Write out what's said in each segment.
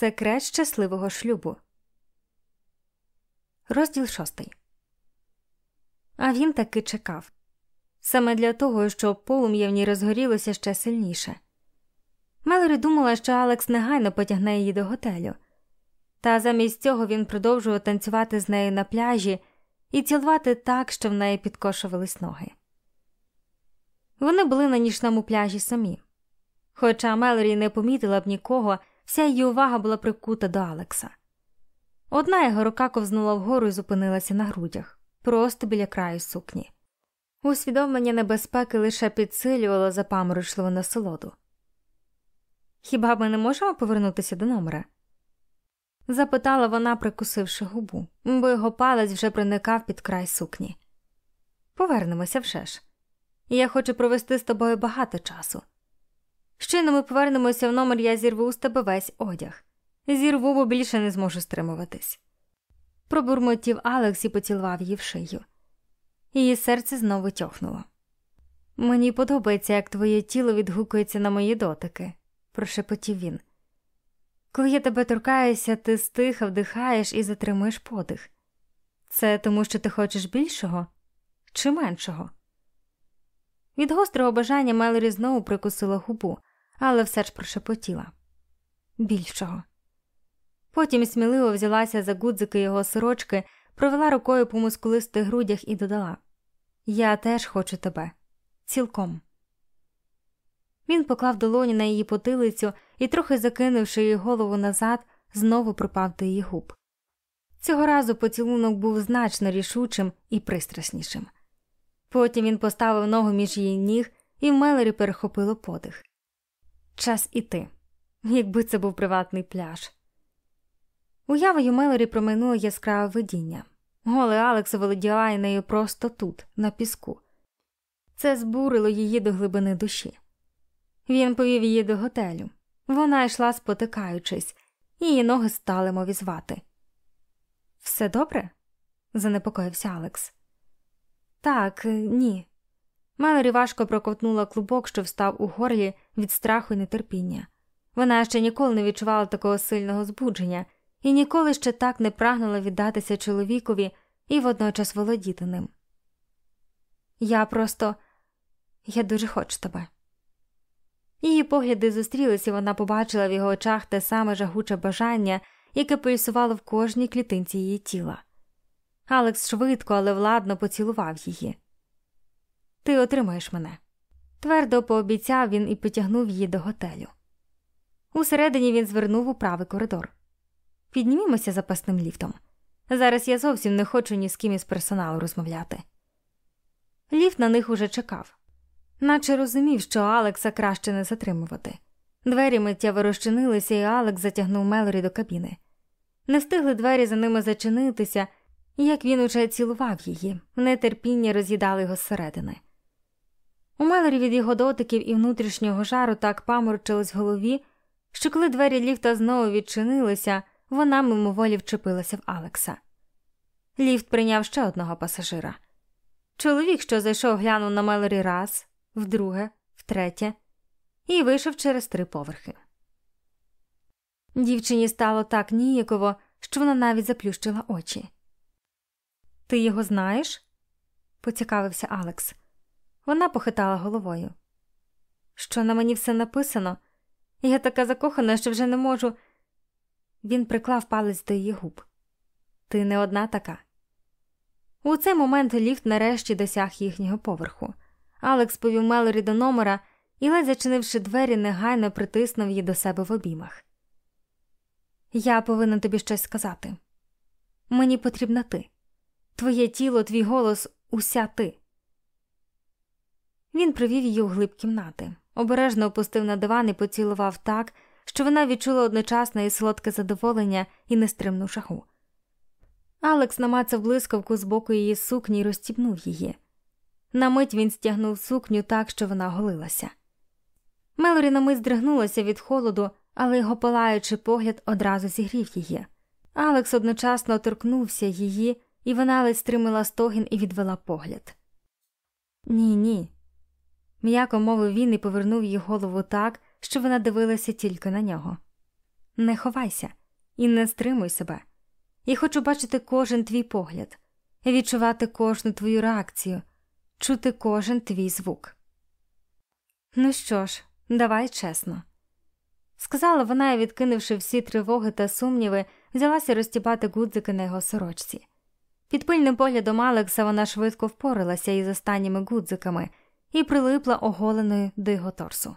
Секрет щасливого шлюбу. Розділ шостий. А він таки чекав саме для того, щоб полум'я в ній розгорілося ще сильніше. Мелорі думала, що Алекс негайно потягне її до готелю, та замість цього він продовжував танцювати з нею на пляжі і цілувати так, що в неї підкошувались ноги. Вони були на нічному пляжі самі. Хоча Мелорі не помітила б нікого, вся її увага була прикута до Алекса. Одна його рука ковзнула вгору і зупинилася на грудях, просто біля краю сукні. Усвідомлення небезпеки лише підсилювало запаморочливу насолоду. Хіба ми не можемо повернутися до номера? запитала вона, прикусивши губу, бо його палець вже проникав під край сукні. Повернемося вже ж. Я хочу провести з тобою багато часу. Щойно ми повернемося в номер, я зірву з тебе весь одяг. Зірву, бо більше не зможу стримуватись. Пробурмотів Алекс і поцілував її в шию. Її серце знову тьохнуло. Мені подобається, як твоє тіло відгукується на мої дотики, прошепотів він. Коли я тебе торкаюся, ти стиха вдихаєш і затримуєш подих. Це тому, що ти хочеш більшого чи меншого? Від гострого бажання Мелорі знову прикусила губу, але все ж прошепотіла більшого. Потім сміливо взялася за гудзики його сорочки, провела рукою по мускулистих грудях і додала Я теж хочу тебе цілком. Він поклав долоні на її потилицю і, трохи закинувши її голову назад, знову пропав до її губ. Цього разу поцілунок був значно рішучим і пристраснішим. Потім він поставив ногу між її ніг, і в Мелері перехопило подих. Час іти, якби це був приватний пляж. Уявою Мелері проминуло яскраве видіння. Голе Алекс володіла нею просто тут, на піску. Це збурило її до глибини душі. Він повів її до готелю. Вона йшла, спотикаючись, її ноги стали мовізвати. Все добре? занепокоївся Алекс. Так, ні. Мелорі важко проковтнула клубок, що встав у горлі від страху і нетерпіння. Вона ще ніколи не відчувала такого сильного збудження і ніколи ще так не прагнула віддатися чоловікові і водночас володіти ним. Я просто я дуже хочу тебе. Її погляди зустрілися, і вона побачила в його очах те саме жагуче бажання, яке пульсувало в кожній клітинці її тіла. Алекс швидко, але владно поцілував її. Ти отримаєш мене. Твердо пообіцяв він і потягнув її до готелю. Усередині він звернув у правий коридор. Піднімімося запасним ліфтом. Зараз я зовсім не хочу ні з ким із персоналу розмовляти. Ліфт на них уже чекав наче розумів, що Алекса краще не затримувати. Двері миттєво розчинилися, і Алекс затягнув Мелорі до кабіни. Не встигли двері за ними зачинитися, як він уже цілував її, нетерпіння роз'їдали його зсередини. У Мелорі від його дотиків і внутрішнього жару так паморочилось в голові, що коли двері ліфта знову відчинилися, вона мимоволі вчепилася в Алекса. Ліфт прийняв ще одного пасажира. Чоловік, що зайшов, глянув на Мелорі раз, вдруге, втретє, і вийшов через три поверхи. Дівчині стало так ніяково, що вона навіть заплющила очі. Ти його знаєш? поцікавився Алекс. Вона похитала головою. Що на мені все написано? Я така закохана, що вже не можу. Він приклав палець до її губ. Ти не одна така. У цей момент ліфт нарешті досяг їхнього поверху. Алекс повів Мелорі до номера і, ледь зачинивши двері, негайно притиснув її до себе в обіймах. Я повинен тобі щось сказати. Мені потрібна ти. Твоє тіло, твій голос, уся ти. Він привів її у глиб кімнати, обережно опустив на диван і поцілував так, що вона відчула одночасно і солодке задоволення і нестримну шагу. Алекс намацав блискавку з боку її сукні і розстібнув її. На мить він стягнув сукню так, що вона голилася. Мелорі на мить здригнулася від холоду, але його палаючий погляд одразу зігрів її. Алекс одночасно торкнувся її, і вона ледь стримала стогін і відвела погляд. Ні, ні. М'яко мовив він і повернув її голову так, що вона дивилася тільки на нього. Не ховайся і не стримуй себе. Я хочу бачити кожен твій погляд, відчувати кожну твою реакцію, чути кожен твій звук. Ну що ж, давай чесно, сказала вона і, відкинувши всі тривоги та сумніви, взялася розтібати гудзики на його сорочці. Під пильним поглядом Алекса вона швидко впоралася із останніми гудзиками і прилипла оголеною до його торсу.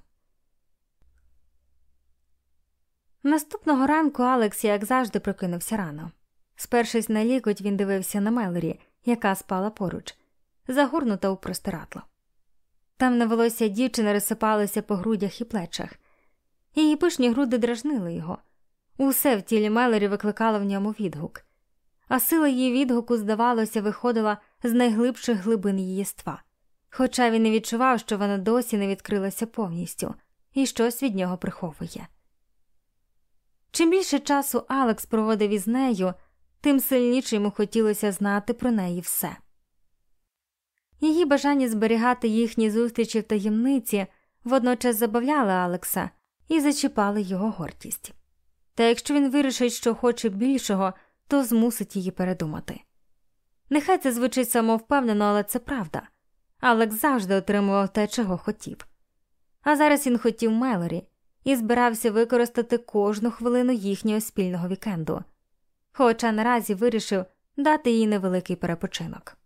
Наступного ранку Алекс, як завжди, прокинувся рано. Спершись на лікоть, він дивився на Мелорі, яка спала поруч, загорнута у простирадло. Там на волосся дівчини розсипалося по грудях і плечах. Її пишні груди дражнили його. Усе в тілі Мелорі викликало в ньому відгук, а сила її відгуку, здавалося, виходила з найглибших глибин її ства, хоча він не відчував, що вона досі не відкрилася повністю і щось від нього приховує. Чим більше часу Алекс проводив із нею, тим сильніше йому хотілося знати про неї все. Її бажання зберігати їхні зустрічі в таємниці водночас забавляли Алекса і зачіпали його гордість. Та якщо він вирішить, що хоче більшого, то змусить її передумати. Нехай це звучить самовпевнено, але це правда. Алекс завжди отримував те, чого хотів. А зараз він хотів Мелорі і збирався використати кожну хвилину їхнього спільного вікенду, хоча наразі вирішив дати їй невеликий перепочинок.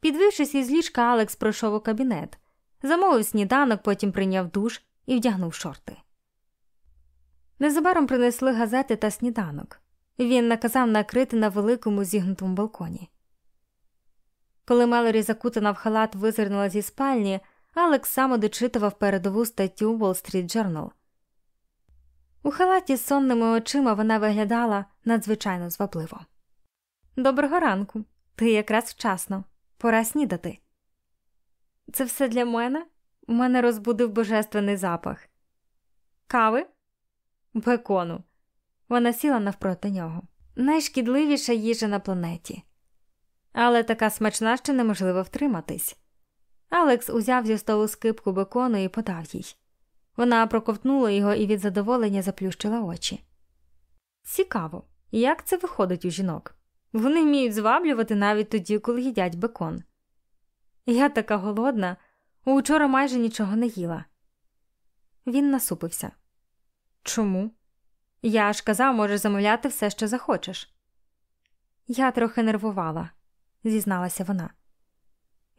Підвившись із ліжка, Алекс пройшов у кабінет, замовив сніданок, потім прийняв душ і вдягнув шорти. Незабаром принесли газети та сніданок. Він наказав накрити на великому зігнутому балконі. Коли Мелорі, закутана в халат, визирнула зі спальні, Алекс само дочитував передову статтю Wall Street Journal. У халаті з сонними очима вона виглядала надзвичайно звабливо. Доброго ранку, ти якраз вчасно. Пора снідати. Це все для мене? У мене розбудив божественний запах. Кави? Бекону. Вона сіла навпроти нього. Найшкідливіша їжа на планеті. Але така смачна, що неможливо втриматись. Алекс узяв зі столу скипку бекону і подав їй. Вона проковтнула його і від задоволення заплющила очі. Цікаво, як це виходить у жінок? Вони вміють зваблювати навіть тоді, коли їдять бекон. Я така голодна, учора майже нічого не їла. Він насупився. Чому? Я ж казав, можеш замовляти все, що захочеш. Я трохи нервувала, зізналася вона.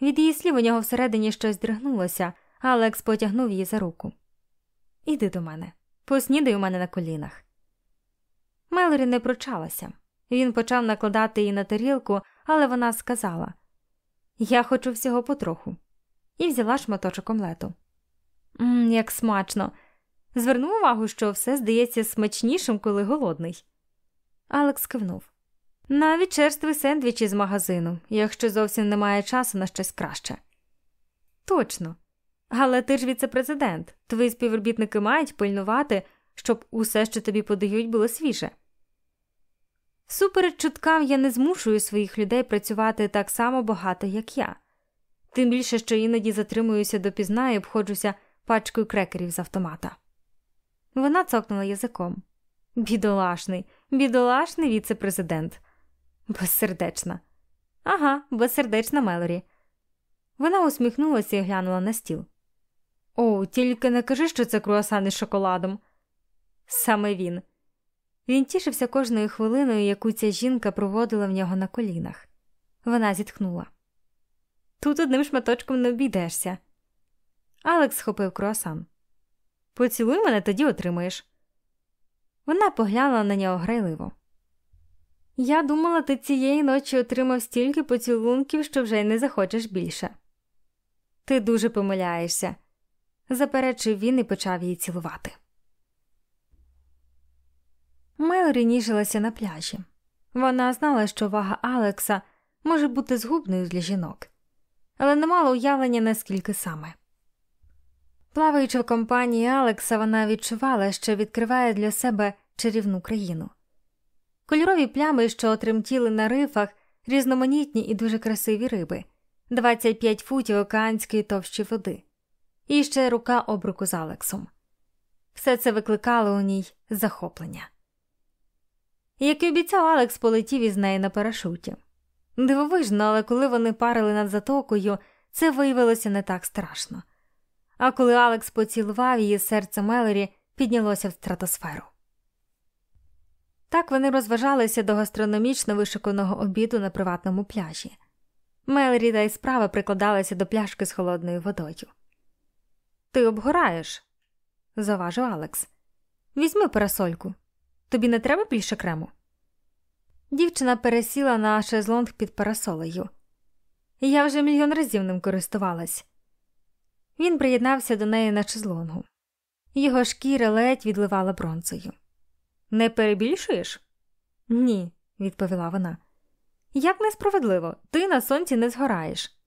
Від її слів у нього всередині щось дригнулося, а Алекс потягнув її за руку. Іди до мене, поснідай у мене на колінах. Мелорі не пручалася. Він почав накладати її на тарілку, але вона сказала Я хочу всього потроху, і взяла шматочок омлету. «Ммм, Як смачно. Звернув увагу, що все здається смачнішим, коли голодний. Алекс кивнув. Навіть черствий сендвіч із магазину, якщо зовсім немає часу на щось краще. Точно. Але ти ж віце-президент. Твої співробітники мають пильнувати, щоб усе, що тобі подають, було свіже. Супереч чуткам я не змушую своїх людей працювати так само багато, як я, тим більше, що іноді затримуюся допізна і обходжуся пачкою крекерів з автомата. Вона цокнула язиком. Бідолашний, бідолашний віце-президент. Безсердечна. Ага, безсердечна Мелорі. Вона усміхнулася і глянула на стіл. О, тільки не кажи, що це круасан із шоколадом. Саме він. Він тішився кожною хвилиною, яку ця жінка проводила в нього на колінах. Вона зітхнула. Тут одним шматочком не обійдешся. Алекс схопив круасан. Поцілуй мене, тоді отримаєш. Вона поглянула на нього грайливо. Я думала, ти цієї ночі отримав стільки поцілунків, що вже й не захочеш більше. Ти дуже помиляєшся, заперечив він і почав її цілувати. Мелорі ніжилася на пляжі. Вона знала, що вага Алекса може бути згубною для жінок, але не мала уявлення, наскільки саме. Плаваючи в компанії Алекса, вона відчувала, що відкриває для себе чарівну країну. Кольорові плями, що тремтіли на рифах, різноманітні і дуже красиві риби, 25 футів океанської товщі води, і ще рука об руку з Алексом. Все це викликало у ній захоплення. Як і обіцяв, Алекс полетів із нею на парашуті. Дивовижно, але коли вони парили над затокою, це виявилося не так страшно. А коли Алекс поцілував її серце Мелері піднялося в стратосферу. Так вони розважалися до гастрономічно вишиканого обіду на приватному пляжі. Мелері та й справа прикладалися до пляшки з холодною водою. Ти обгораєш, заважив Алекс. Візьми парасольку. Тобі не треба більше крему? Дівчина пересіла на шезлонг під парасолею. Я вже мільйон разів ним користувалась. Він приєднався до неї на шезлонгу. Його шкіра ледь відливала бронзою. Не перебільшуєш? Ні, відповіла вона. Як несправедливо, ти на сонці не згораєш.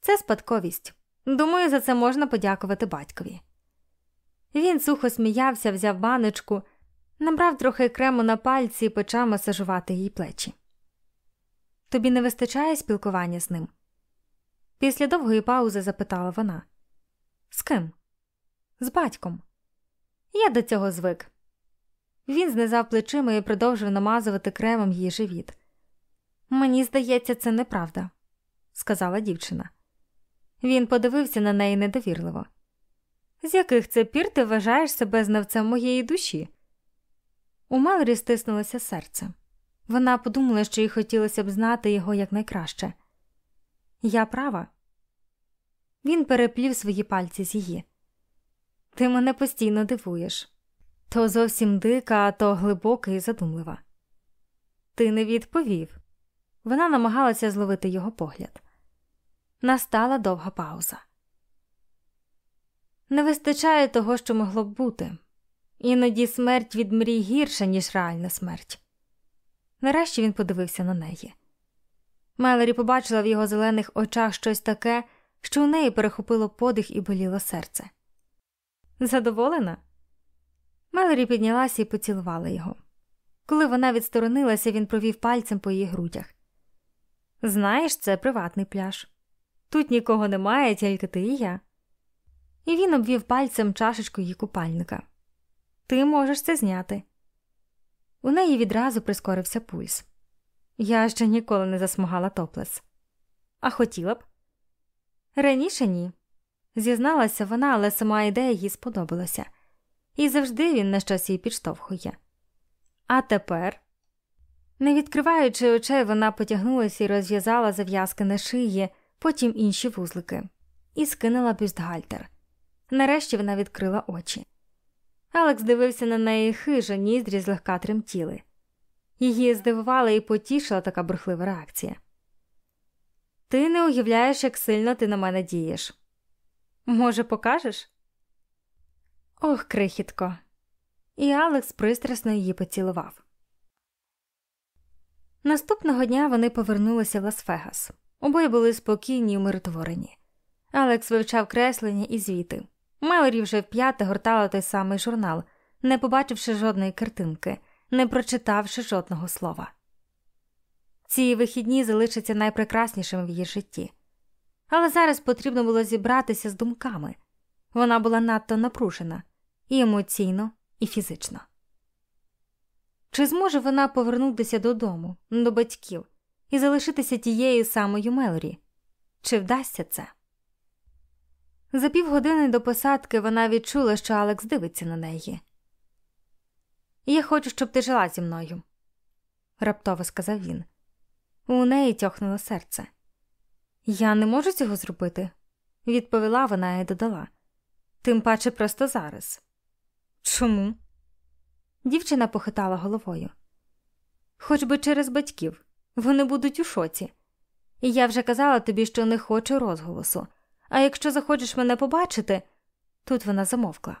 Це спадковість. Думаю, за це можна подякувати батькові. Він сухо сміявся, взяв баночку, набрав трохи крему на пальці і почав масажувати їй плечі. Тобі не вистачає спілкування з ним? Після довгої паузи запитала вона. З ким? З батьком. Я до цього звик. Він знизав плечима і продовжив намазувати кремом її живіт. Мені здається, це неправда, сказала дівчина. Він подивився на неї недовірливо. З яких це пір ти вважаєш себе знавцем моєї душі? У Мелорі стиснулося серце. Вона подумала, що їй хотілося б знати його якнайкраще. Я права. Він переплів свої пальці з її. Ти мене постійно дивуєш то зовсім дика, то глибока і задумлива. Ти не відповів. Вона намагалася зловити його погляд. Настала довга пауза. Не вистачає того, що могло б бути, іноді смерть від мрій гірша, ніж реальна смерть. Нарешті він подивився на неї. Мелері побачила в його зелених очах щось таке, що у неї перехопило подих і боліло серце. Задоволена? Мелері піднялася і поцілувала його. Коли вона відсторонилася, він провів пальцем по її грудях. Знаєш, це приватний пляж. Тут нікого немає, тільки ти і я. І він обвів пальцем чашечку її купальника. Ти можеш це зняти. У неї відразу прискорився пульс. Я ще ніколи не засмагала топлес. А хотіла б? Раніше ні. Зізналася вона, але сама ідея їй сподобалася, і завжди він на щось її підштовхує. А тепер, не відкриваючи очей, вона потягнулася і розв'язала зав'язки на шиї, потім інші вузлики, і скинула бюстгальтер. Нарешті вона відкрила очі. Алекс дивився на неї хижо, ніздрі злегка тремтіли. Її здивувала і потішила така бурхлива реакція. Ти не уявляєш, як сильно ти на мене дієш. Може, покажеш? Ох, крихітко. І Алекс пристрасно її поцілував. Наступного дня вони повернулися в Лас-Вегас. Обоє були спокійні й умиротворені. Алекс вивчав креслення і звіти. Мелорі вже вп'яте гортала той самий журнал, не побачивши жодної картинки, не прочитавши жодного слова. Ці вихідні залишаться найпрекраснішими в її житті. Але зараз потрібно було зібратися з думками вона була надто напружена і емоційно, і фізично. Чи зможе вона повернутися додому, до батьків, і залишитися тією самою Мелорі? Чи вдасться це? За півгодини до посадки вона відчула, що Алекс дивиться на неї. Я хочу, щоб ти жила зі мною, раптово сказав він. У неї тьохнуло серце. Я не можу цього зробити, відповіла вона і додала. Тим паче просто зараз. Чому? Дівчина похитала головою. Хоч би через батьків, вони будуть у шоці. І я вже казала тобі, що не хочу розголосу. А якщо захочеш мене побачити, тут вона замовкла.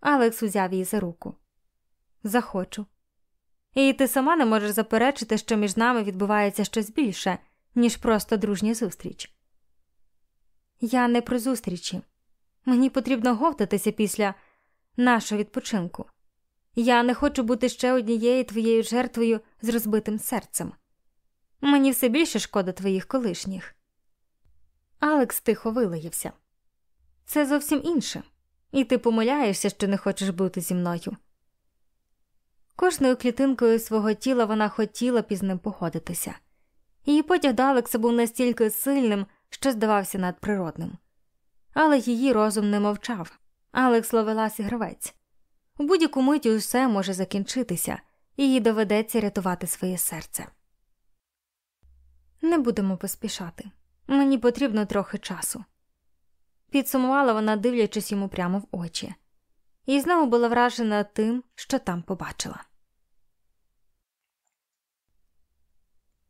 Алекс узяв її за руку. Захочу. І ти сама не можеш заперечити, що між нами відбувається щось більше, ніж просто дружня зустріч. Я не про зустрічі. Мені потрібно говтатися після нашого відпочинку. Я не хочу бути ще однією твоєю жертвою з розбитим серцем. Мені все більше шкода твоїх колишніх. Алекс тихо вилаївся. Це зовсім інше. і ти помиляєшся, що не хочеш бути зі мною. Кожною клітинкою свого тіла вона хотіла піз ним походитися. Її потяг до Алекса був настільки сильним, що здавався надприродним. Але її розум не мовчав. Алекс ловилась гравець. У будь-яку мить усе може закінчитися, і їй доведеться рятувати своє серце. Не будемо поспішати. Мені потрібно трохи часу. Підсумувала вона, дивлячись йому прямо в очі, і знову була вражена тим, що там побачила.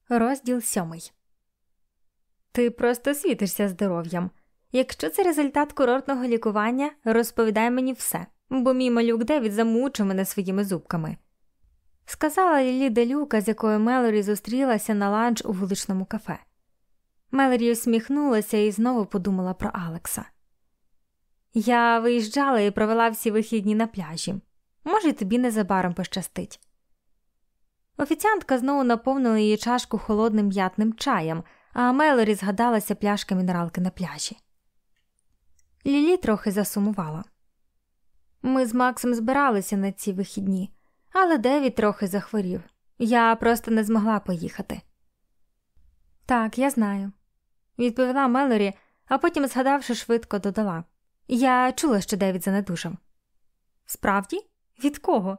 Розділ сьомий. Ти просто світишся здоров'ям. Якщо це результат курортного лікування, розповідай мені все, бо мій малюк Девід замучив мене своїми зубками. Сказала Лілі Делюка, з якою Мелорі зустрілася на ланч у вуличному кафе. Мелорі усміхнулася і знову подумала про Алекса. Я виїжджала і провела всі вихідні на пляжі. Може, тобі незабаром пощастить. Офіціантка знову наповнила її чашку холодним м'ятним чаєм, а Мелорі згадалася пляшка мінералки на пляжі. Лілі трохи засумувала. Ми з Максом збиралися на ці вихідні, але Девід трохи захворів. Я просто не змогла поїхати. Так, я знаю, відповіла Мелорі, а потім, згадавши, швидко додала. Я чула, що Девід занедужав. Справді? Від кого?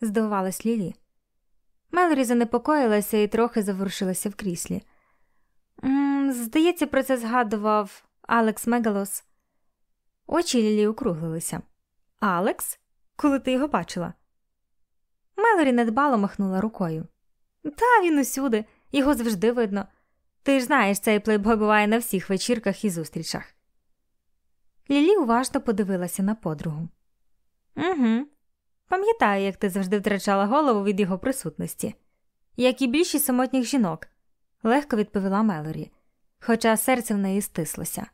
здивувалась Лілі. Мелорі занепокоїлася і трохи заворушилася в кріслі. Здається, про це згадував Алекс Мегалос. Очі Лілі округлилися. Алекс? Коли ти його бачила? Мелорі недбало махнула рукою. Та він усюди, його завжди видно. Ти ж знаєш, цей плейбой буває на всіх вечірках і зустрічах. Лілі уважно подивилася на подругу. Угу. Пам'ятаю, як ти завжди втрачала голову від його присутності, як і більшість самотніх жінок, легко відповіла Мелорі, хоча серце в неї стислося.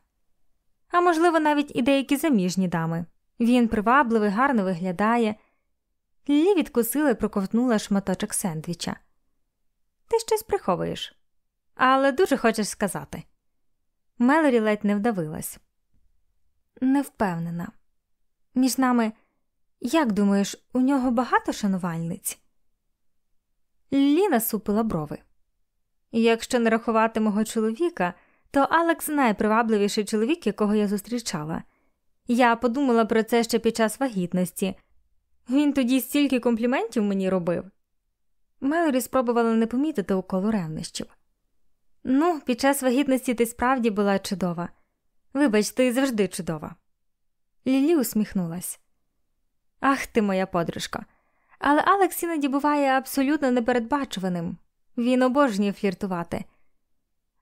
А можливо, навіть і деякі заміжні дами. Він привабливий, гарно виглядає. Лілі відкусила і проковтнула шматочок сендвіча. Ти щось приховуєш, але дуже хочеш сказати. Мелорі ледь не вдавилась. Не впевнена. Між нами. Як думаєш, у нього багато шанувальниць? Лілі насупила брови. Якщо не рахувати мого чоловіка, то Алекс найпривабливіший чоловік, якого я зустрічала. Я подумала про це ще під час вагітності. Він тоді стільки компліментів мені робив. Мелорі спробувала не помітити уколу ревнощів. Ну, під час вагітності ти справді була чудова. Вибач, ти завжди чудова. Лілі усміхнулась. Ах ти, моя подружка. Але Алекс іноді буває абсолютно непередбачуваним. Він обожнює фліртувати.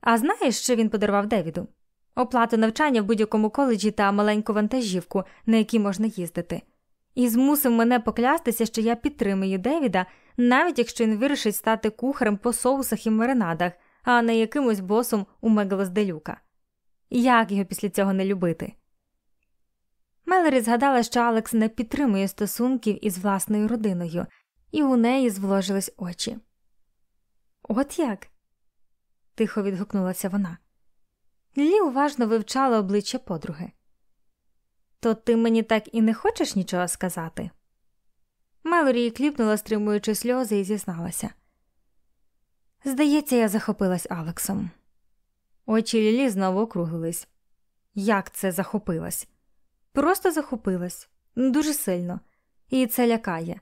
А знаєш, що він подарував Девіду? Оплату навчання в будь-якому коледжі та маленьку вантажівку, на якій можна їздити, і змусив мене поклястися, що я підтримую Девіда, навіть якщо він вирішить стати кухарем по соусах і маринадах, а не якимось босом у Мегалосделюка. Як його після цього не любити? Мелорі згадала, що Алекс не підтримує стосунків із власною родиною, і у неї зволожились очі. От як? Тихо відгукнулася вона. Лі уважно вивчала обличчя подруги. То ти мені так і не хочеш нічого сказати? Мелорі кліпнула, стримуючи сльози, і зізналася. Здається, я захопилась Алексом. Очі Лілі знову округлились. Як це захопилась? Просто захопилась дуже сильно, і це лякає.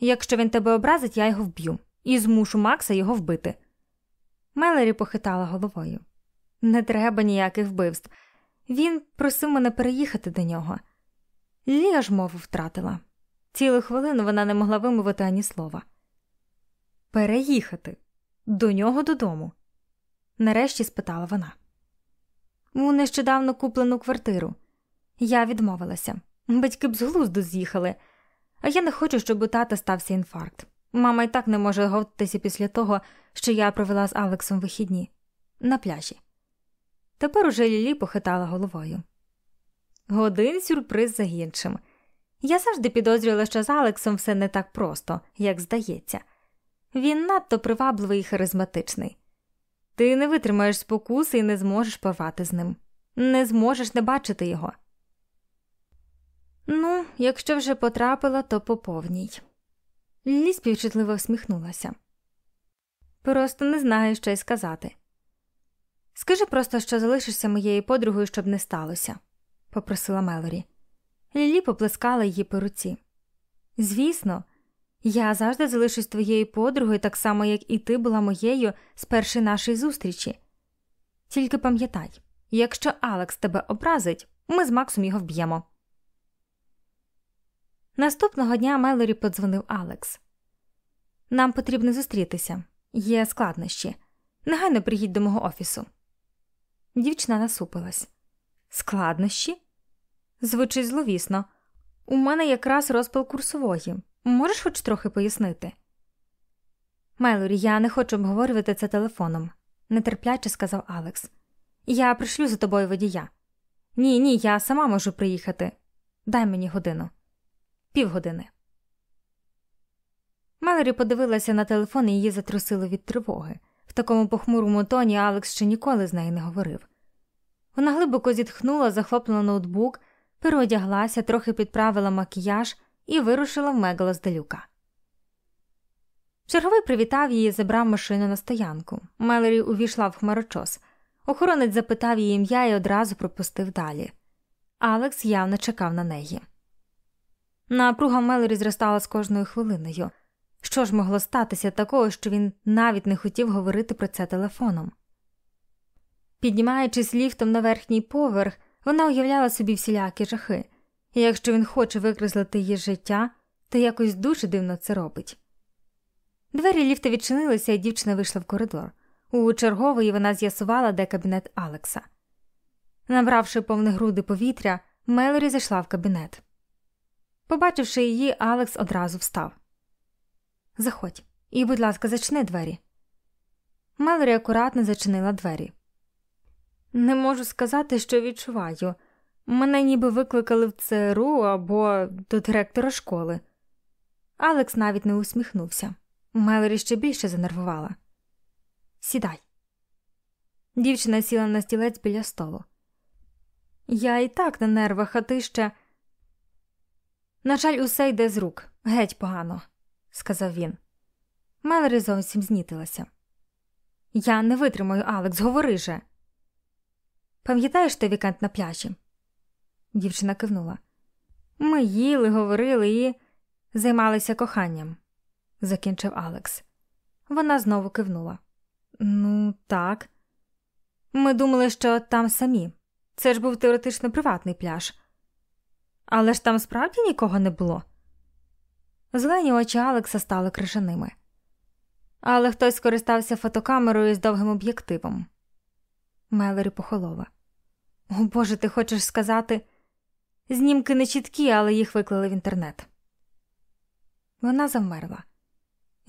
Якщо він тебе образить, я його вб'ю і змушу Макса його вбити. Мелері похитала головою. Не треба ніяких вбивств. Він просив мене переїхати до нього. Лія ж мову втратила. Цілу хвилину вона не могла вимовити ані слова. Переїхати до нього додому. Нарешті спитала вона. У нещодавно куплену квартиру. Я відмовилася. Батьки б з глузду з'їхали, а я не хочу, щоб у тата стався інфаркт. Мама й так не може говтатися після того, що я провела з Алексом вихідні на пляжі. Тепер уже Лілі похитала головою. Годин сюрприз за іншим. Я завжди підозрювала, що з Алексом все не так просто, як здається. Він надто привабливий і харизматичний. Ти не витримаєш спокуси і не зможеш порвати з ним, не зможеш не бачити його. Ну, якщо вже потрапила, то по повній. Лілі співчутливо всміхнулася. Просто не знаю, що й сказати. Скажи просто, що залишишся моєю подругою, щоб не сталося, попросила Мелорі. Лілі поплескала її по руці. Звісно, я завжди залишусь твоєю подругою, так само, як і ти була моєю з першої нашої зустрічі. Тільки пам'ятай, якщо Алекс тебе образить, ми з Максом його вб'ємо. Наступного дня Мелорі подзвонив Алекс. Нам потрібно зустрітися. Є складнощі. Негайно приїдь до мого офісу. Дівчина насупилась. Складнощі? Звучить зловісно. У мене якраз розпил курсової. Можеш хоч трохи пояснити? Мелорі, я не хочу обговорювати це телефоном, нетерпляче сказав Алекс. Я пришлю за тобою водія. Ні, ні, я сама можу приїхати. Дай мені годину. Півгодини. Мелорі подивилася на телефон і її затрусило від тривоги. В такому похмурому тоні Алекс ще ніколи з нею не говорив. Вона глибоко зітхнула, захлопнула ноутбук, переодяглася, трохи підправила макіяж і вирушила в Мегалос Делюка. Черговий привітав її, забрав машину на стоянку. Мелорі увійшла в хмарочос. Охоронець запитав її ім'я і одразу пропустив далі. Алекс явно чекав на неї. Напруга Мелорі зростала з кожною хвилиною. Що ж могло статися такого, що він навіть не хотів говорити про це телефоном? Піднімаючись ліфтом на верхній поверх, вона уявляла собі всілякі жахи, і якщо він хоче викреслити її життя, то якось дуже дивно це робить. Двері ліфта відчинилися, і дівчина вийшла в коридор. У чергової вона з'ясувала, де кабінет Алекса. Набравши повне груди повітря, Мелорі зайшла в кабінет. Побачивши її, Алекс одразу встав. Заходь і, будь ласка, зачини двері. Мелорі акуратно зачинила двері. Не можу сказати, що відчуваю. Мене ніби викликали в ЦРУ або до директора школи. Алекс навіть не усміхнувся. Мелорі ще більше занервувала. Сідай. Дівчина сіла на стілець біля столу. Я і так на нервах, а ти ще. На жаль, усе йде з рук. Геть погано, сказав він. Мелорі зовсім знітилася. Я не витримаю, Алекс, говори же. Пам'ятаєш той вікенд на пляжі? Дівчина кивнула. Ми їли, говорили і займалися коханням, закінчив Алекс. Вона знову кивнула. Ну, так. Ми думали, що там самі. Це ж був теоретично приватний пляж. Але ж там справді нікого не було. Зелені очі Алекса стали крижаними. Але хтось скористався фотокамерою з довгим об'єктивом. Мелері похолова. О Боже, ти хочеш сказати, знімки не чіткі, але їх виклали в інтернет. Вона завмерла.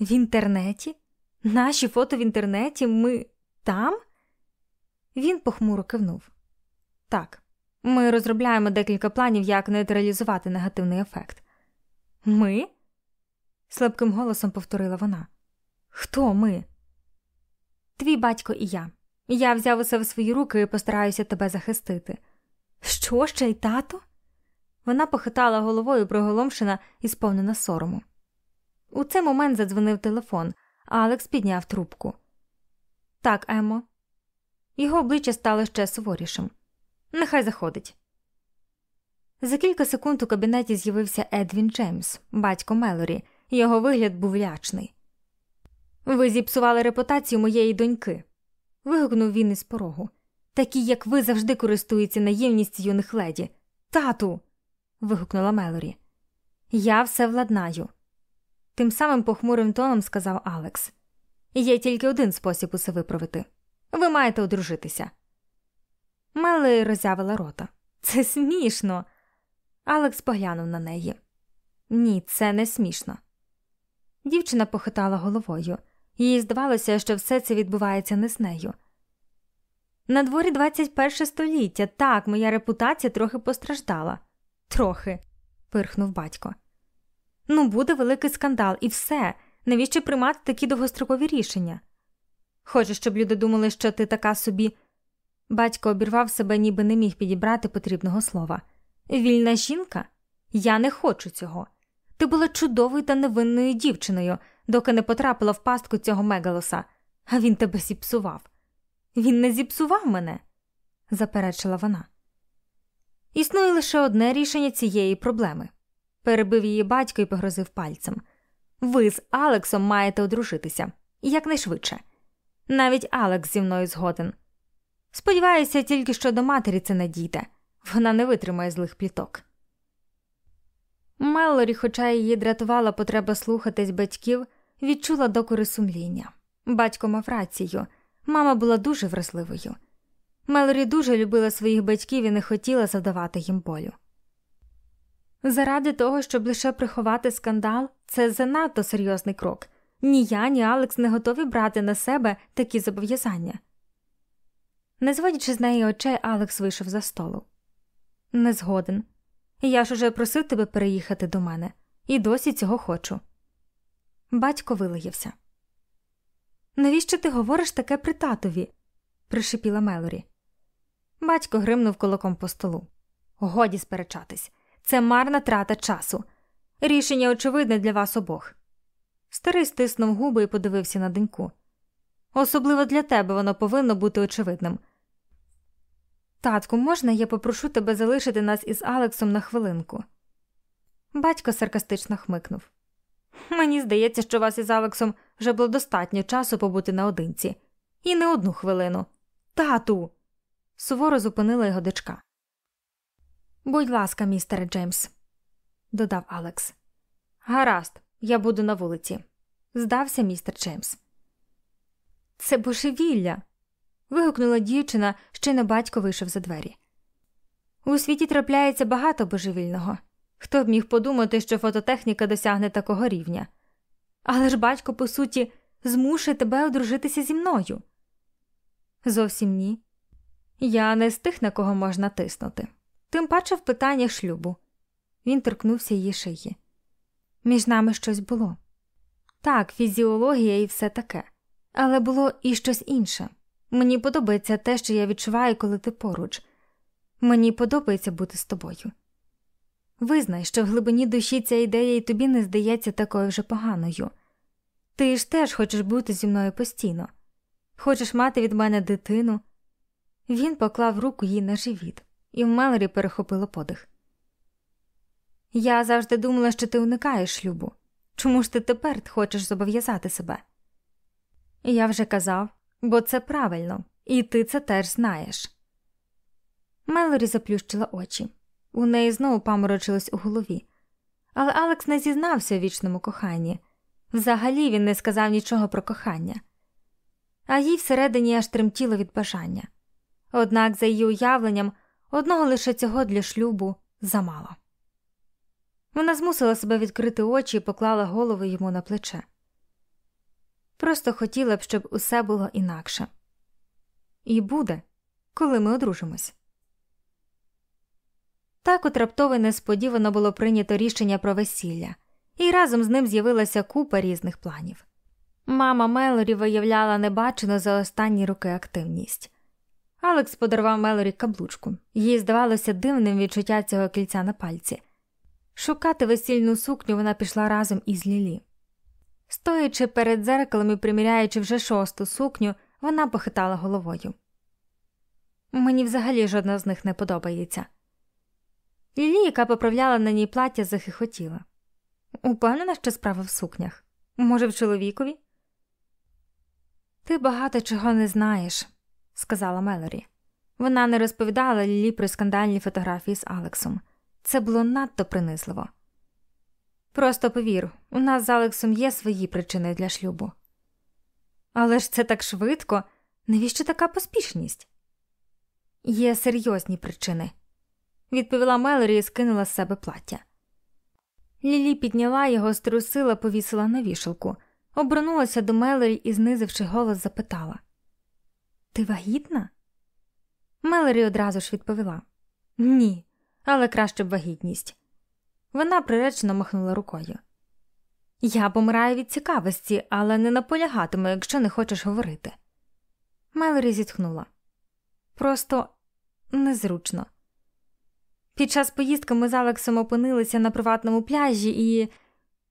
В інтернеті? Наші фото в інтернеті? Ми там? Він похмуро кивнув. Так, ми розробляємо декілька планів, як нейтралізувати негативний ефект. Ми? слабким голосом повторила вона. Хто ми? Твій батько і я. Я взяв усе в свої руки і постараюся тебе захистити. Що ще й тато? Вона похитала головою приголомшена і сповнена сорому. У цей момент задзвонив телефон, а Алекс підняв трубку. Так, Емо. Його обличчя стало ще суворішим. Нехай заходить. За кілька секунд у кабінеті з'явився Едвін Джеймс, батько Мелорі, його вигляд був лячний. Ви зіпсували репутацію моєї доньки. вигукнув він із порогу. Такі, як ви завжди користуються наївністю юних леді. Тату. вигукнула Мелорі. Я все владнаю. Тим самим похмурим тоном сказав Алекс. Є тільки один спосіб усе виправити. Ви маєте одружитися. Мелорі роззявила рота. Це смішно. Алекс поглянув на неї. Ні, це не смішно. Дівчина похитала головою. Їй здавалося, що все це відбувається не з нею. На дворі 21 століття, так, моя репутація трохи постраждала. Трохи, пирхнув батько. Ну, буде великий скандал, і все. Навіщо приймати такі довгострокові рішення? Хочеш, щоб люди думали, що ти така собі. Батько обірвав себе, ніби не міг підібрати потрібного слова. Вільна жінка? Я не хочу цього. Ти була чудовою та невинною дівчиною, доки не потрапила в пастку цього мегалоса, а він тебе зіпсував. Він не зіпсував мене, заперечила вона. Існує лише одне рішення цієї проблеми, перебив її батько і погрозив пальцем. Ви з Алексом маєте одружитися якнайшвидше. Навіть Алекс зі мною згоден. Сподіваюся, тільки що до матері це не дійде, вона не витримає злих пліток. Мелорі, хоча її дратувала потреба слухатись батьків, відчула докори сумління. Батько мав рацію, мама була дуже вразливою. Мелорі дуже любила своїх батьків і не хотіла завдавати їм болю. Заради того, щоб лише приховати скандал, це занадто серйозний крок. Ні я, ні Алекс не готові брати на себе такі зобов'язання. Не зводячи з неї очей, Алекс вийшов за столу. Не згоден. Я ж уже просив тебе переїхати до мене, і досі цього хочу. Батько вилаявся. Навіщо ти говориш таке при татові? пришипіла Мелорі. Батько гримнув кулаком по столу. Годі сперечатись. Це марна трата часу. Рішення очевидне для вас обох. Старий стиснув губи і подивився на доньку. Особливо для тебе воно повинно бути очевидним. Татку, можна я попрошу тебе залишити нас із Алексом на хвилинку? Батько саркастично хмикнув. Мені здається, що вас із Алексом вже було достатньо часу побути наодинці. І не одну хвилину. Тату. суворо зупинила його дочка. Будь ласка, містере Джеймс, додав Алекс. Гаразд, я буду на вулиці. Здався містер Джеймс. Це божевілля. Вигукнула дівчина, ще не батько вийшов за двері. У світі трапляється багато божевільного. Хто б міг подумати, що фототехніка досягне такого рівня? Але ж батько, по суті, змушує тебе одружитися зі мною. Зовсім ні. Я не з тих, на кого можна тиснути. Тим паче в питаннях шлюбу. Він торкнувся її шиї. Між нами щось було. Так, фізіологія і все таке, але було і щось інше. Мені подобається те, що я відчуваю, коли ти поруч. Мені подобається бути з тобою. Визнай, що в глибині душі ця ідея і тобі не здається такою вже поганою. Ти ж теж хочеш бути зі мною постійно, хочеш мати від мене дитину. Він поклав руку їй на живіт, і в Мелорі перехопило подих. Я завжди думала, що ти уникаєш шлюбу. Чому ж ти тепер хочеш зобов'язати себе? Я вже казав, бо це правильно, і ти це теж знаєш. Мелорі заплющила очі. У неї знову паморочилось у голові. Але Алекс не зізнався у вічному коханні. Взагалі він не сказав нічого про кохання, а їй всередині аж тремтіло від бажання. Однак, за її уявленням, одного лише цього для шлюбу замало. Вона змусила себе відкрити очі і поклала голову йому на плече. Просто хотіла б, щоб усе було інакше. І буде, коли ми одружимось. Так от раптово несподівано було прийнято рішення про весілля, і разом з ним з'явилася купа різних планів. Мама Мелорі виявляла небачену за останні роки активність. Алекс подарував Мелорі каблучку, їй здавалося дивним відчуття цього кільця на пальці. Шукати весільну сукню вона пішла разом із Лілі. Стоячи перед дзеркалом і приміряючи вже шосту сукню, вона похитала головою. Мені взагалі жодна з них не подобається. Лілі, яка поправляла на ній плаття, захихотіла. Упевнена, що справа в сукнях. Може, в чоловікові? Ти багато чого не знаєш, сказала Мелорі. Вона не розповідала Лілі про скандальні фотографії з Алексом. Це було надто принизливо. Просто повір, у нас з Алексом є свої причини для шлюбу. Але ж це так швидко, навіщо така поспішність? Є серйозні причини, відповіла Мелорі і скинула з себе плаття. Лілі підняла його, струсила, повісила на вішалку, обернулася до Мелорі і, знизивши голос, запитала Ти вагітна? Мелорі одразу ж відповіла Ні, але краще б вагітність. Вона приречено махнула рукою. Я помираю від цікавості, але не наполягатиму, якщо не хочеш говорити. Мелорі зітхнула. Просто незручно. Під час поїздки ми з Алексом опинилися на приватному пляжі, і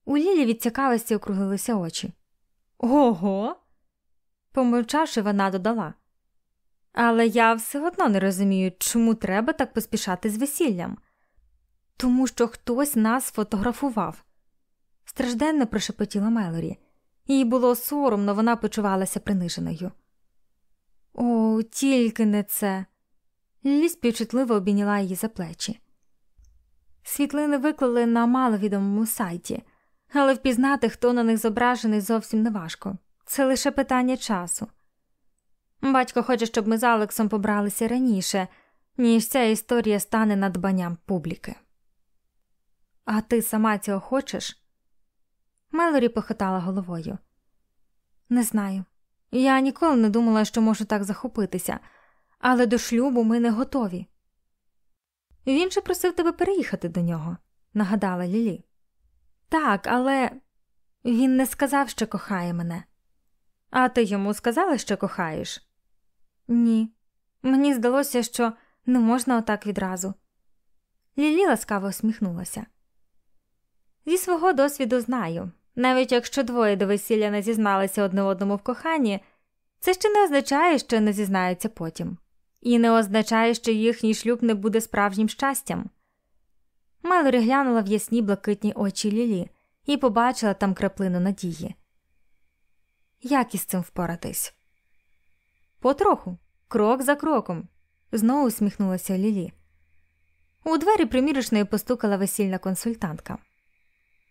у Лілі від цікавості округлилися очі. Ого. Помовчавши, вона додала. Але я все одно не розумію, чому треба так поспішати з весіллям, тому що хтось нас фотографував. Стражденно прошепотіла Мелорі. Їй було соромно, вона почувалася приниженою. О, тільки не це. Лілі співчутливо обійняла її за плечі. Світлини виклали на маловідомому сайті, але впізнати, хто на них зображений, зовсім не важко. Це лише питання часу. Батько хоче, щоб ми з Алексом побралися раніше, ніж ця історія стане надбанням публіки. А ти сама цього хочеш? Мелорі похитала головою. Не знаю. Я ніколи не думала, що можу так захопитися, але до шлюбу ми не готові. Він же просив тебе переїхати до нього, нагадала Лілі. Так, але він не сказав, що кохає мене. А ти йому сказала, що кохаєш? Ні. Мені здалося, що не можна отак відразу. Лілі ласкаво усміхнулася. Зі свого досвіду знаю. Навіть якщо двоє до весілля не зізналися одне одному в коханні, це ще не означає, що не зізнаються потім, і не означає, що їхній шлюб не буде справжнім щастям. Мелорі глянула в ясні блакитні очі Лілі і побачила там краплину надії. Як із цим впоратись? Потроху, крок за кроком, знову усміхнулася Лілі. У двері примірочної постукала весільна консультантка.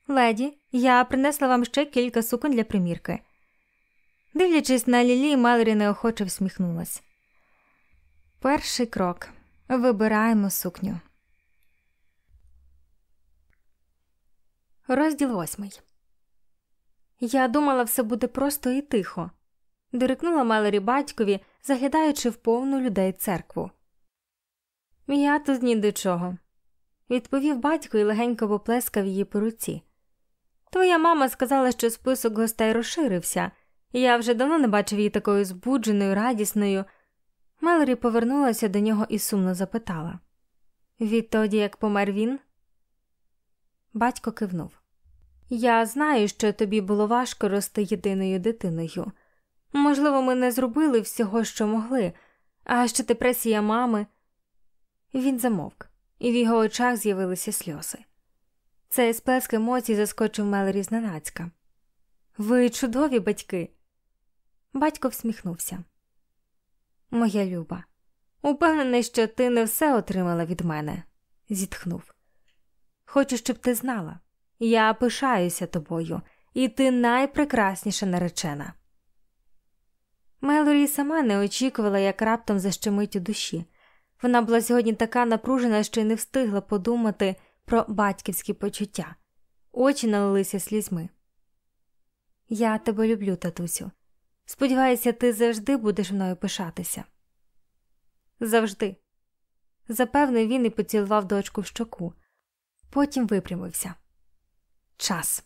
Леді, я принесла вам ще кілька сукон для примірки. Дивлячись на Лілі, Мелорі неохоче всміхнулась. Перший крок вибираємо сукню. Розділ восьмий. Я думала, все буде просто і тихо. дирикнула Мелорі батькові, заглядаючи в повну людей церкву. Я тут ні до чого, відповів батько і легенько поплескав її по руці. Твоя мама сказала, що список гостей розширився, я вже давно не бачив її такою збудженою, радісною. Мелорі повернулася до нього і сумно запитала Відтоді, як помер він? Батько кивнув. Я знаю, що тобі було важко рости єдиною дитиною. Можливо, ми не зробили всього, що могли, а ще депресія мами. Він замовк, і в його очах з'явилися сльози. Цей сплеск емоцій заскочив Мелорі зненацька. Ви чудові батьки. Батько всміхнувся. Моя люба, упевнений, що ти не все отримала від мене, зітхнув. Хочу, щоб ти знала. Я пишаюся тобою, і ти найпрекрасніша наречена. Мелорі сама не очікувала, як раптом защемить у душі. Вона була сьогодні така напружена, що й не встигла подумати про батьківські почуття, очі налилися слізьми. Я тебе люблю, татусю. Сподіваюся, ти завжди будеш мною пишатися. Завжди. Запевнив він і поцілував дочку в щоку. Потім випрямився. Час.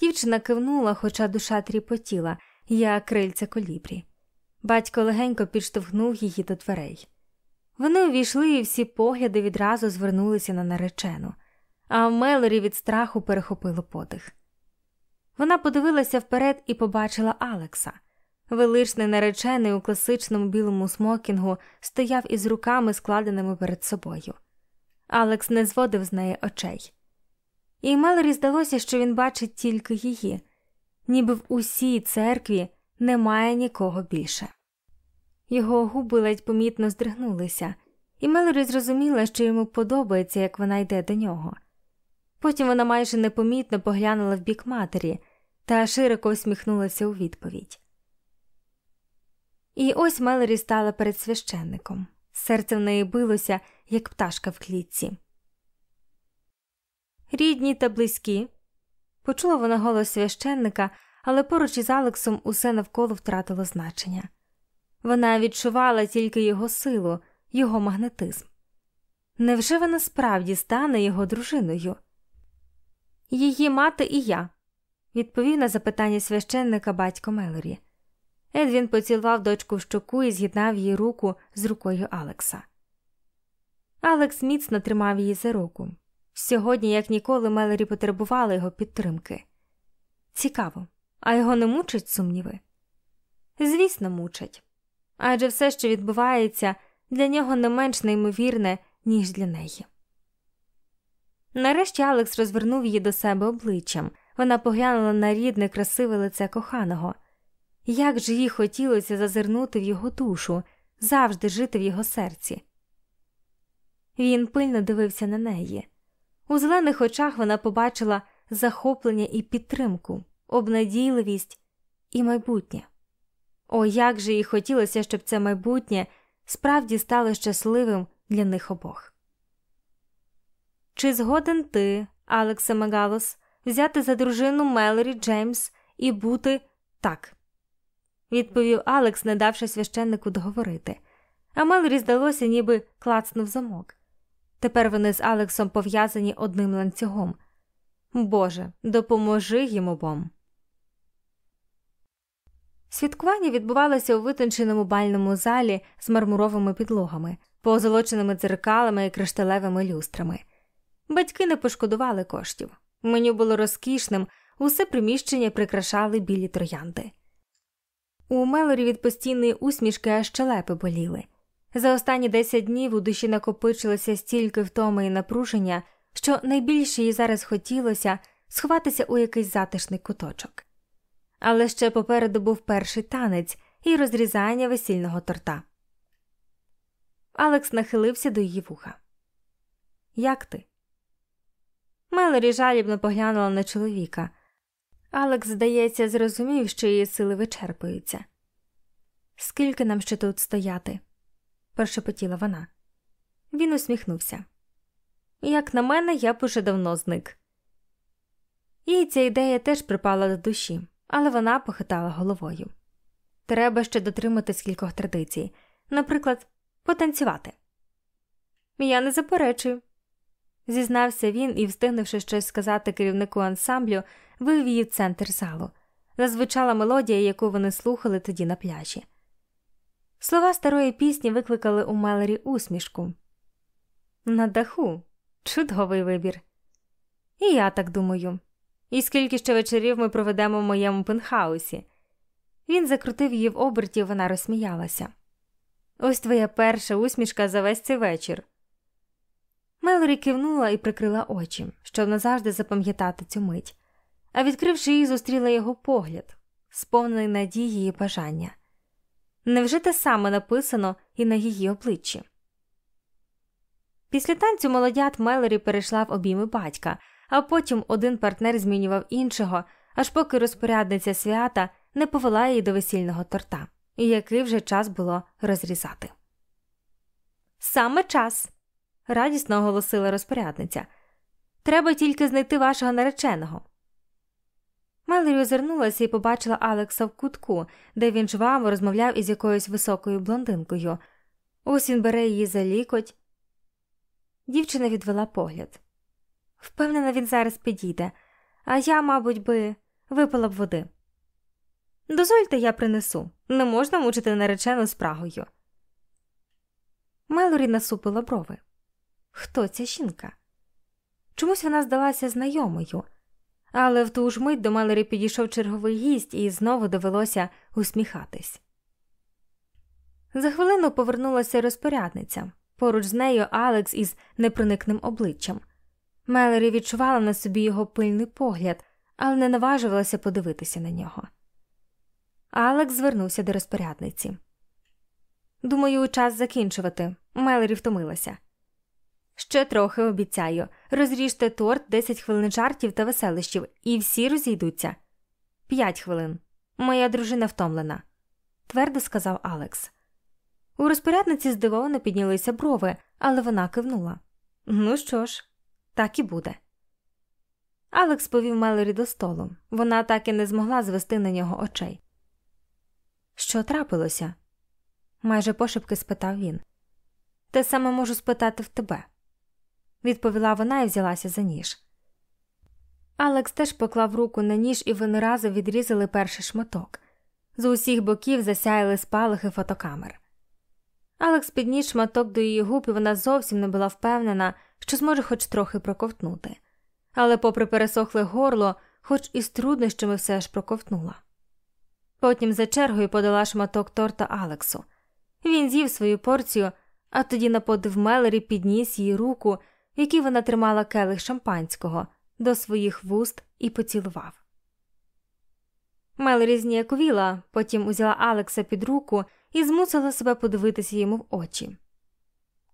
Дівчина кивнула, хоча душа тріпотіла, як крильця колібрі. Батько легенько підштовхнув її до дверей. Вони увійшли і всі погляди відразу звернулися на наречену, а Мелорі від страху перехопило подих. Вона подивилася вперед і побачила Алекса. Величний наречений у класичному білому смокінгу стояв із руками, складеними перед собою. Алекс не зводив з неї очей. І Мелорі здалося, що він бачить тільки її, ніби в усій церкві немає нікого більше. Його губи ледь помітно здригнулися, і Мелорі зрозуміла, що йому подобається, як вона йде до нього. Потім вона майже непомітно поглянула в бік матері та широко усміхнулася у відповідь. І ось Мелорі стала перед священником. Серце в неї билося, як пташка в клітці. Рідні та близькі. Почула вона голос священника, але поруч із Алексом усе навколо втратило значення. Вона відчувала тільки його силу, його магнетизм. Невже вона справді стане його дружиною? Її мати і я, відповів на запитання священника батько Мелорі. Едвін поцілував дочку в щоку і з'єднав її руку з рукою Алекса. Алекс міцно тримав її за руку. Сьогодні, як ніколи, Мелері потребувала його підтримки. Цікаво, а його не мучать сумніви? Звісно, мучать. Адже все, що відбувається, для нього не менш неймовірне, ніж для неї. Нарешті Алекс розвернув її до себе обличчям. Вона поглянула на рідне, красиве лице коханого. Як же їй хотілося зазирнути в його душу, завжди жити в його серці. Він пильно дивився на неї. У зелених очах вона побачила захоплення і підтримку, обнадійливість і майбутнє. О, як же їй хотілося, щоб це майбутнє справді стало щасливим для них обох. Чи згоден ти, Алексе Мегалос, взяти за дружину Мелорі Джеймс і бути так? відповів Алекс, не давши священнику договорити, а Мелорі здалося, ніби клацнув замок. Тепер вони з Алексом пов'язані одним ланцюгом. Боже, допоможи їм обом. Святкування відбувалося у витонченому бальному залі з мармуровими підлогами, позолоченими дзеркалами і кришталевими люстрами. Батьки не пошкодували коштів. Меню було розкішним, усе приміщення прикрашали білі троянди. У Мелорі від постійної усмішки аж щелепи боліли. За останні десять днів у душі накопичилося стільки втоми і напруження, що найбільше їй зараз хотілося сховатися у якийсь затишний куточок. Але ще попереду був перший танець і розрізання весільного торта. Алекс нахилився до її вуха. Як ти? Мелорі жалібно поглянула на чоловіка. Алекс, здається, зрозумів, що її сили вичерпуються. Скільки нам ще тут стояти? прошепотіла вона. Він усміхнувся. Як на мене, я б уже давно зник. Їй ця ідея теж припала до душі, але вона похитала головою. Треба ще дотриматись кількох традицій, наприклад, потанцювати. Я не заперечую, зізнався він і, встигнувши щось сказати керівнику ансамблю, вивів її в центр залу. Зазвучала мелодія, яку вони слухали тоді на пляжі. Слова старої пісні викликали у Мелері усмішку. На даху чудовий вибір. І я так думаю. І скільки ще вечорів ми проведемо в моєму пентхаусі. Він закрутив її в оберті, вона розсміялася. Ось твоя перша усмішка за весь цей вечір. Мелорі кивнула і прикрила очі, щоб назавжди запам'ятати цю мить, а відкривши її, зустріла його погляд, сповнений надії і бажання. Невже те саме написано і на її обличчі? Після танцю молодят Мелорі перейшла в обійми батька, а потім один партнер змінював іншого, аж поки розпорядниця свята не повела її до весільного торта, і який вже час було розрізати. Саме час. радісно оголосила розпорядниця. Треба тільки знайти вашого нареченого. Мелері озирнулася і побачила Алекса в кутку, де він жваво розмовляв із якоюсь високою блондинкою. Ось він бере її за лікоть. Дівчина відвела погляд. Впевнена, він зараз підійде, а я, мабуть, би випила б води. Дозвольте, я принесу. Не можна мучити наречену спрагою. Мелорі насупила брови. Хто ця жінка? Чомусь вона здалася знайомою. Але в ту ж мить до Мелері підійшов черговий гість і знову довелося усміхатись. За хвилину повернулася розпорядниця поруч з нею Алекс із непроникним обличчям. Мелері відчувала на собі його пильний погляд, але не наважувалася подивитися на нього. Алекс звернувся до розпорядниці. Думаю, час закінчувати. Мелері втомилася. Ще трохи обіцяю. Розріжте торт, 10 хвилин жартів та веселищів, і всі розійдуться. П'ять хвилин. Моя дружина втомлена, твердо сказав Алекс. У розпорядниці здивовано піднялися брови, але вона кивнула. Ну що ж, так і буде. Алекс повів Мелорі до столу. Вона так і не змогла звести на нього очей. Що трапилося? майже пошепки спитав він. Те саме можу спитати в тебе відповіла вона і взялася за ніж. Алекс теж поклав руку на ніж, і вони разом відрізали перший шматок. З усіх боків засяяли спалахи фотокамер. Алекс підніс шматок до її губ, і вона зовсім не була впевнена, що зможе хоч трохи проковтнути. Але, попри пересохле горло, хоч і з труднощами все ж проковтнула. Потім за чергою подала шматок торта Алексу. Він з'їв свою порцію, а тоді на подив Мелері підніс її руку, в вона тримала келих шампанського, до своїх вуст і поцілував. Мелері зніяковіла, потім узяла Алекса під руку і змусила себе подивитися йому в очі.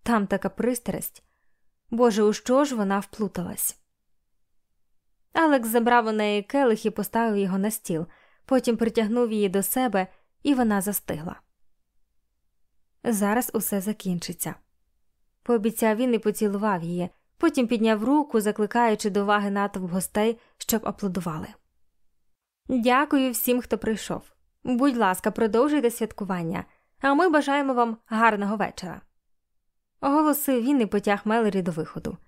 Там така пристрасть. Боже, у що ж вона вплуталась? Алекс забрав у неї келих і поставив його на стіл, потім притягнув її до себе, і вона застигла. Зараз усе закінчиться. Пообіцяв він і поцілував її, потім підняв руку, закликаючи до уваги натовп гостей, щоб аплодували. Дякую всім, хто прийшов. Будь ласка, продовжуйте святкування, а ми бажаємо вам гарного вечора. Оголосив він і потяг Мелері до виходу.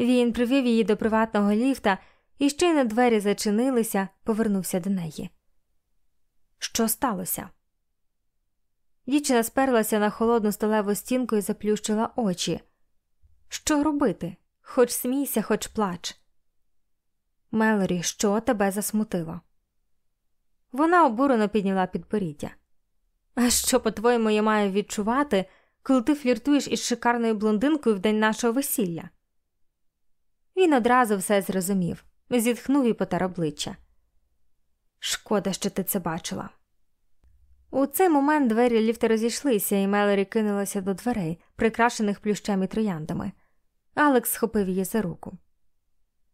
Він привів її до приватного ліфта і щойно двері зачинилися, повернувся до неї. Що сталося? Дівчина сперлася на холодну сталеву стінку і заплющила очі. Що робити? Хоч смійся, хоч плач. Мелорі, що тебе засмутило? Вона обурено підняла підборіддя. А що, по-твоєму, я маю відчувати, коли ти фліртуєш із шикарною блондинкою в день нашого весілля? Він одразу все зрозумів, зітхнув і потер обличчя. Шкода, що ти це бачила. У цей момент двері ліфта розійшлися, і Мелорі кинулася до дверей, прикрашених плющем і трояндами. Алекс схопив її за руку.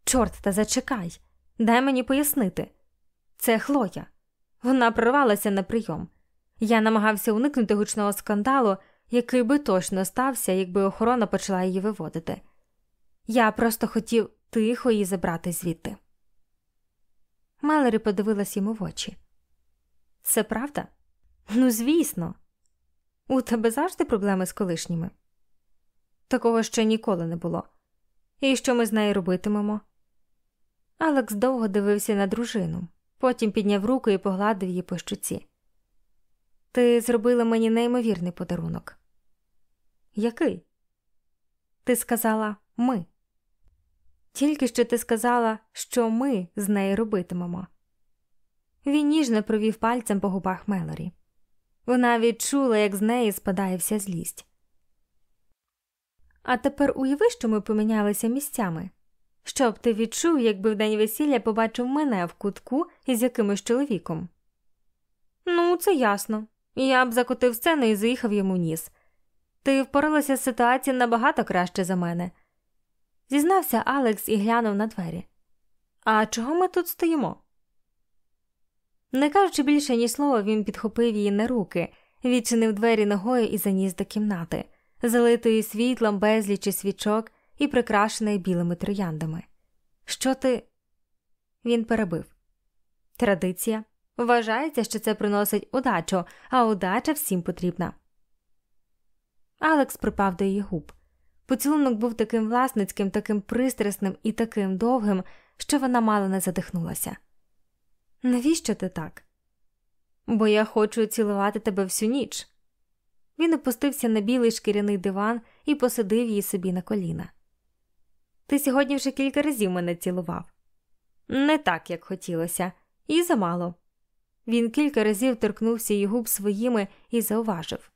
Чорт, та зачекай, дай мені пояснити. Це Хлоя. Вона прорвалася на прийом. Я намагався уникнути гучного скандалу, який би точно стався, якби охорона почала її виводити. Я просто хотів тихо її забрати звідти. Мелері подивилась йому в очі. Це правда? Ну, звісно, у тебе завжди проблеми з колишніми. Такого ще ніколи не було. І що ми з нею робитимемо? Алекс довго дивився на дружину, потім підняв руку і погладив її по щуці. Ти зробила мені неймовірний подарунок. Який? Ти сказала ми. Тільки що ти сказала, що ми з нею робитимемо. Він ніжно провів пальцем по губах Мелорі. Вона відчула, як з неї спадає вся злість. А тепер уяви, що ми помінялися місцями. Що б ти відчув, якби в день весілля побачив мене в кутку із якимось чоловіком? Ну, це ясно. Я б закотив сцену і заїхав йому ніс. Ти впоралася з ситуацією набагато краще за мене. Зізнався Алекс і глянув на двері. А чого ми тут стоїмо? Не кажучи більше ні слова, він підхопив її на руки, відчинив двері ногою і заніс до кімнати, залитої світлом, безлічі свічок і прикрашеної білими трояндами. Що ти. Він перебив. Традиція. Вважається, що це приносить удачу, а удача всім потрібна. Алекс припав до її губ. Поцілунок був таким власницьким, таким пристрасним і таким довгим, що вона мало не задихнулася. Навіщо ти так? Бо я хочу цілувати тебе всю ніч. Він опустився на білий шкіряний диван і посадив її собі на коліна. Ти сьогодні вже кілька разів мене цілував. Не так, як хотілося, і замало. Він кілька разів торкнувся її губ своїми і зауважив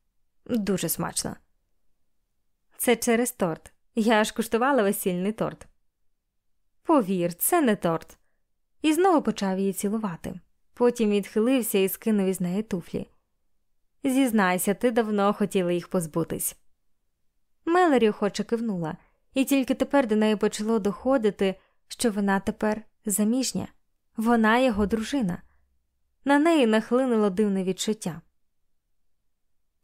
дуже смачно. Це через торт. Я аж куштувала весільний торт. Повір, це не торт і знову почав її цілувати. Потім відхилився і скинув із неї туфлі. Зізнайся, ти давно хотіла їх позбутись. Мелері охоче кивнула, і тільки тепер до неї почало доходити, що вона тепер заміжня, вона його дружина. На неї нахлинуло дивне відчуття.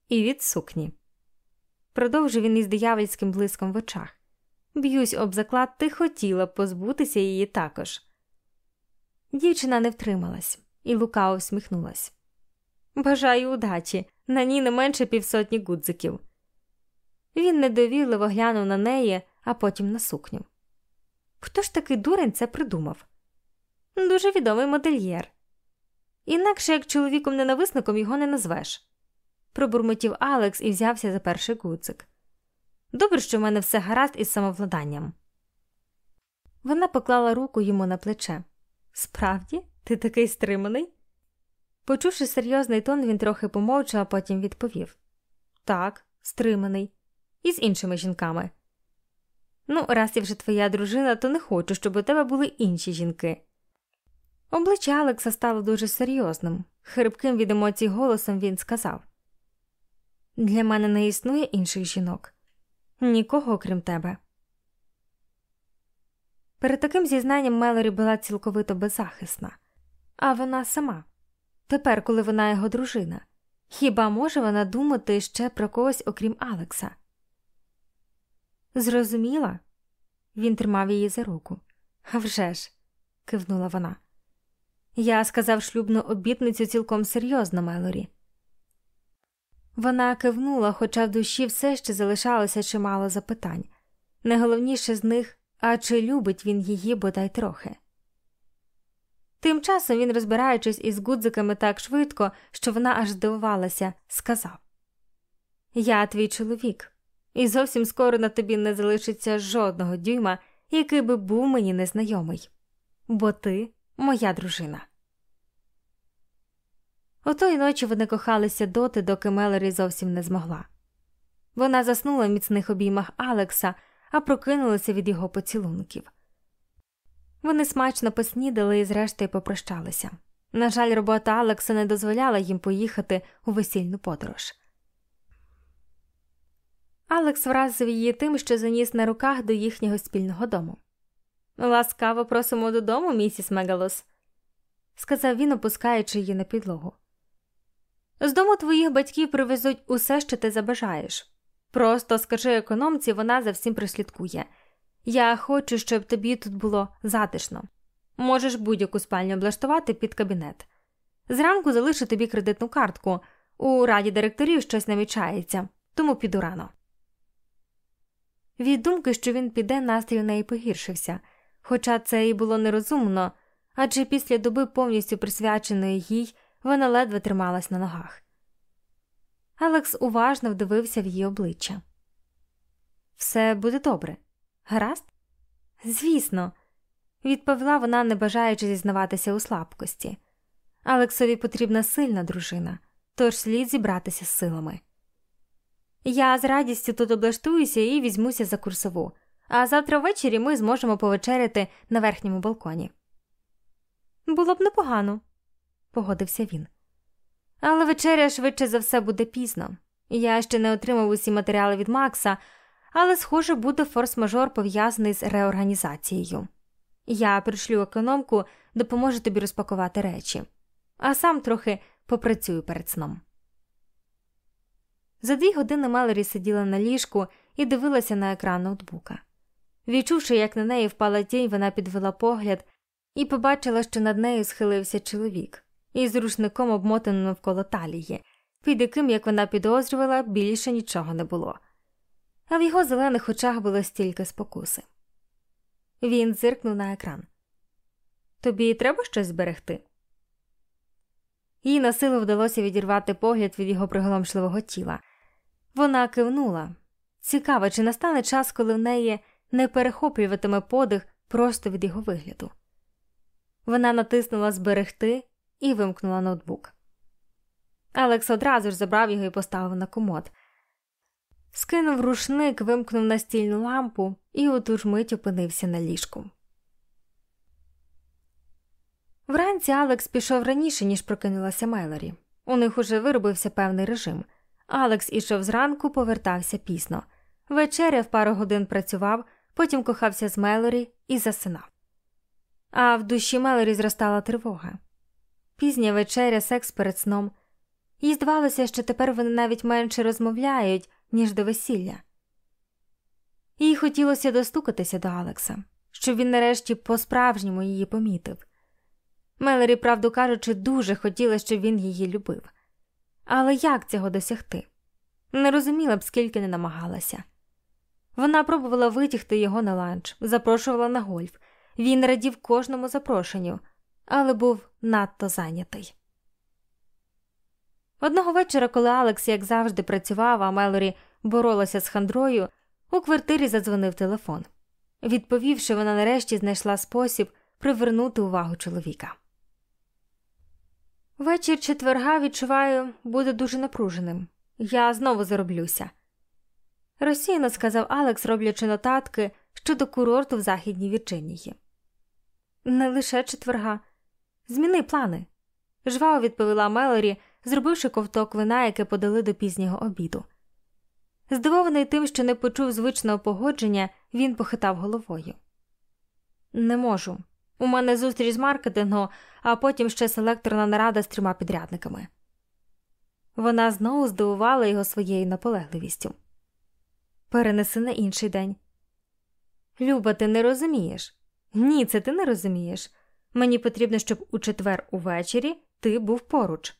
І від сукні. Продовжив він із диявольським блиском в очах. Б'юсь об заклад, ти хотіла б позбутися її також. Дівчина не втрималась і лукаво всміхнулась. Бажаю удачі, на ній не менше півсотні гудзиків. Він недовірливо глянув на неї, а потім на сукню. Хто ж такий дурень це придумав? Дуже відомий модельєр. Інакше як чоловіком ненависником його не назвеш. Пробурмотів Алекс і взявся за перший гудзик. Добре, що в мене все гаразд із самовладанням. Вона поклала руку йому на плече. Справді, ти такий стриманий? Почувши серйозний тон, він трохи помовчав, а потім відповів Так, стриманий, і з іншими жінками. Ну, раз я вже твоя дружина, то не хочу, щоб у тебе були інші жінки. Обличчя Алекса стало дуже серйозним. Хрипким від емоцій голосом він сказав Для мене не існує інших жінок, нікого окрім тебе. Перед таким зізнанням Мелорі була цілковито беззахисна, а вона сама. Тепер, коли вона його дружина, хіба може вона думати ще про когось окрім Алекса? Зрозуміла? Він тримав її за руку. «А вже ж», – кивнула вона. Я сказав шлюбну обітницю цілком серйозно, Мелорі. Вона кивнула, хоча в душі все ще залишалося чимало запитань. Найголовніше з них а чи любить він її бодай трохи. Тим часом він, розбираючись із гудзиками так швидко, що вона аж здивувалася, сказав Я твій чоловік, і зовсім скоро на тобі не залишиться жодного дюйма, який би був мені незнайомий, бо ти моя дружина. Отої ночі вони кохалися доти, доки Мелорі зовсім не змогла. Вона заснула в міцних обіймах Алекса, а прокинулася від його поцілунків. Вони смачно поснідали і зрештою попрощалися. На жаль, робота Алекса не дозволяла їм поїхати у весільну подорож. Алекс вразив її тим, що заніс на руках до їхнього спільного дому. Ласкаво просимо додому, місіс Мегалос, сказав він, опускаючи її на підлогу. З дому твоїх батьків привезуть усе, що ти забажаєш. Просто скажи економці, вона за всім прислідкує. Я хочу, щоб тобі тут було затишно. Можеш будь-яку спальню облаштувати під кабінет. Зранку залишу тобі кредитну картку. У раді директорів щось намічається, тому піду рано. Від думки, що він піде, настрій у неї погіршився, хоча це і було нерозумно, адже після доби повністю присвяченої їй вона ледве трималась на ногах. Алекс уважно вдивився в її обличчя. Все буде добре, гаразд? Звісно, відповіла вона, не бажаючи зізнаватися у слабкості. Алексові потрібна сильна дружина, тож слід зібратися з силами. Я з радістю тут облаштуюся і візьмуся за курсову, а завтра ввечері ми зможемо повечеряти на верхньому балконі. Було б непогано, погодився він. Але вечеря швидше за все буде пізно. Я ще не отримав усі матеріали від Макса, але, схоже, буде форс-мажор пов'язаний з реорганізацією. Я пришлю економку, допоможу тобі розпакувати речі, а сам трохи попрацюю перед сном. За дві години Мелорі сиділа на ліжку і дивилася на екран ноутбука. Відчувши, як на неї впала тінь, вона підвела погляд і побачила, що над нею схилився чоловік із рушником обмотаним навколо талії, під яким, як вона підозрювала, більше нічого не було. А в його зелених очах було стільки спокуси. Він зиркнув на екран. Тобі треба щось зберегти? Їй на силу вдалося відірвати погляд від його приголомшливого тіла. Вона кивнула. Цікаво, чи настане час, коли в неї не перехоплюватиме подих просто від його вигляду. Вона натиснула зберегти і вимкнула ноутбук. Алекс одразу ж забрав його і поставив на комод. Скинув рушник, вимкнув настільну лампу і у ту ж мить опинився на ліжку. Вранці Алекс пішов раніше, ніж прокинулася Мелорі. У них уже виробився певний режим. Алекс ішов зранку, повертався пізно. Вечеря в пару годин працював, потім кохався з Мелорі і засинав. А в душі Мелорі зростала тривога пізня вечеря, секс перед сном. Їй здавалося, що тепер вони навіть менше розмовляють, ніж до весілля. Їй хотілося достукатися до Алекса, щоб він нарешті по-справжньому її помітив. Мелері, правду кажучи, дуже хотіла, щоб він її любив. Але як цього досягти? Не розуміла б, скільки не намагалася. Вона пробувала витягти його на ланч, запрошувала на гольф. Він радів кожному запрошенню, але був надто зайнятий. Одного вечора, коли Алекс, як завжди, працював, а Мелорі боролася з хандрою, у квартирі задзвонив телефон. Відповівши, вона нарешті знайшла спосіб привернути увагу чоловіка. Вечір четверга, відчуваю, буде дуже напруженим. Я знову зароблюся. Російно сказав Алекс, роблячи нотатки щодо курорту в Західній Вірджинії. Не лише четверга. Зміни плани. Жваво відповіла Мелорі, зробивши ковток вина, яке подали до пізнього обіду. Здивований тим, що не почув звичного погодження, він похитав головою. Не можу. У мене зустріч з маркетингу, а потім ще селекторна нарада з трьома підрядниками. Вона знову здивувала його своєю наполегливістю. Перенеси на інший день. Люба, ти не розумієш. Ні, це ти не розумієш. Мені потрібно, щоб у четвер увечері ти був поруч.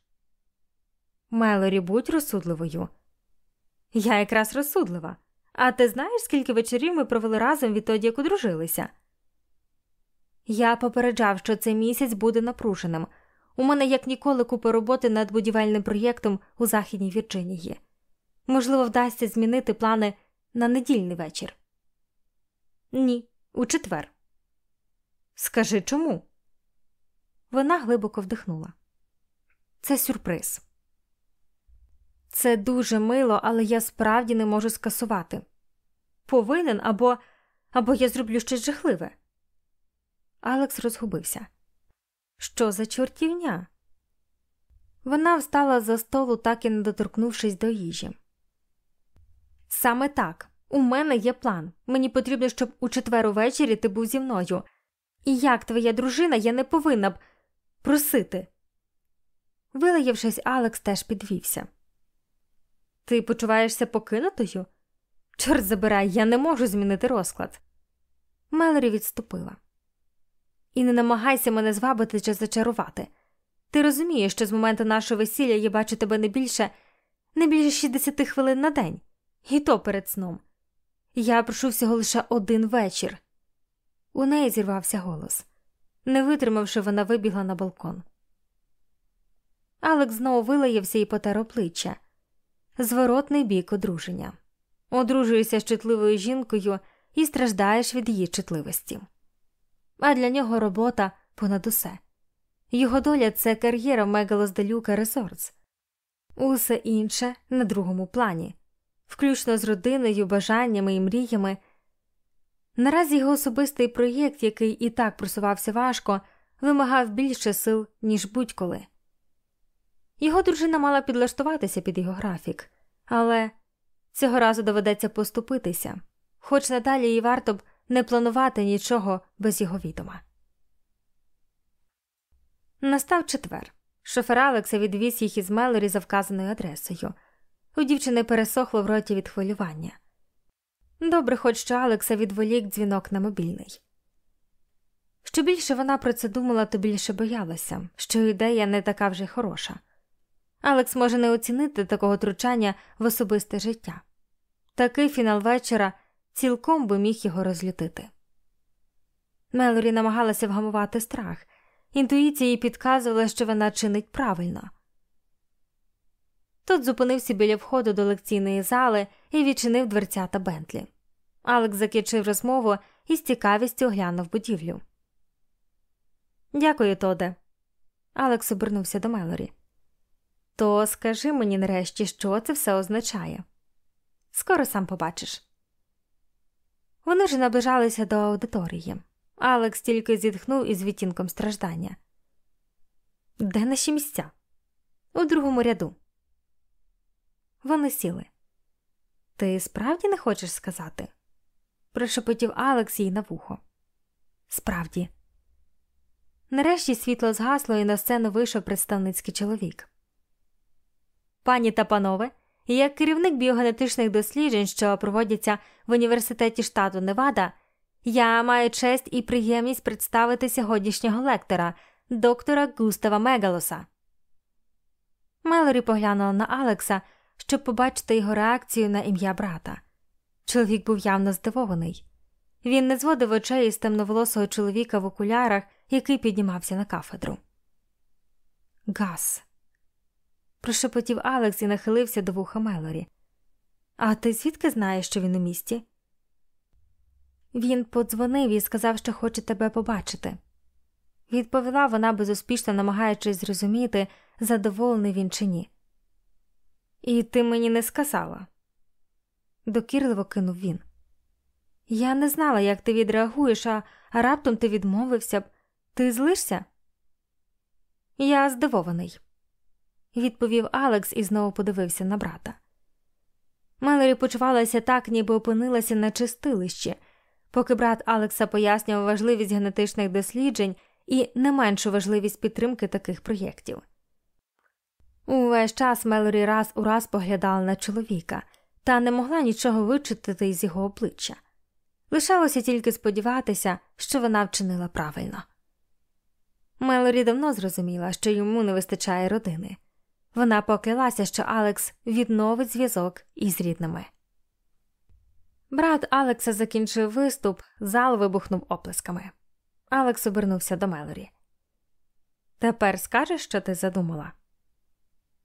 Мелорі, будь розсудливою. Я якраз розсудлива. А ти знаєш, скільки вечорів ми провели разом відтоді, як одружилися? Я попереджав, що цей місяць буде напруженим. У мене як ніколи купа роботи над будівельним проєктом у Західній Вірджинії. Можливо, вдасться змінити плани на недільний вечір. Ні, у четвер. Скажи чому? Вона глибоко вдихнула. Це сюрприз. Це дуже мило, але я справді не можу скасувати. Повинен або або я зроблю щось жахливе. Алекс розгубився. Що за чортівня? Вона встала за столу, так і не доторкнувшись до їжі. Саме так, у мене є план. Мені потрібно, щоб у четвер увечері ти був зі мною. І як твоя дружина, я не повинна б просити. Вилаявшись, Алекс теж підвівся. Ти почуваєшся покинутою? Чорт забирай, я не можу змінити розклад. Мелорі відступила. І не намагайся мене звабити чи зачарувати. Ти розумієш, що з моменту нашого весілля я бачу тебе не більше не більше 60 хвилин на день, і то перед сном. Я прошу всього лише один вечір. У неї зірвався голос. Не витримавши, вона вибігла на балкон. Алекс знову вилаявся і потер обличчя. Зворотний бік одруження. Одружуєшся з чутливою жінкою і страждаєш від її чутливості. А для нього робота понад усе. Його доля це кар'єра Мегалоздалюка Резордс. Усе інше на другому плані, включно з родиною, бажаннями і мріями. Наразі його особистий проєкт, який і так просувався важко, вимагав більше сил, ніж будь-коли. Його дружина мала підлаштуватися під його графік, але цього разу доведеться поступитися, хоч надалі їй варто б не планувати нічого без його відома. Настав четвер. Шофер Алекса відвіз їх із Мелорі за вказаною адресою. У дівчини пересохло в роті від хвилювання. Добре, хоч що Алекса відволік дзвінок на мобільний. Що більше вона про це думала, то більше боялася, що ідея не така вже хороша. Алекс може не оцінити такого тручання в особисте життя. Такий фінал вечора цілком би міг його розлютити. Мелорі намагалася вгамувати страх, інтуїція їй підказувала, що вона чинить правильно. Тут зупинився біля входу до лекційної зали і відчинив дверцята Бентлі. Алекс закінчив розмову і з цікавістю оглянув будівлю. Дякую, Тоде. Алекс обернувся до Мелорі. То скажи мені нарешті, що це все означає. Скоро сам побачиш. Вони вже наближалися до аудиторії. Алекс тільки зітхнув із відтінком страждання. Де наші місця? У другому ряду. Вони сіли. Ти справді не хочеш сказати? прошепотів Алекс їй на вухо. Справді. Нарешті світло згасло, і на сцену вийшов представницький чоловік. Пані та панове, як керівник біогенетичних досліджень, що проводяться в університеті штату Невада, я маю честь і приємність представити сьогоднішнього лектора, доктора Густава Мегалоса. Мелорі поглянула на Алекса, щоб побачити його реакцію на ім'я брата. Чоловік був явно здивований. Він не зводив очей із темноволосого чоловіка в окулярах, який піднімався на кафедру. Гас. прошепотів Алекс і нахилився до вуха Мелорі. А ти звідки знаєш, що він у місті? Він подзвонив і сказав, що хоче тебе побачити. Відповіла вона безуспішно намагаючись зрозуміти, задоволений він чи ні. І ти мені не сказала, докірливо кинув він. Я не знала, як ти відреагуєш, а, раптом ти відмовився б. Ти злишся? Я здивований, відповів Алекс і знову подивився на брата. Мелорі почувалася так, ніби опинилася на чистилищі, поки брат Алекса пояснював важливість генетичних досліджень і не меншу важливість підтримки таких проєктів. Увесь час Мелорі раз у раз поглядала на чоловіка та не могла нічого вичитати із його обличчя. Лишалося тільки сподіватися, що вона вчинила правильно. Мелорі давно зрозуміла, що йому не вистачає родини. Вона поклялася, що Алекс відновить зв'язок із рідними. Брат Алекса закінчив виступ, зал вибухнув оплесками. Алекс обернувся до Мелорі. Тепер скажеш, що ти задумала?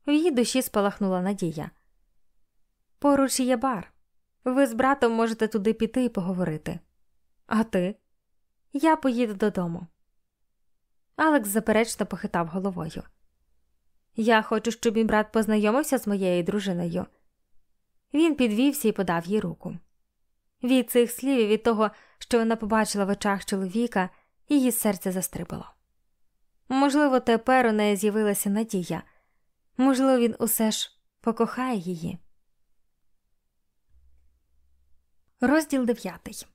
В її душі спалахнула надія. Поруч є бар. Ви з братом можете туди піти і поговорити. А ти? Я поїду додому. Алекс заперечно похитав головою. Я хочу, щоб мій брат познайомився з моєю дружиною. Він підвівся і подав їй руку. Від цих слів і від того, що вона побачила в очах чоловіка, її серце застрибало. Можливо, тепер у неї з'явилася надія, можливо, він усе ж покохає її. Розділ дев'ятий.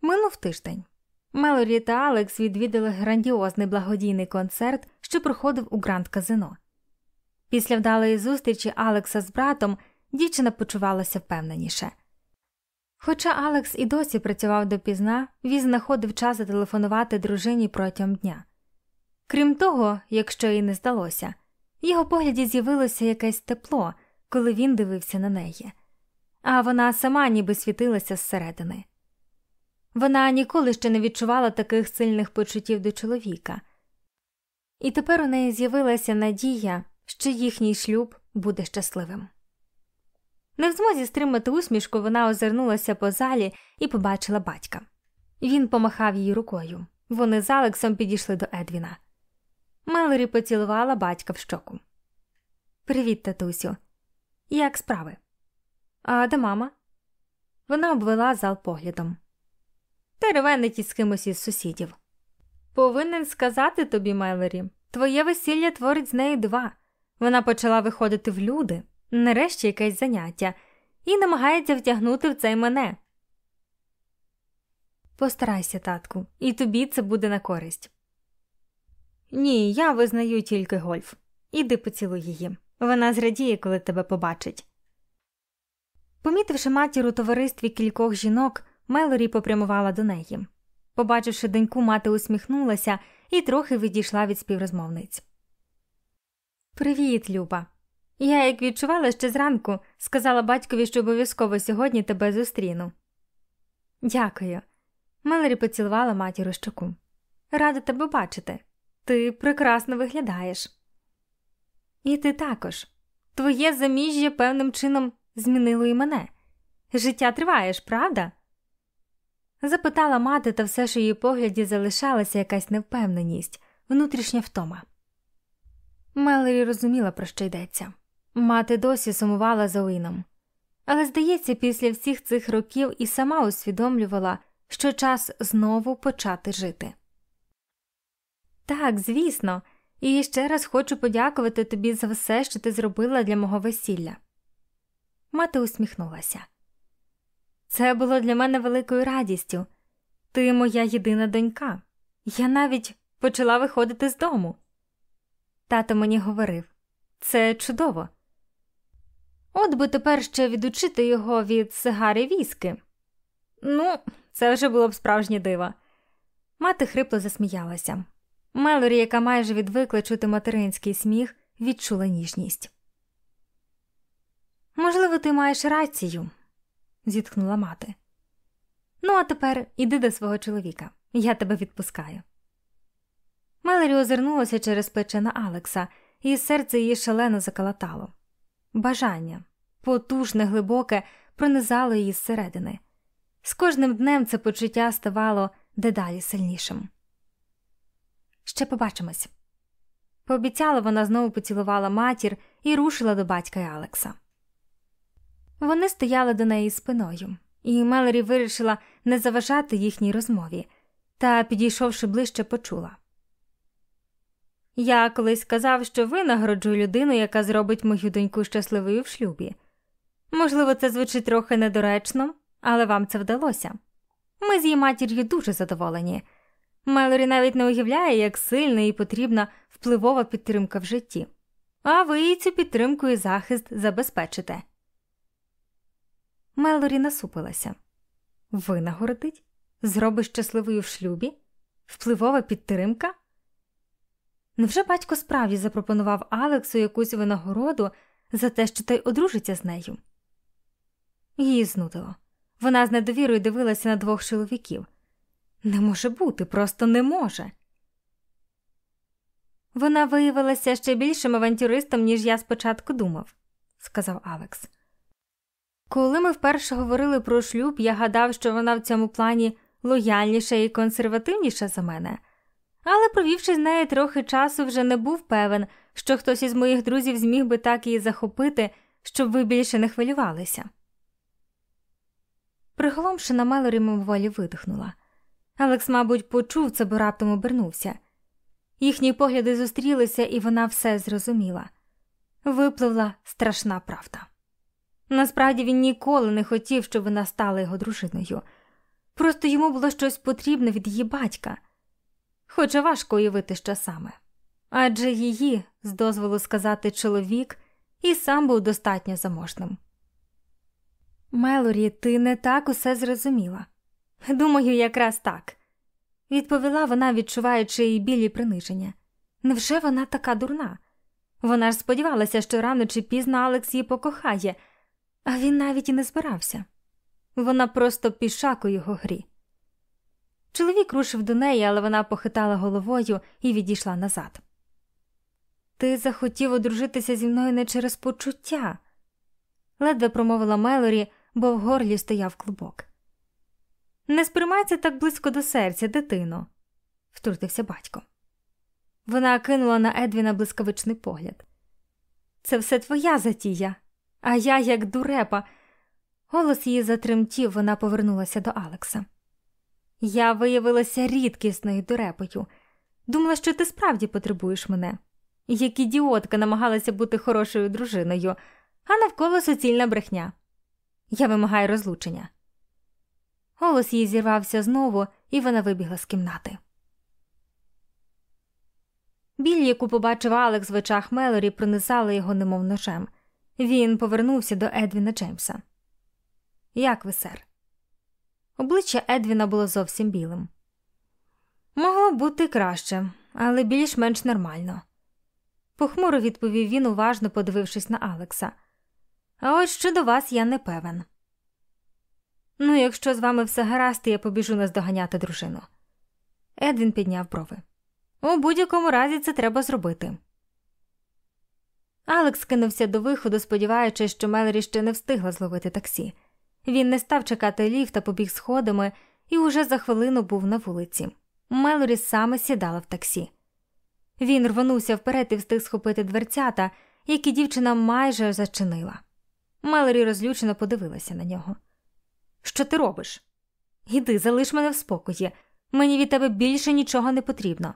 Минув тиждень. Мелорі та Алекс відвідали грандіозний благодійний концерт, що проходив у Гранд Казино. Після вдалої зустрічі Алекса з братом дівчина почувалася впевненіше. Хоча Алекс і досі працював допізна, він знаходив час зателефонувати дружині протягом дня. Крім того, якщо їй не здалося, в його погляді з'явилося якесь тепло, коли він дивився на неї, а вона сама ніби світилася зсередини. Вона ніколи ще не відчувала таких сильних почуттів до чоловіка, і тепер у неї з'явилася надія, що їхній шлюб буде щасливим. Не в змозі стримати усмішку, вона озирнулася по залі і побачила батька. Він помахав їй рукою. Вони з Алексом підійшли до Едвіна. Мелорі поцілувала батька в щоку. Привіт, татусю. Як справи? А де мама? Вона обвела зал поглядом. Теревенить із кимось із сусідів. Повинен сказати тобі, Мелорі, твоє весілля творить з нею два. Вона почала виходити в люди, нарешті якесь заняття, і намагається втягнути в це мене. Постарайся, татку, і тобі це буде на користь. Ні, я визнаю тільки гольф. Іди поцілуй її. Вона зрадіє, коли тебе побачить. Помітивши матір у товаристві кількох жінок, Мелорі попрямувала до неї. Побачивши доньку, мати усміхнулася і трохи відійшла від співрозмовниць. Привіт, Люба. Я, як відчувала ще зранку, сказала батькові, що обов'язково сьогодні тебе зустріну. Дякую. Мелорі поцілувала матір у щоку. Рада тебе бачити. Ти прекрасно виглядаєш. І ти також. Твоє заміжжя певним чином змінило і мене. Життя триваєш, правда? запитала мати, та все ж її погляді залишалася якась невпевненість, внутрішня втома. Мелорі розуміла, про що йдеться. Мати досі сумувала за Уіном. Але, здається, після всіх цих років і сама усвідомлювала, що час знову почати жити. Так, звісно, і ще раз хочу подякувати тобі за все, що ти зробила для мого весілля. Мати усміхнулася. Це було для мене великою радістю. Ти моя єдина донька. Я навіть почала виходити з дому. Тато мені говорив це чудово. От би тепер ще відучити його від сигари віски. Ну, це вже було б справжнє диво. Мати хрипло засміялася. Мелорі, яка майже відвикла чути материнський сміх, відчула ніжність. Можливо, ти маєш рацію, зітхнула мати. Ну, а тепер іди до свого чоловіка, я тебе відпускаю. Мелорі озирнулася через плече на Алекса, і серце її шалено закалатало. Бажання, потужне, глибоке, пронизало її зсередини. З кожним днем це почуття ставало дедалі сильнішим. Ще побачимось. Пообіцяла вона знову поцілувала матір і рушила до батька і Алекса. Вони стояли до неї спиною, і Мелорі вирішила не заважати їхній розмові, та, підійшовши ближче, почула. Я колись казав, що винагороджую людину, яка зробить мою доньку щасливою в шлюбі. Можливо, це звучить трохи недоречно, але вам це вдалося. Ми з її матір'ю дуже задоволені. Мелорі навіть не уявляє, як сильна і потрібна впливова підтримка в житті, а ви їй цю підтримку і захист забезпечите. Мелорі насупилася винагородить? Зробиш щасливою в шлюбі? Впливова підтримка? Невже батько справді запропонував Алексу якусь винагороду за те, що той одружиться з нею? Її знудило. Вона з недовірою дивилася на двох чоловіків. Не може бути, просто не може. Вона виявилася ще більшим авантюристом, ніж я спочатку думав, сказав Алекс. Коли ми вперше говорили про шлюб, я гадав, що вона в цьому плані лояльніша і консервативніша за мене, але, провівши з нею трохи часу, вже не був певен, що хтось із моїх друзів зміг би так її захопити, щоб ви більше не хвилювалися. Приголомшена Мелорі мимоволі видихнула. Алекс, мабуть, почув це, бо раптом обернувся. Їхні погляди зустрілися, і вона все зрозуміла. Випливла страшна правда. Насправді він ніколи не хотів, щоб вона стала його дружиною. Просто йому було щось потрібне від її батька, хоча важко уявити, що саме. Адже її, з дозволу сказати, чоловік і сам був достатньо заможним. Мелорі, ти не так усе зрозуміла. Думаю, якраз так, відповіла вона, відчуваючи її білі приниження. Невже вона така дурна? Вона ж сподівалася, що рано чи пізно Алекс її покохає, а він навіть і не збирався. Вона просто пішак у його грі. Чоловік рушив до неї, але вона похитала головою і відійшла назад. Ти захотів одружитися зі мною не через почуття, ледве промовила Мелорі, бо в горлі стояв клубок. Не сприймайся так близько до серця, дитино, втрутився батько. Вона кинула на Едвіна блискавичний погляд. Це все твоя затія, а я, як дурепа. Голос її затремтів, вона повернулася до Алекса. Я виявилася рідкісною дурепою. Думала, що ти справді потребуєш мене. Як ідіотка намагалася бути хорошою дружиною, а навколо суцільна брехня. Я вимагаю розлучення. Голос її зірвався знову, і вона вибігла з кімнати. Біль, яку побачив Алекс в очах Мелорі, пронизала його немов ножем. Він повернувся до Едвіна Джеймса. Як ви, сер? Обличчя Едвіна було зовсім білим. Могло бути краще, але більш-менш нормально. Похмуро відповів він, уважно подивившись на Алекса. А ось щодо вас я не певен. Ну, якщо з вами все гаразд, я побіжу наздоганяти дружину. Едвін підняв брови. У будь-якому разі це треба зробити. Алекс кинувся до виходу, сподіваючись, що Мелері ще не встигла зловити таксі. Він не став чекати ліфта, побіг сходами і уже за хвилину був на вулиці. Мелорі саме сідала в таксі. Він рвонувся вперед і встиг схопити дверцята, які дівчина майже зачинила. Мелорі розлючено подивилася на нього. Що ти робиш? Іди, залиш мене в спокої. Мені від тебе більше нічого не потрібно.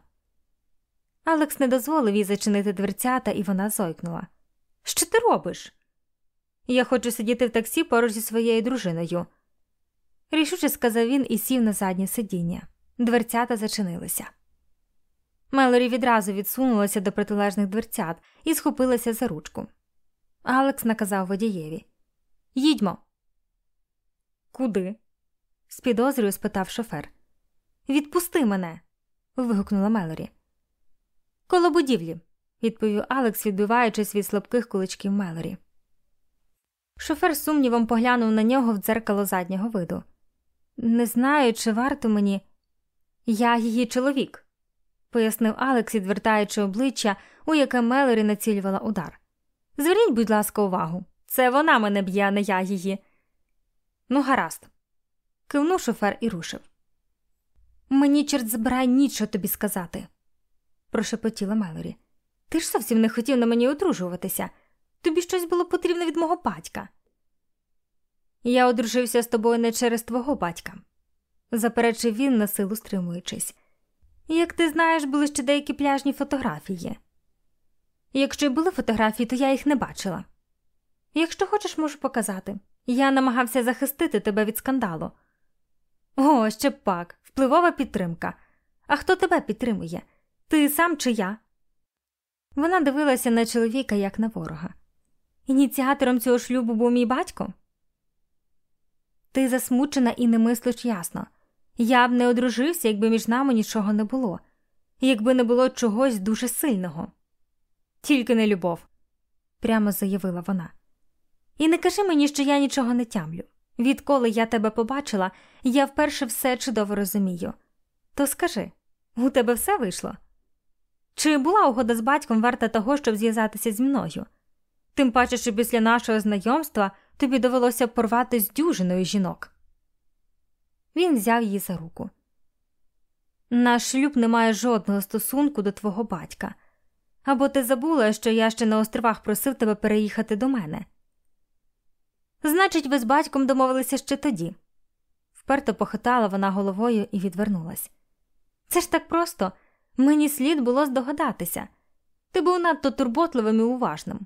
Алекс не дозволив їй зачинити дверцята, і вона зойкнула. Що ти робиш? Я хочу сидіти в таксі поруч зі своєю дружиною. Рішуче сказав він і сів на заднє сидіння. Дверцята зачинилися. Мелорі відразу відсунулася до протилежних дверцят і схопилася за ручку. Алекс наказав водієві Їдьмо. Куди? з підозрою спитав шофер. Відпусти мене. вигукнула Мелорі. Коло будівлі, відповів Алекс, відбиваючись від слабких куличків Мелорі. Шофер сумнівом поглянув на нього в дзеркало заднього виду. Не знаю, чи варто мені. Я її чоловік, пояснив Алекс, відвертаючи обличчя, у яке Мелорі націлювала удар. Зверніть, будь ласка, увагу. Це вона мене б'є, не я її. Ну, гаразд. Кивнув шофер і рушив. Мені, чорт забирай, нічого тобі сказати, прошепотіла Мелорі. Ти ж зовсім не хотів на мені одружуватися. Тобі щось було потрібно від мого батька. Я одружився з тобою не через твого батька, заперечив він, на силу стримуючись. Як ти знаєш, були ще деякі пляжні фотографії. Якщо й були фотографії, то я їх не бачила. Якщо хочеш, можу показати. Я намагався захистити тебе від скандалу. О, ще пак, впливова підтримка. А хто тебе підтримує? Ти сам чи я? Вона дивилася на чоловіка, як на ворога. Ініціатором цього шлюбу був мій батько. Ти засмучена і не мислиш ясно. Я б не одружився, якби між нами нічого не було, якби не було чогось дуже сильного. Тільки не любов, прямо заявила вона. І не кажи мені, що я нічого не тямлю. Відколи я тебе побачила, я вперше все чудово розумію. То скажи, у тебе все вийшло? Чи була угода з батьком варта того, щоб зв'язатися зі мною? Тим паче, що після нашого знайомства тобі довелося порвати з дюжиною жінок. Він взяв її за руку. Наш шлюб не має жодного стосунку до твого батька. Або ти забула, що я ще на островах просив тебе переїхати до мене. Значить, ви з батьком домовилися ще тоді. Вперто похитала вона головою і відвернулась. Це ж так просто мені слід було здогадатися. Ти був надто турботливим і уважним.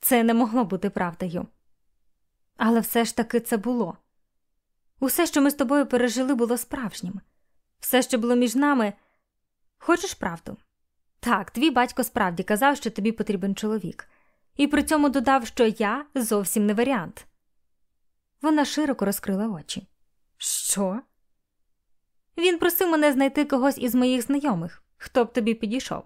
Це не могло бути правдою. Але все ж таки це було. Усе, що ми з тобою пережили, було справжнім. Все, що було між нами. Хочеш правду? Так, твій батько справді казав, що тобі потрібен чоловік, і при цьому додав, що я зовсім не варіант. Вона широко розкрила очі. Що? Він просив мене знайти когось із моїх знайомих, хто б тобі підійшов.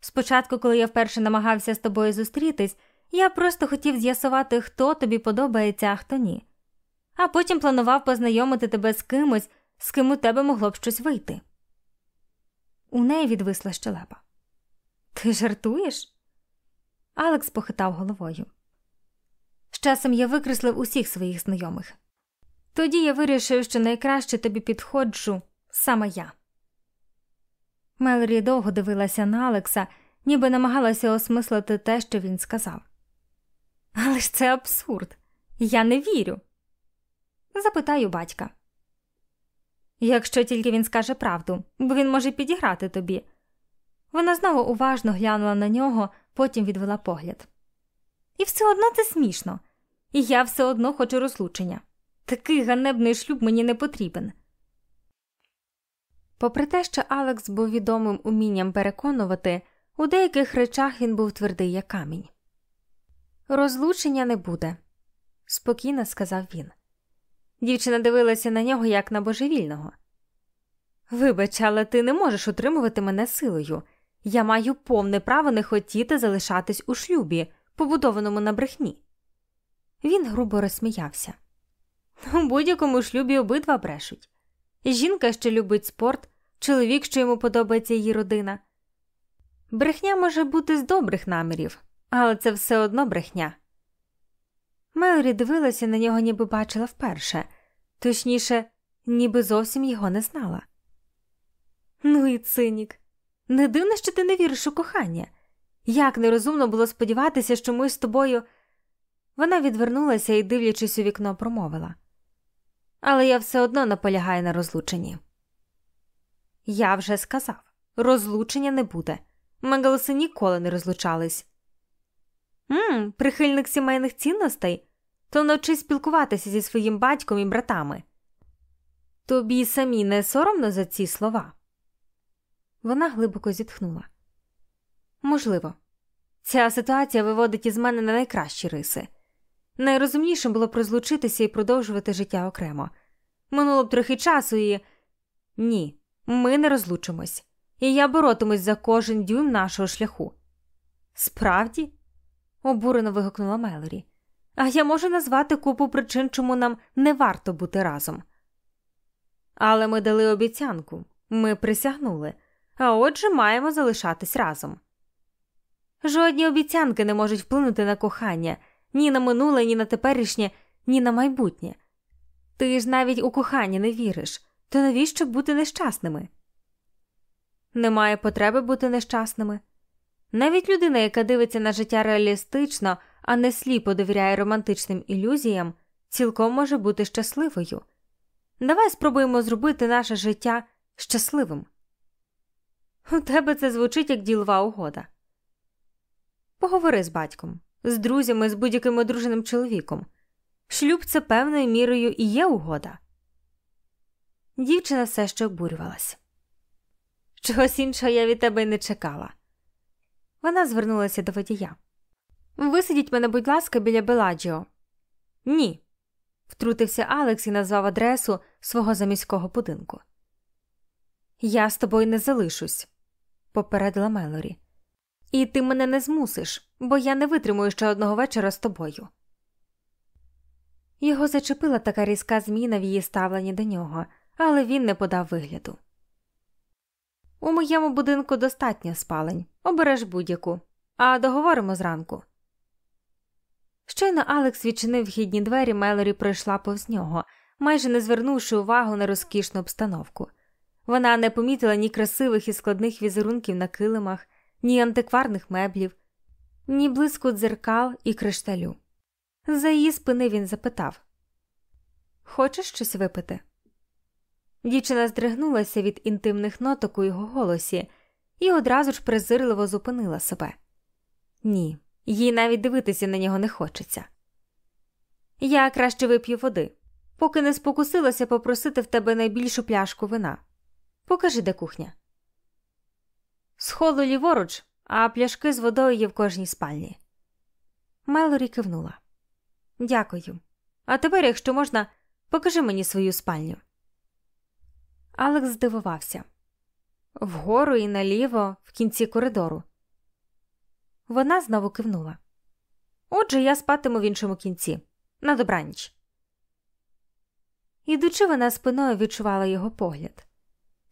Спочатку, коли я вперше намагався з тобою зустрітись, я просто хотів з'ясувати, хто тобі подобається, а хто ні, а потім планував познайомити тебе з кимось, з ким у тебе могло б щось вийти. У неї відвисла щелепа. Ти жартуєш? Алекс похитав головою. З часом я викреслив усіх своїх знайомих. Тоді я вирішив, що найкраще тобі підходжу саме я. Мелорі довго дивилася на Алекса, ніби намагалася осмислити те, що він сказав. Але ж це абсурд. Я не вірю. Запитаю батька. Якщо тільки він скаже правду, бо він може підіграти тобі. Вона знову уважно глянула на нього, потім відвела погляд. І все одно це смішно, і я все одно хочу розлучення. Такий ганебний шлюб мені не потрібен. Попри те, що Алекс був відомим умінням переконувати, у деяких речах він був твердий як камінь. Розлучення не буде, спокійно сказав він. Дівчина дивилася на нього як на божевільного. Вибач, але ти не можеш утримувати мене силою. Я маю повне право не хотіти залишатись у шлюбі, побудованому на брехні. Він грубо розсміявся. У будь-якому шлюбі обидва брешуть. Жінка, що любить спорт, чоловік, що йому подобається її родина. Брехня може бути з добрих намірів, але це все одно брехня. Мелорі дивилася на нього, ніби бачила вперше, точніше, ніби зовсім його не знала. Ну і цинік, не дивно, що ти не віриш у кохання. Як нерозумно було сподіватися, що ми з тобою. Вона відвернулася і, дивлячись у вікно, промовила. Але я все одно наполягаю на розлученні. Я вже сказав розлучення не буде. Мегалоси ніколи не розлучались. Мм, прихильник сімейних цінностей, то навчись спілкуватися зі своїм батьком і братами. Тобі самі не соромно за ці слова. Вона глибоко зітхнула. Можливо, ця ситуація виводить із мене на найкращі риси. Найрозумніше було б розлучитися і продовжувати життя окремо. Минуло б трохи часу і. Ні, ми не розлучимось, і я боротимусь за кожен дюйм нашого шляху. Справді? обурено вигукнула Мелорі. А я можу назвати купу причин, чому нам не варто бути разом. Але ми дали обіцянку, ми присягнули. а отже, маємо залишатись разом. Жодні обіцянки не можуть вплинути на кохання ні на минуле, ні на теперішнє, ні на майбутнє. Ти ж навіть у кохання не віриш, то навіщо бути нещасними? Немає потреби бути нещасними. Навіть людина, яка дивиться на життя реалістично, а не сліпо довіряє романтичним ілюзіям, цілком може бути щасливою. Давай спробуємо зробити наше життя щасливим. У тебе це звучить як ділова угода. Поговори з батьком, з друзями, з будь-яким одруженим чоловіком. Шлюб це певною мірою і є угода. Дівчина все ще обурювалась. Чогось іншого я від тебе не чекала. Вона звернулася до водія. Висадіть мене, будь ласка, біля Беладжіо. Ні. втрутився Алекс і назвав адресу свого заміського будинку. Я з тобою не залишусь, попередила Мелорі. І ти мене не змусиш, бо я не витримую ще одного вечора з тобою. Його зачепила така різка зміна в її ставленні до нього, але він не подав вигляду. У моєму будинку достатньо спалень, обереш будь-яку, а договоримо зранку. Щойно Алекс відчинив вхідні двері, Мелорі пройшла повз нього, майже не звернувши увагу на розкішну обстановку. Вона не помітила ні красивих і складних візерунків на килимах, ні антикварних меблів, ні блиску дзеркал і кришталю. За її спини він запитав Хочеш щось випити? Дівчина здригнулася від інтимних ноток у його голосі і одразу ж презирливо зупинила себе. Ні, їй навіть дивитися на нього не хочеться. Я краще вип'ю води, поки не спокусилася попросити в тебе найбільшу пляшку вина. Покажи, де кухня. Сходу ліворуч, а пляшки з водою є в кожній спальні. Мелорі кивнула. Дякую. А тепер, якщо можна, покажи мені свою спальню. Алекс здивувався вгору і наліво, в кінці коридору. Вона знову кивнула. Отже, я спатиму в іншому кінці, на добраніч. Ідучи, вона спиною відчувала його погляд.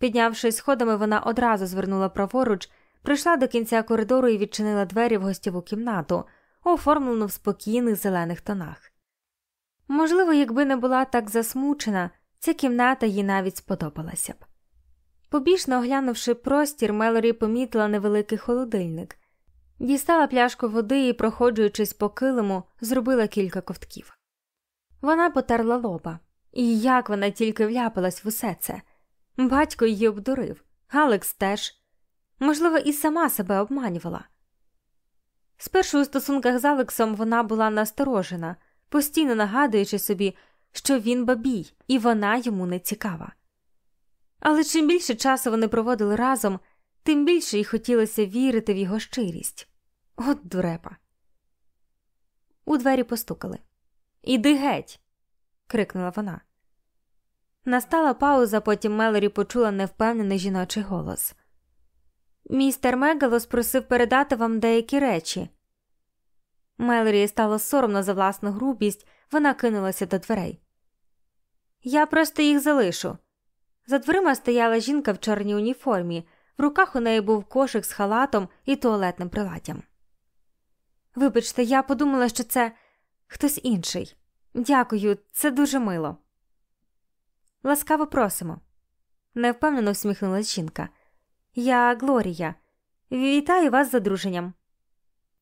Піднявшись сходами, вона одразу звернула праворуч, прийшла до кінця коридору і відчинила двері в гостєву кімнату, оформлену в спокійних зелених тонах. Можливо, якби не була так засмучена, ця кімната їй навіть сподобалася б. Побіжно оглянувши простір, Мелорі помітила невеликий холодильник, дістала пляшку води і, проходжуючись по килиму, зробила кілька ковтків. Вона потерла лоба, і як вона тільки вляпалась в усе це. Батько її обдурив, Алекс теж, можливо, і сама себе обманювала. Спершу у стосунках з Алексом вона була насторожена, постійно нагадуючи собі, що він бабій, і вона йому не цікава. Але чим більше часу вони проводили разом, тим більше їй хотілося вірити в його щирість. От дурепа. У двері постукали. Іди геть. крикнула вона. Настала пауза, потім Мелорі почула невпевнений жіночий голос. Містер Мегалос просив передати вам деякі речі. Мелорі стало соромно за власну грубість, вона кинулася до дверей. Я просто їх залишу. За дверима стояла жінка в чорній уніформі, в руках у неї був кошик з халатом і туалетним приладдям. Вибачте, я подумала, що це хтось інший. Дякую, це дуже мило. Ласкаво просимо. невпевнено всміхнулась жінка. Я Глорія. Вітаю вас з одруженням.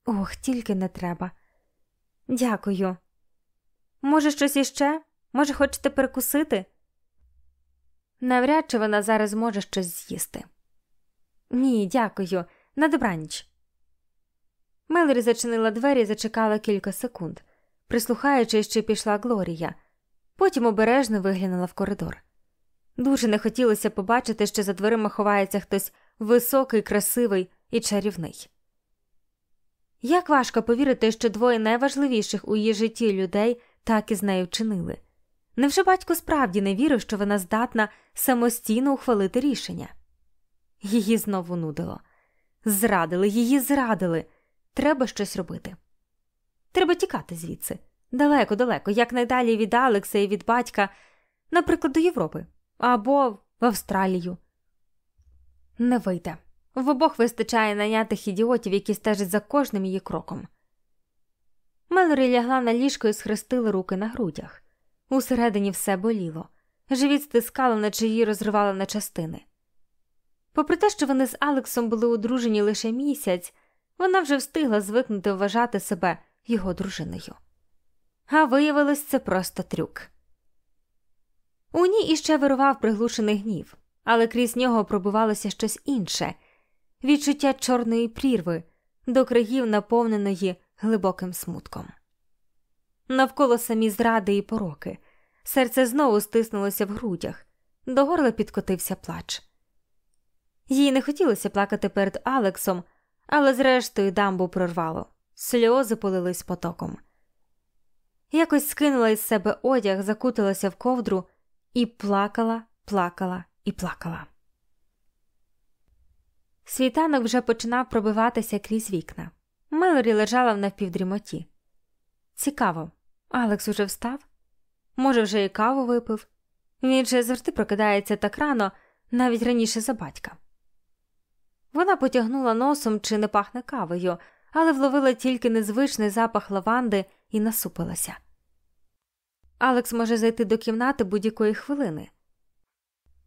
Ох, тільки не треба. Дякую. Може, щось іще? Може, хочете перекусити? Навряд чи вона зараз може щось з'їсти. Ні, дякую, на добраніч. Мелорі зачинила двері і зачекала кілька секунд, прислухаючись, чи пішла Глорія, потім обережно виглянула в коридор. Дуже не хотілося побачити, що за дверима ховається хтось високий, красивий і чарівний. Як важко повірити, що двоє найважливіших у її житті людей так і з нею вчинили. Невже батько справді не вірив, що вона здатна самостійно ухвалити рішення? Її знову нудило. Зрадили, її зрадили. Треба щось робити. Треба тікати звідси далеко, далеко, якнайдалі від Алекса і від батька, наприклад, до Європи або в Австралію. Не вийде. В обох вистачає найнятих ідіотів, які стежать за кожним її кроком. Мелорі лягла на ліжко і схрестила руки на грудях. Усередині все боліло, живіт стискало, наче її розривало на частини. Попри те, що вони з Алексом були одружені лише місяць, вона вже встигла звикнути вважати себе його дружиною. А виявилось це просто трюк. У ній іще вирував приглушений гнів, але крізь нього пробивалося щось інше відчуття чорної прірви, до країв наповненої глибоким смутком. Навколо самі зради і пороки, серце знову стиснулося в грудях, до горла підкотився плач. Їй не хотілося плакати перед Алексом, але зрештою дамбу прорвало, сльози полились потоком. Якось скинула із себе одяг, закуталася в ковдру і плакала, плакала і плакала. Світанок вже починав пробиватися крізь вікна. Мелорі лежала в напівдрімоті. Цікаво, Алекс уже встав? Може, вже і каву випив? Він же завжди прокидається так рано, навіть раніше за батька. Вона потягнула носом, чи не пахне кавою, але вловила тільки незвичний запах лаванди і насупилася. Алекс може зайти до кімнати будь-якої хвилини.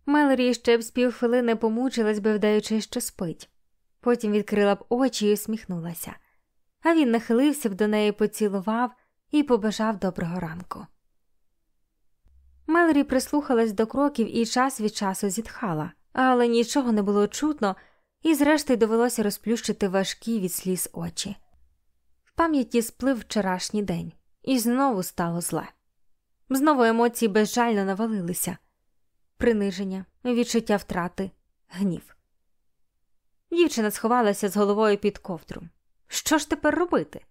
Мелорі ще б з півхвилини помучилась би, вдаючи, що спить. Потім відкрила б очі і усміхнулася, а він нахилився б до неї, поцілував і побажав доброго ранку. Мелорі прислухалась до кроків і час від часу зітхала, але нічого не було чутно, і, зрештою, довелося розплющити важкі від сліз очі. В пам'яті сплив вчорашній день, і знову стало зле. Знову емоції безжально навалилися приниження, відчуття втрати, гнів. Дівчина сховалася з головою під ковдру. Що ж тепер робити?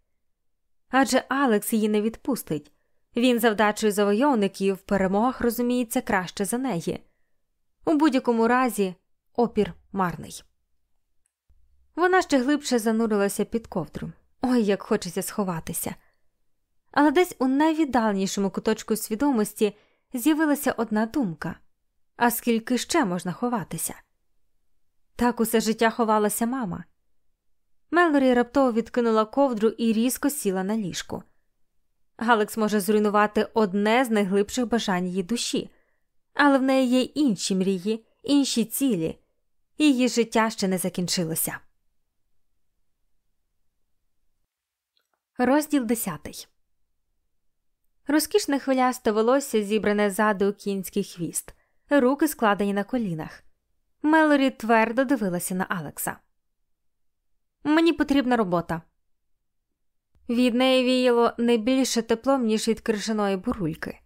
Адже Алекс її не відпустить. Він завдачою завойовників в перемогах розуміється краще за неї. У будь-якому разі опір марний. Вона ще глибше занурилася під ковдру. Ой, як хочеться сховатися. Але десь у найвіддаленішому куточку свідомості з'явилася одна думка а скільки ще можна ховатися? Так усе життя ховалася мама. Мелорі раптово відкинула ковдру і різко сіла на ліжку. Галекс може зруйнувати одне з найглибших бажань її душі, але в неї є інші мрії, інші цілі, її життя ще не закінчилося. Розділ десятий Розкішне хвилясте волосся зібране ззаду у кінський хвіст, руки складені на колінах. Мелорі твердо дивилася на Алекса. Мені потрібна робота. Від неї віяло не більше теплом, ніж від кришаної бурульки.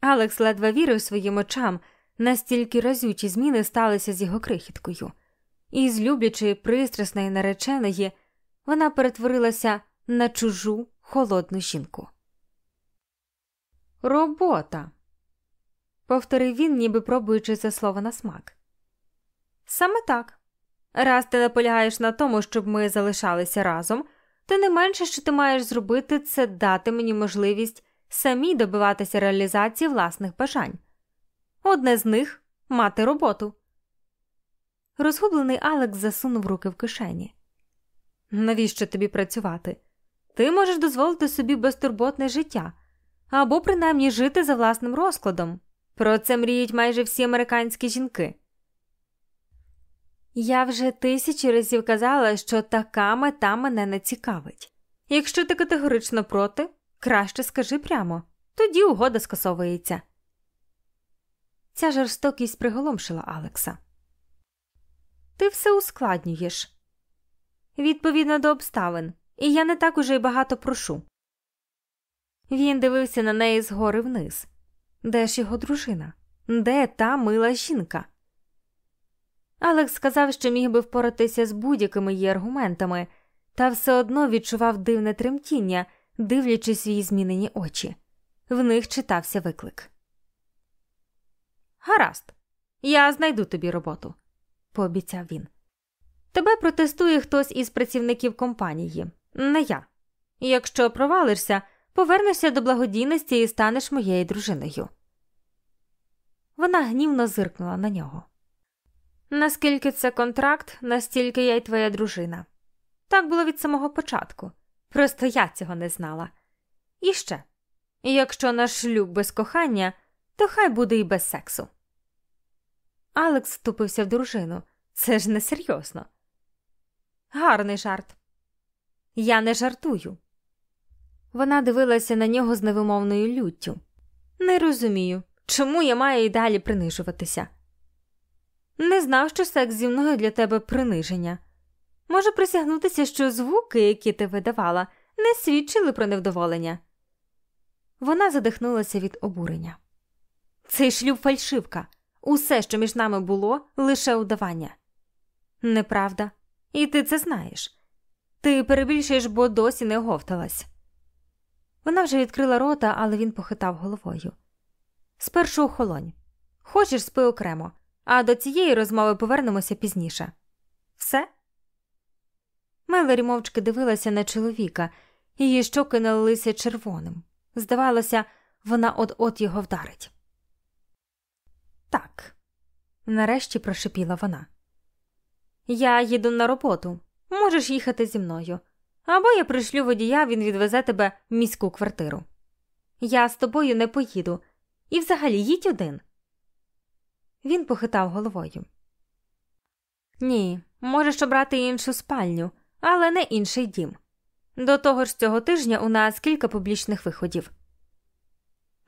Алекс ледве вірив своїм очам, настільки разючі зміни сталися з його крихіткою, і з люблячої пристрасної нареченої вона перетворилася на чужу холодну жінку. Робота. повторив він, ніби пробуючи це слово на смак. Саме так. Раз ти наполягаєш на тому, щоб ми залишалися разом, то не менше, що ти маєш зробити, це дати мені можливість самі добиватися реалізації власних бажань. Одне з них мати роботу. Розгублений Алекс засунув руки в кишені. Навіщо тобі працювати? Ти можеш дозволити собі безтурботне життя або принаймні жити за власним розкладом. Про це мріють майже всі американські жінки. Я вже тисячі разів казала, що така мета мене не цікавить. Якщо ти категорично проти, краще скажи прямо, тоді угода скасовується. Ця жорстокість приголомшила Алекса. Ти все ускладнюєш відповідно до обставин, і я не так уже й багато прошу. Він дивився на неї згори вниз. Де ж його дружина? Де та мила жінка? Алекс сказав, що міг би впоратися з будь-якими її аргументами, та все одно відчував дивне тремтіння, дивлячись в її змінені очі. В них читався виклик. Гаразд, я знайду тобі роботу, пообіцяв він. Тебе протестує хтось із працівників компанії, не я. Якщо провалишся, повернешся до благодійності і станеш моєю дружиною. Вона гнівно зиркнула на нього. Наскільки це контракт, настільки я й твоя дружина. Так було від самого початку. Просто я цього не знала. І ще, якщо наш шлюб без кохання, то хай буде і без сексу. Алекс втупився в дружину. Це ж несерйозно. Гарний жарт. Я не жартую. Вона дивилася на нього з невимовною люттю. Не розумію, чому я маю і далі принижуватися. Не знав, що секс зі мною для тебе приниження. Може присягнутися, що звуки, які ти видавала, не свідчили про невдоволення. Вона задихнулася від обурення. Цей шлюб фальшивка. Усе, що між нами було, лише удавання. Неправда, і ти це знаєш. Ти перебільшуєш, бо досі не оговталась. Вона вже відкрила рота, але він похитав головою. Спершу охолонь. Хочеш спи окремо, а до цієї розмови повернемося пізніше. Все? Мелері мовчки дивилася на чоловіка, її щоки налилися червоним. Здавалося, вона от-от його вдарить. Так, нарешті прошепіла вона. Я їду на роботу. Можеш їхати зі мною. Або я пришлю водія, він відвезе тебе в міську квартиру. Я з тобою не поїду. І взагалі їдь один. Він похитав головою. Ні, можеш обрати іншу спальню, але не інший дім. До того ж, цього тижня у нас кілька публічних виходів.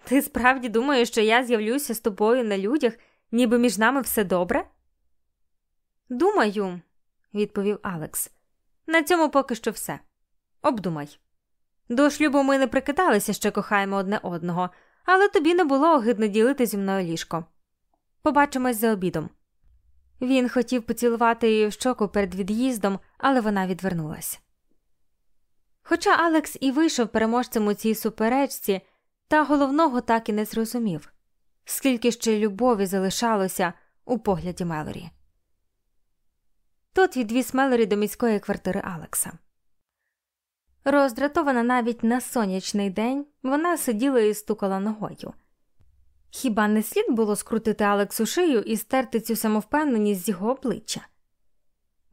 Ти справді думаєш, що я з'явлюся з тобою на людях, ніби між нами все добре? Думаю, відповів Алекс. На цьому поки що все. Обдумай. До шлюбу ми не прикидалися, що кохаємо одне одного, але тобі не було огидно ділити зі мною ліжко. Побачимось за обідом. Він хотів поцілувати її в щоку перед від'їздом, але вона відвернулась. Хоча Алекс і вийшов переможцем у цій суперечці, та головного так і не зрозумів, скільки ще любові залишалося у погляді Мелорі. Тот відвіз Мелорі до міської квартири Алекса. Роздратована навіть на сонячний день, вона сиділа і стукала ногою. Хіба не слід було скрутити Алексу шию і стерти цю самовпевненість з його обличчя?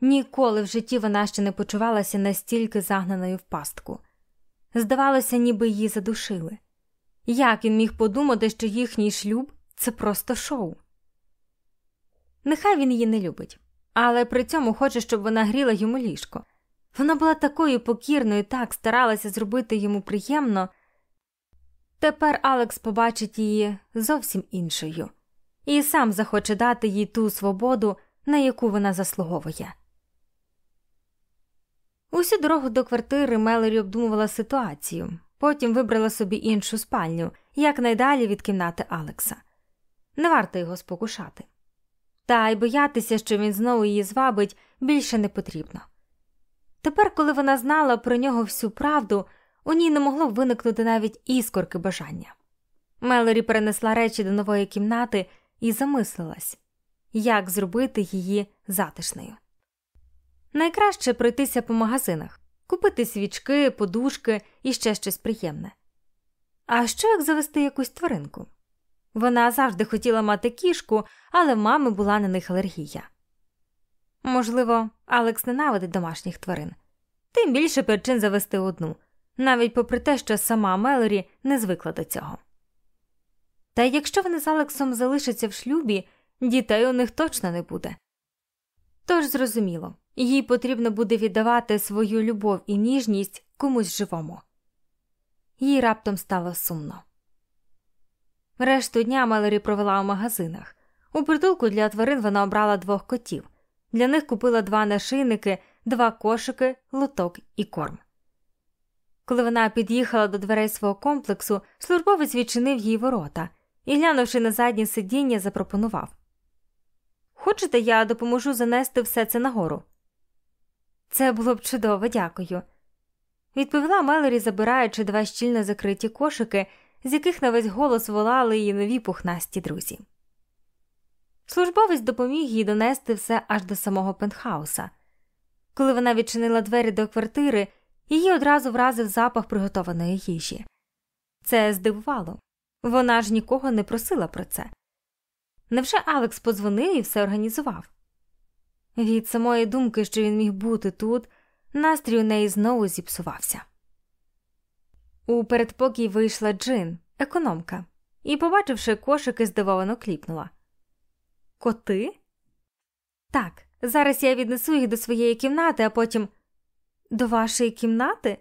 Ніколи в житті вона ще не почувалася настільки загнаною в пастку. Здавалося, ніби її задушили. Як він міг подумати, що їхній шлюб це просто шоу? Нехай він її не любить, але при цьому хоче, щоб вона гріла йому ліжко. Вона була такою покірною, так старалася зробити йому приємно. Тепер Алекс побачить її зовсім іншою і сам захоче дати їй ту свободу, на яку вона заслуговує. Усю дорогу до квартири Мелорі обдумувала ситуацію, потім вибрала собі іншу спальню, якнайдалі від кімнати Алекса. Не варто його спокушати. Та й боятися, що він знову її звабить, більше не потрібно. Тепер, коли вона знала про нього всю правду, у ній не могло виникнути навіть іскорки бажання. Мелорі перенесла речі до нової кімнати і замислилась, як зробити її затишною. Найкраще пройтися по магазинах, купити свічки, подушки і ще щось приємне. А що як завести якусь тваринку? Вона завжди хотіла мати кішку, але в мами була на них алергія. Можливо, Алекс ненавидить домашніх тварин, тим більше причин завести одну, навіть попри те, що сама Мелорі не звикла до цього. Та якщо вони з Алексом залишаться в шлюбі, дітей у них точно не буде. Тож зрозуміло, їй потрібно буде віддавати свою любов і ніжність комусь живому. Їй раптом стало сумно. Решту дня Мелорі провела у магазинах. У притулку для тварин вона обрала двох котів. Для них купила два нашийники, два кошики, лоток і корм. Коли вона під'їхала до дверей свого комплексу, службовець відчинив їй ворота і, глянувши на заднє сидіння, запропонував Хочете, я допоможу занести все це нагору? Це було б чудово, дякую. Відповіла Мелорі, забираючи два щільно закриті кошики, з яких на весь голос волали її нові пухнасті друзі. Службовець допоміг їй донести все аж до самого пентхауса. Коли вона відчинила двері до квартири, її одразу вразив запах приготованої їжі. Це здивувало вона ж нікого не просила про це. Невже Алекс подзвонив і все організував? Від самої думки, що він міг бути тут, настрій у неї знову зіпсувався. У передпокій вийшла Джин, економка, і, побачивши кошики, здивовано кліпнула. Коти? Так, зараз я віднесу їх до своєї кімнати, а потім до вашої кімнати?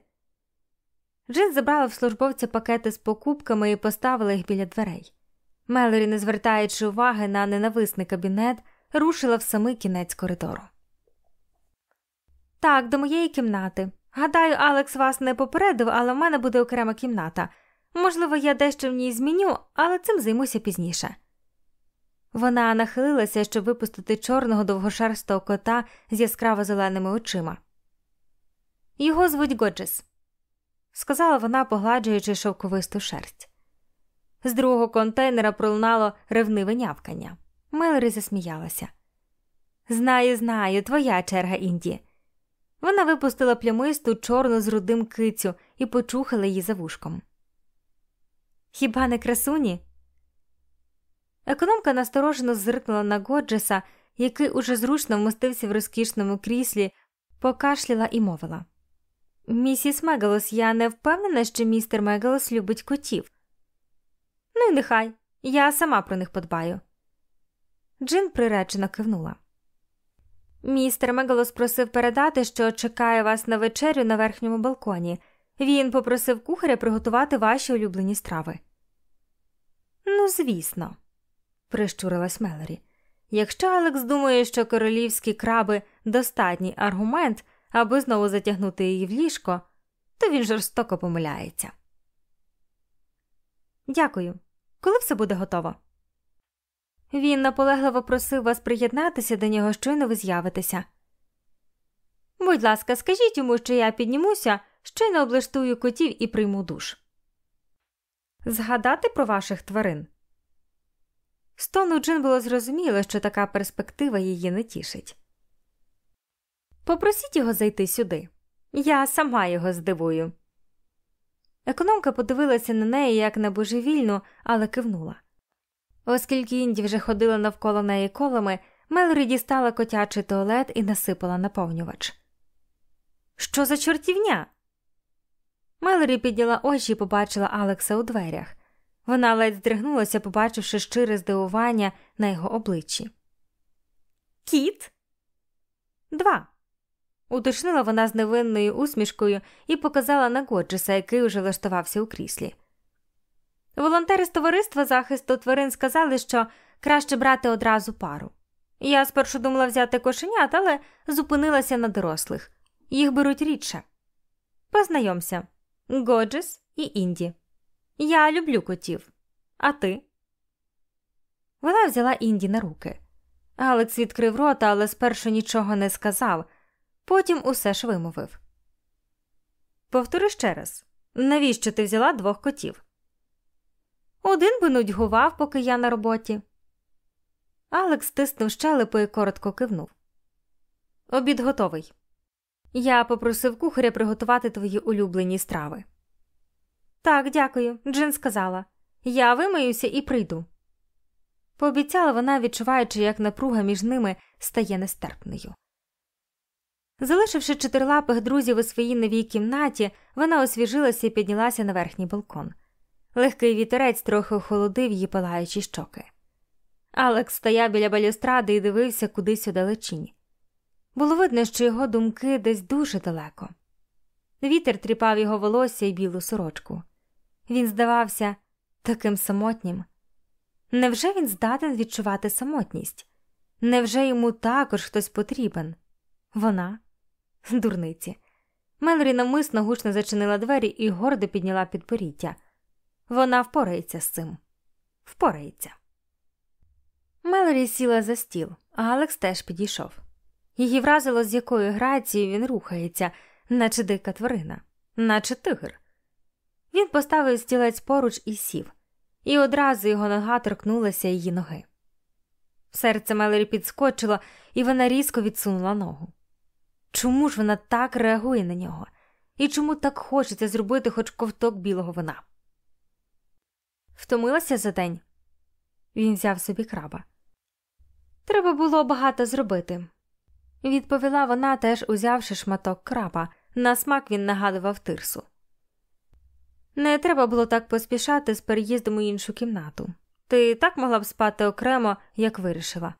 Джин забрала в службовця пакети з покупками і поставила їх біля дверей. Мелорі, не звертаючи уваги на ненависний кабінет, рушила в самий кінець коридору. Так, до моєї кімнати. Гадаю, Алекс вас не попередив, але в мене буде окрема кімната. Можливо, я дещо в ній зміню, але цим займуся пізніше. Вона нахилилася, щоб випустити чорного довгошерстого кота з яскраво зеленими очима. Його звуть Годжес, сказала вона, погладжуючи шовковисту шерсть. З другого контейнера пролунало ревниве нявкання. Мелорі засміялася. Знаю, знаю, твоя черга Інді. Вона випустила плямисту чорну з рудим кицю і почухала її за вушком. Хіба не красуні? Економка насторожено зиркнула на Годжеса, який уже зручно вмостився в розкішному кріслі, покашляла і мовила Місіс Мегалос, я не впевнена, що містер Мегалос любить котів. Ну і нехай, я сама про них подбаю. Джин приречено кивнула. Містер Мегалос просив передати, що чекає вас на вечерю на верхньому балконі. Він попросив кухаря приготувати ваші улюблені страви. Ну, звісно, прищурилась Мелорі. Якщо Алекс думає, що королівські краби достатній аргумент, аби знову затягнути її в ліжко, то він жорстоко помиляється. Дякую. Коли все буде готово? Він наполегливо просив вас приєднатися до нього, щойно ви з'явитеся. Будь ласка, скажіть йому, що я піднімуся, щойно облаштую котів і прийму душ. Згадати про ваших тварин. Стону Джин було зрозуміло, що така перспектива її не тішить. Попросіть його зайти сюди. Я сама його здивую. Економка подивилася на неї як на божевільну, але кивнула. Оскільки Інді вже ходила навколо неї колами, Мелорі дістала котячий туалет і насипала наповнювач. Що за чортівня? Мелорі підняла очі і побачила Алекса у дверях. Вона ледь здригнулася, побачивши щире здивування на його обличчі. Кіт? Два. Уточнила вона з невинною усмішкою і показала на Годжеса, який уже влаштувався у кріслі. Волонтери з товариства захисту тварин сказали, що краще брати одразу пару. Я спершу думала взяти кошенят, але зупинилася на дорослих. Їх беруть рідше. Познайомся Годжес і Інді. Я люблю котів. А ти? Вона взяла Інді на руки. Алекс відкрив рота, але спершу нічого не сказав, потім усе ж вимовив. Повтори ще раз навіщо ти взяла двох котів? Один би нудьгував, поки я на роботі. Алекс стиснув щелепу і коротко кивнув. Обід готовий. Я попросив кухаря приготувати твої улюблені страви. Так, дякую, Джин сказала. Я вимиюся і прийду. Пообіцяла вона, відчуваючи, як напруга між ними стає нестерпною. Залишивши чотирилапих друзів у своїй новій кімнаті, вона освіжилася і піднялася на верхній балкон. Легкий вітерець трохи охолодив її палаючі щоки. Алекс стояв біля балюстради і дивився кудись у далечінь. Було видно, що його думки десь дуже далеко. Вітер тріпав його волосся і білу сорочку. Він здавався таким самотнім. Невже він здатен відчувати самотність? Невже йому також хтось потрібен? Вона? Дурниці. Мелорі навмисно гучно зачинила двері і гордо підняла підборіддя. Вона впорається з цим. Впорається. Мелорі сіла за стіл, а Алекс теж підійшов. Її вразило, з якою грацією він рухається, наче дика тварина, наче тигр. Він поставив стілець поруч і сів, і одразу його нога торкнулася її ноги. Серце Мелорі підскочило, і вона різко відсунула ногу. Чому ж вона так реагує на нього? І чому так хочеться зробити хоч ковток білого вина? Втомилася за день? Він взяв собі краба. Треба було багато зробити. відповіла вона, теж узявши шматок крапа. На смак він нагадував тирсу. Не треба було так поспішати з переїздом у іншу кімнату. Ти так могла б спати окремо, як вирішила.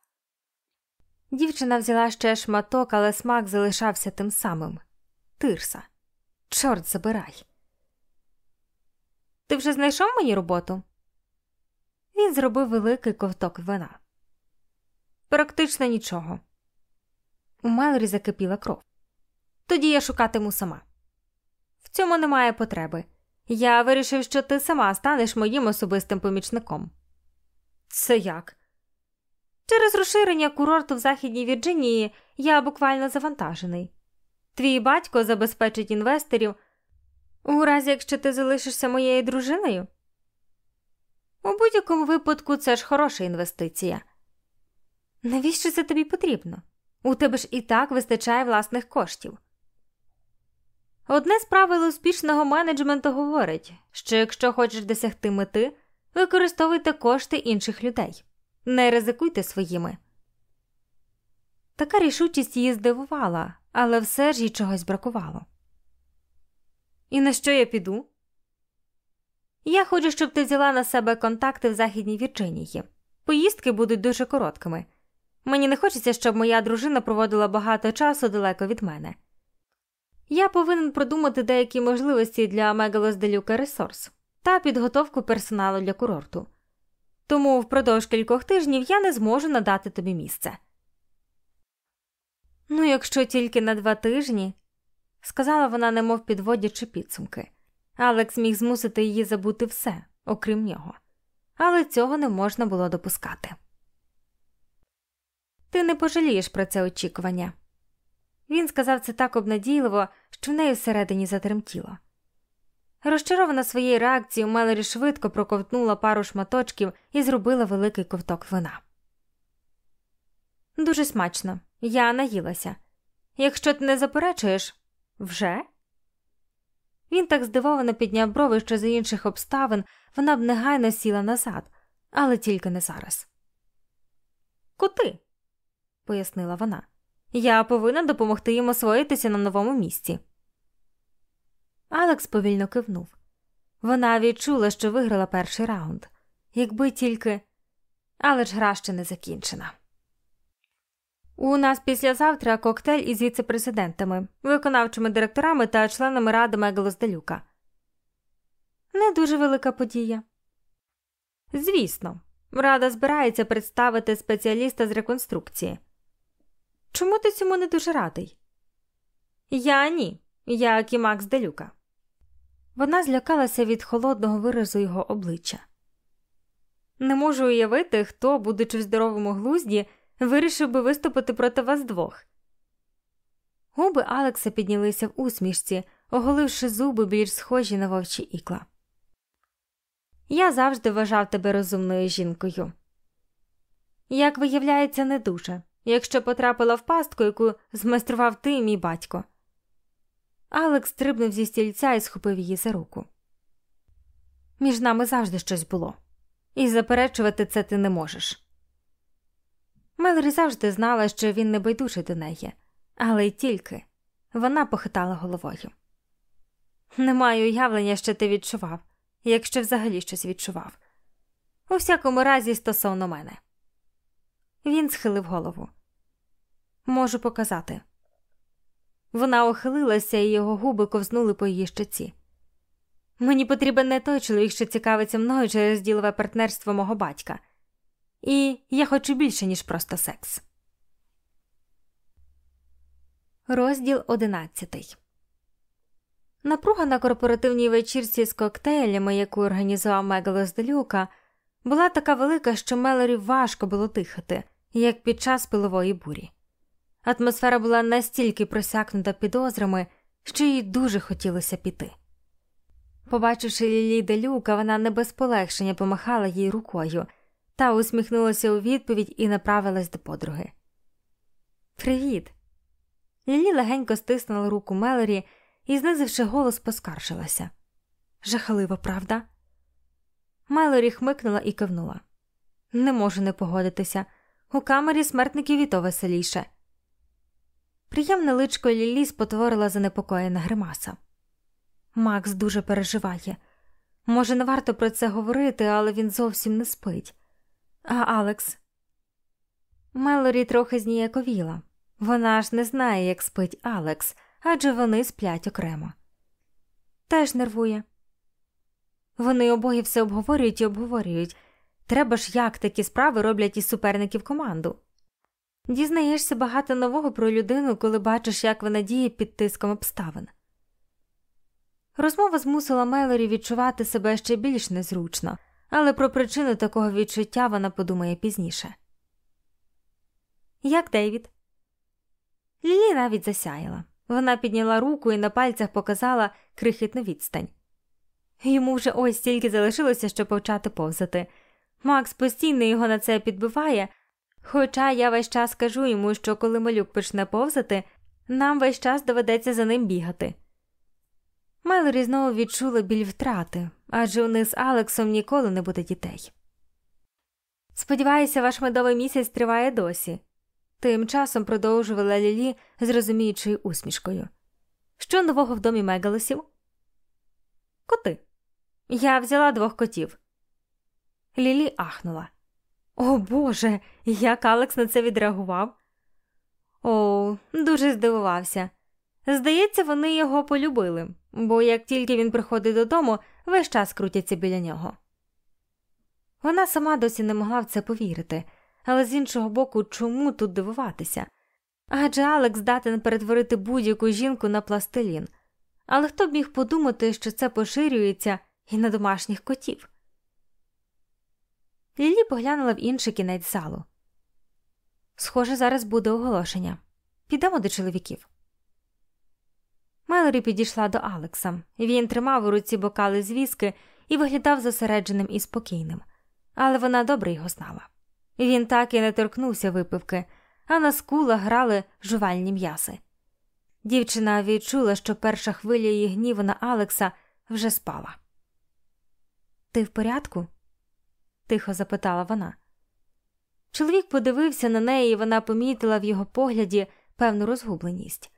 Дівчина взяла ще шматок, але смак залишався тим самим тирса. Чорт забирай. Ти вже знайшов мені роботу? Він зробив великий ковток вина. Практично нічого. У Мелорі закипіла кров. Тоді я шукатиму сама. В цьому немає потреби. Я вирішив, що ти сама станеш моїм особистим помічником. Це як? Через розширення курорту в Західній Вірджинії я буквально завантажений. Твій батько забезпечить інвесторів у разі якщо ти залишишся моєю дружиною. У будь-якому випадку це ж хороша інвестиція. Навіщо це тобі потрібно? У тебе ж і так вистачає власних коштів. Одне з правил успішного менеджменту говорить, що якщо хочеш досягти мети, використовуйте кошти інших людей, не ризикуйте своїми. Така рішучість її здивувала, але все ж їй чогось бракувало. І на що я піду? Я хочу, щоб ти взяла на себе контакти в Західній Вірджинії. Поїздки будуть дуже короткими. Мені не хочеться, щоб моя дружина проводила багато часу далеко від мене. Я повинен продумати деякі можливості для Мегалосделюка Ресорс та підготовку персоналу для курорту. Тому впродовж кількох тижнів я не зможу надати тобі місце. Ну, якщо тільки на два тижні, сказала вона, немов підводячи підсумки. Алекс міг змусити її забути все, окрім нього, але цього не можна було допускати. Ти не пожалієш про це очікування. Він сказав це так обнадійливо, що в неї всередині затремтіло. Розчарована своєю реакцією, Мелері швидко проковтнула пару шматочків і зробила великий ковток вина. Дуже смачно, я наїлася. Якщо ти не заперечуєш, вже? Він так здивовано підняв брови, що за інших обставин вона б негайно сіла назад, але тільки не зараз. Кути, пояснила вона. Я повинна допомогти їм освоїтися на новому місці. Алекс повільно кивнув. Вона відчула, що виграла перший раунд, якби тільки. Але ж гра ще не закінчена. У нас післязавтра коктейль із віце-президентами, виконавчими директорами та членами ради Мегалосделюка. Не дуже велика подія. Звісно, рада збирається представити спеціаліста з реконструкції. Чому ти цьому не дуже радий? Я ні, я Кімакс Делюка. Вона злякалася від холодного виразу його обличчя. Не можу уявити, хто, будучи в здоровому глузді, вирішив би виступити проти вас двох. Губи Алекса піднялися в усмішці, оголивши зуби більш схожі на вовчі ікла. Я завжди вважав тебе розумною жінкою. Як виявляється, не дуже, якщо потрапила в пастку, яку змайстрував ти, мій батько. Алекс стрибнув зі стільця і схопив її за руку. Між нами завжди щось було, і заперечувати це ти не можеш. Мелорі завжди знала, що він не байдужий до неї, але й тільки вона похитала головою. Не маю уявлення, що ти відчував, якщо взагалі щось відчував. У всякому разі, стосовно мене. Він схилив голову. Можу показати. Вона ухилилася, і його губи ковзнули по її щоці. Мені потрібен не той чоловік, що цікавиться мною через ділове партнерство мого батька. І я хочу більше, ніж просто секс. Розділ одинадцятий. Напруга на корпоративній вечірці з коктейлями, яку організував Мегалос Делюка, була така велика, що Мелорі важко було дихати, як під час пилової бурі. Атмосфера була настільки просякнута підозрами, що їй дуже хотілося піти. Побачивши Лілі Делюка, вона не без полегшення помахала їй рукою та усміхнулася у відповідь і направилась до подруги. Привіт. Лілі легенько стиснула руку Мелорі і, знизивши голос, поскаржилася. Жахливо, правда? Мелорі хмикнула і кивнула. Не можу не погодитися. У камері смертників і то веселіше. Приємне личко Лілі спотворила занепокоєна гримаса. Макс дуже переживає. Може, не варто про це говорити, але він зовсім не спить. А Алекс. Мелорі трохи зніяковіла. Вона ж не знає, як спить Алекс, адже вони сплять окремо. Теж нервує. Вони обоє все обговорюють і обговорюють. Треба ж, як такі справи роблять із суперників команду. Дізнаєшся багато нового про людину, коли бачиш, як вона діє під тиском обставин. Розмова змусила Мелорі відчувати себе ще більш незручно, але про причину такого відчуття вона подумає пізніше. Як Дейвід? Лілі навіть засяяла. Вона підняла руку і на пальцях показала крихітну відстань. Йому вже ось стільки залишилося, щоб почати повзати. Макс постійно його на це підбиває, хоча я весь час кажу йому, що коли малюк почне повзати, нам весь час доведеться за ним бігати. Мелорі знову відчула біль втрати, адже у них з Алексом ніколи не буде дітей. Сподіваюся, ваш медовий місяць триває досі. Тим часом продовжувала Лілі з розуміючою усмішкою. Що нового в домі Мегалосів? Коти. Я взяла двох котів. Лілі ахнула. О Боже, як Алекс на це відреагував? О, дуже здивувався. Здається, вони його полюбили, бо як тільки він приходить додому, весь час крутяться біля нього. Вона сама досі не могла в це повірити, але з іншого боку, чому тут дивуватися? Адже Алекс здатен перетворити будь-яку жінку на пластилін. Але хто б міг подумати, що це поширюється і на домашніх котів? Лілі поглянула в інший кінець залу. Схоже, зараз буде оголошення. Підемо до чоловіків. Мелорі підійшла до Алекса. Він тримав у руці бокали з віски і виглядав зосередженим і спокійним, але вона добре його знала. Він так і не торкнувся випивки, а на скулах грали жувальні м'яси. Дівчина відчула, що перша хвиля її гніву на Алекса вже спала. Ти в порядку? тихо запитала вона. Чоловік подивився на неї, і вона помітила в його погляді певну розгубленість.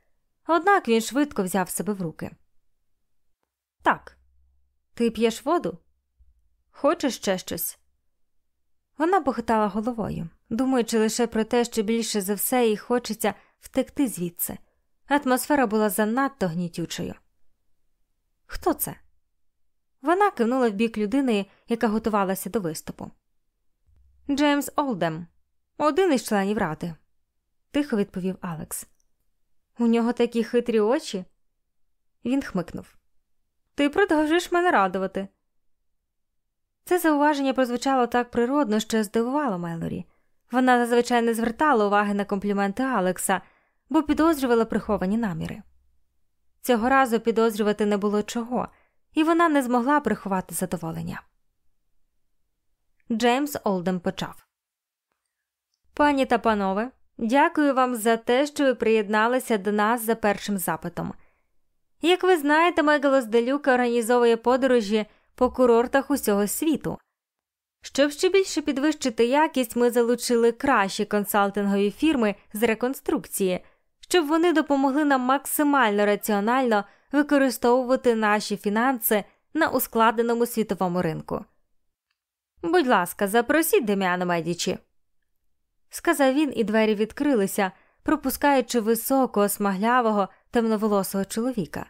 Однак він швидко взяв себе в руки. Так, ти п'єш воду? Хочеш ще щось? Вона похитала головою, думаючи лише про те, що більше за все їй хочеться втекти звідси. Атмосфера була занадто гнітючою. Хто це? Вона кивнула в бік людини, яка готувалася до виступу. Джеймс Олдем, один із членів ради, тихо відповів Алекс. У нього такі хитрі очі. Він хмикнув. Ти продовжуєш мене радувати. Це зауваження прозвучало так природно, що здивувало Мелорі. Вона зазвичай не звертала уваги на компліменти Алекса, бо підозрювала приховані наміри. Цього разу підозрювати не було чого, і вона не змогла приховати задоволення. Джеймс Олдем почав Пані та панове, дякую вам за те, що ви приєдналися до нас за першим запитом. Як ви знаєте, Мегалос Делюка організовує подорожі по курортах усього світу. Щоб ще більше підвищити якість, ми залучили кращі консалтингові фірми з реконструкції, щоб вони допомогли нам максимально раціонально використовувати наші фінанси на ускладеному світовому ринку. Будь ласка, запросіть Дем'яна Медічі, сказав він, і двері відкрилися, пропускаючи високого, смаглявого, темноволосого чоловіка.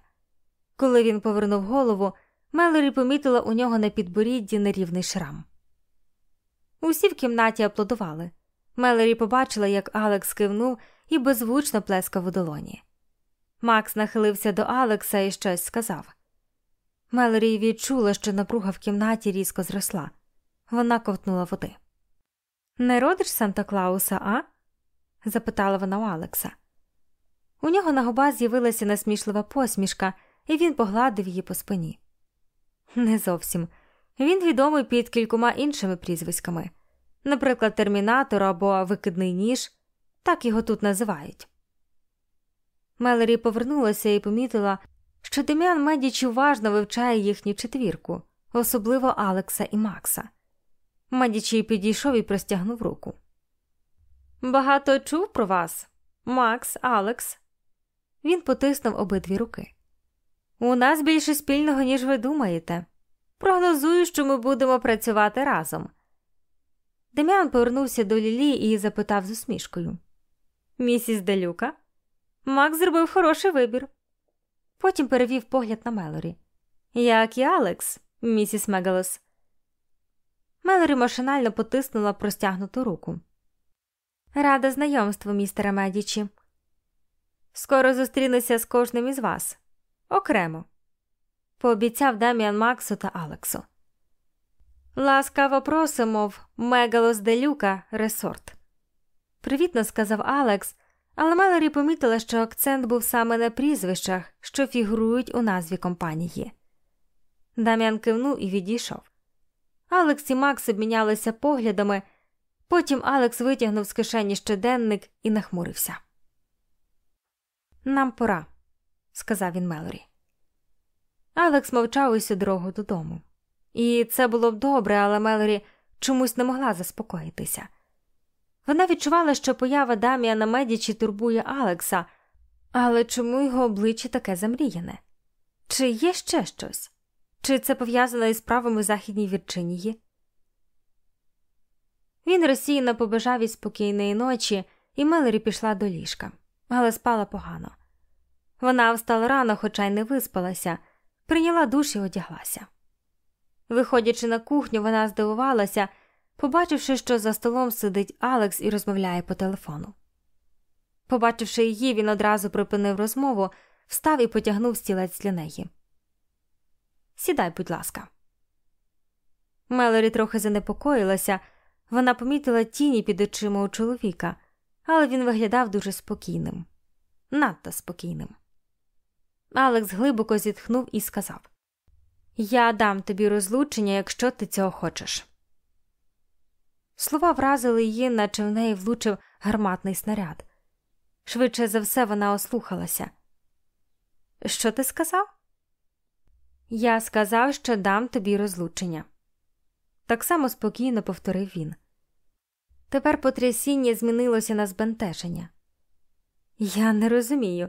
Коли він повернув голову, Мелорі помітила у нього на підборідді нерівний шрам. Усі в кімнаті аплодували. Мелорі побачила, як Алекс кивнув і беззвучно плескав у долоні. Макс нахилився до Алекса і щось сказав. Мелорі відчула, що напруга в кімнаті різко зросла. Вона ковтнула води. Не родиш Санта Клауса, а? запитала вона у Алекса. У нього на губах з'явилася насмішлива посмішка, і він погладив її по спині. Не зовсім. Він відомий під кількома іншими прізвиськами, наприклад, термінатор або викидний ніж, так його тут називають. Мелері повернулася і помітила, що Дем'ян Медіч уважно вивчає їхню четвірку, особливо Алекса і Макса. Медічі підійшов і простягнув руку. Багато чув про вас, Макс, Алекс, Він потиснув обидві руки. У нас більше спільного, ніж ви думаєте. Прогнозую, що ми будемо працювати разом. Дем'ян повернувся до Лілі і запитав з усмішкою Місіс Делюка, Мак зробив хороший вибір. Потім перевів погляд на Мелорі. Як і Алекс, місіс Мегалос. Мелорі машинально потиснула простягнуту руку. Рада знайомству, містере Медічі. Скоро зустрінуся з кожним із вас. Окремо. Пообіцяв Даміан Максу та Алексу. Ласкаво просимо в Мегалос Делюка Ресорт. Привітно сказав Алекс, але Мелорі помітила, що акцент був саме на прізвищах, що фігурують у назві компанії. Дам'ян кивнув і відійшов. Алекс і Макс обмінялися поглядами, потім Алекс витягнув з кишені щоденник і нахмурився. Нам пора, сказав він Мелорі. Алекс мовчав усю дорогу додому. І це було б добре, але Мелорі чомусь не могла заспокоїтися. Вона відчувала, що поява Даміана Медічі турбує Алекса, але чому його обличчя таке замріяне? Чи є ще щось? Чи це пов'язано із справами Західній Вірчинії? Він розсіяно побажав із спокійної ночі, і Мелорі пішла до ліжка, але спала погано. Вона встала рано, хоча й не виспалася, прийняла душ і одяглася. Виходячи на кухню, вона здивувалася, побачивши, що за столом сидить Алекс і розмовляє по телефону. Побачивши її, він одразу припинив розмову, встав і потягнув стілець для неї. Сідай, будь ласка. Мелорі трохи занепокоїлася, вона помітила тіні під очима у чоловіка, але він виглядав дуже спокійним, надто спокійним. Алекс глибоко зітхнув і сказав Я дам тобі розлучення, якщо ти цього хочеш. Слова вразили її, наче в неї влучив гарматний снаряд. Швидше за все, вона ослухалася. Що ти сказав? Я сказав, що дам тобі розлучення. Так само спокійно повторив він. Тепер потрясіння змінилося на збентеження. Я не розумію.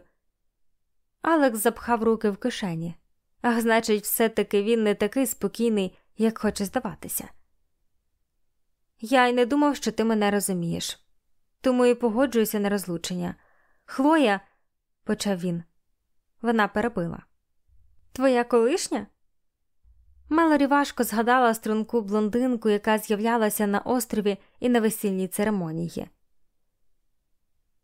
Алекс запхав руки в кишені, а значить, все таки він не такий спокійний, як хоче здаватися. Я й не думав, що ти мене розумієш, тому і погоджуюся на розлучення. Хлоя, почав він, вона перебила. Твоя колишня? Мелорі важко згадала струнку блондинку, яка з'являлася на острові і на весільній церемонії.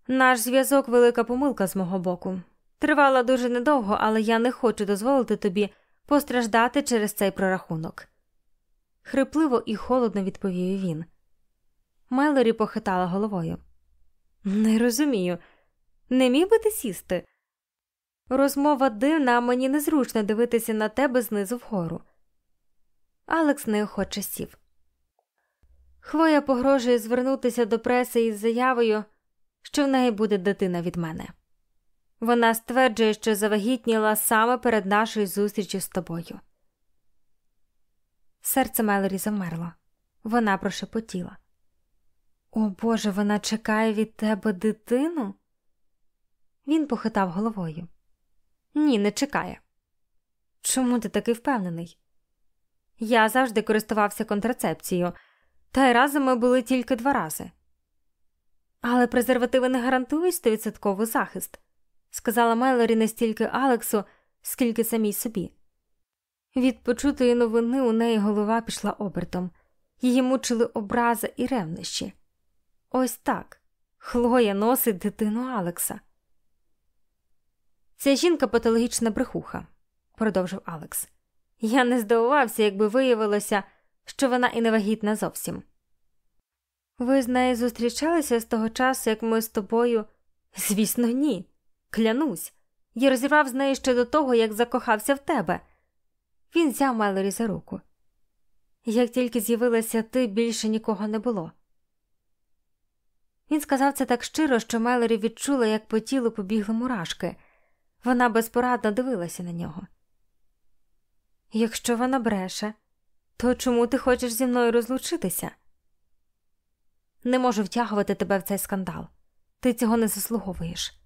Наш зв'язок велика помилка з мого боку. Тривала дуже недовго, але я не хочу дозволити тобі постраждати через цей прорахунок. Хрипливо і холодно відповів він. Мелорі похитала головою. Не розумію, не міг би ти сісти? Розмова дивна, а мені незручно дивитися на тебе знизу вгору. Алекс неохоче сів. Хлоя погрожує звернутися до преси із заявою, що в неї буде дитина від мене. Вона стверджує, що завагітніла саме перед нашою зустрічю з тобою. Серце Мелорі замерло. Вона прошепотіла. О Боже, вона чекає від тебе дитину? Він похитав головою. Ні, не чекає. Чому ти такий впевнений? Я завжди користувався контрацепцією, та й разом ми були тільки два рази. Але презервативи не гарантують стовідсотковий захист, сказала Мелорі не стільки Алексу, скільки самій собі. Від почутої новини у неї голова пішла обертом, її мучили образи і ревнощі. Ось так Хлоя носить дитину Алекса. Ця жінка патологічна брехуха, продовжив Алекс. Я не здивувався, якби виявилося, що вона і не вагітна зовсім. Ви з нею зустрічалися з того часу, як ми з тобою. Звісно, ні. Клянусь. Я розірвав з нею ще до того, як закохався в тебе. Він взяв Мелорі за руку. Як тільки з'явилася ти, більше нікого не було. Він сказав це так щиро, що Мелорі відчула, як по тілу побігли мурашки. Вона безпорадно дивилася на нього. Якщо вона бреше, то чому ти хочеш зі мною розлучитися? Не можу втягувати тебе в цей скандал. Ти цього не заслуговуєш.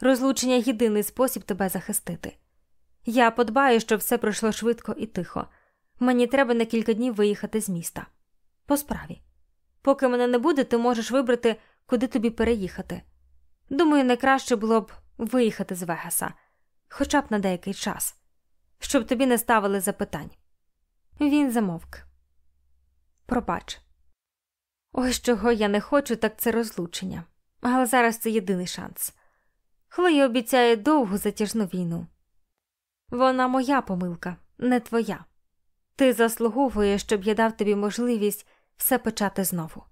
Розлучення єдиний спосіб тебе захистити. Я подбаю, щоб все пройшло швидко і тихо. Мені треба на кілька днів виїхати з міста. По справі. Поки мене не буде, ти можеш вибрати, куди тобі переїхати. Думаю, найкраще було б виїхати з Вегаса, хоча б на деякий час, щоб тобі не ставили запитань. Він замовк. Пробач. Ось чого я не хочу, так це розлучення. Але зараз це єдиний шанс. Хлоя обіцяє довгу затяжну війну. Вона моя помилка, не твоя. Ти заслуговуєш, щоб я дав тобі можливість все почати знову.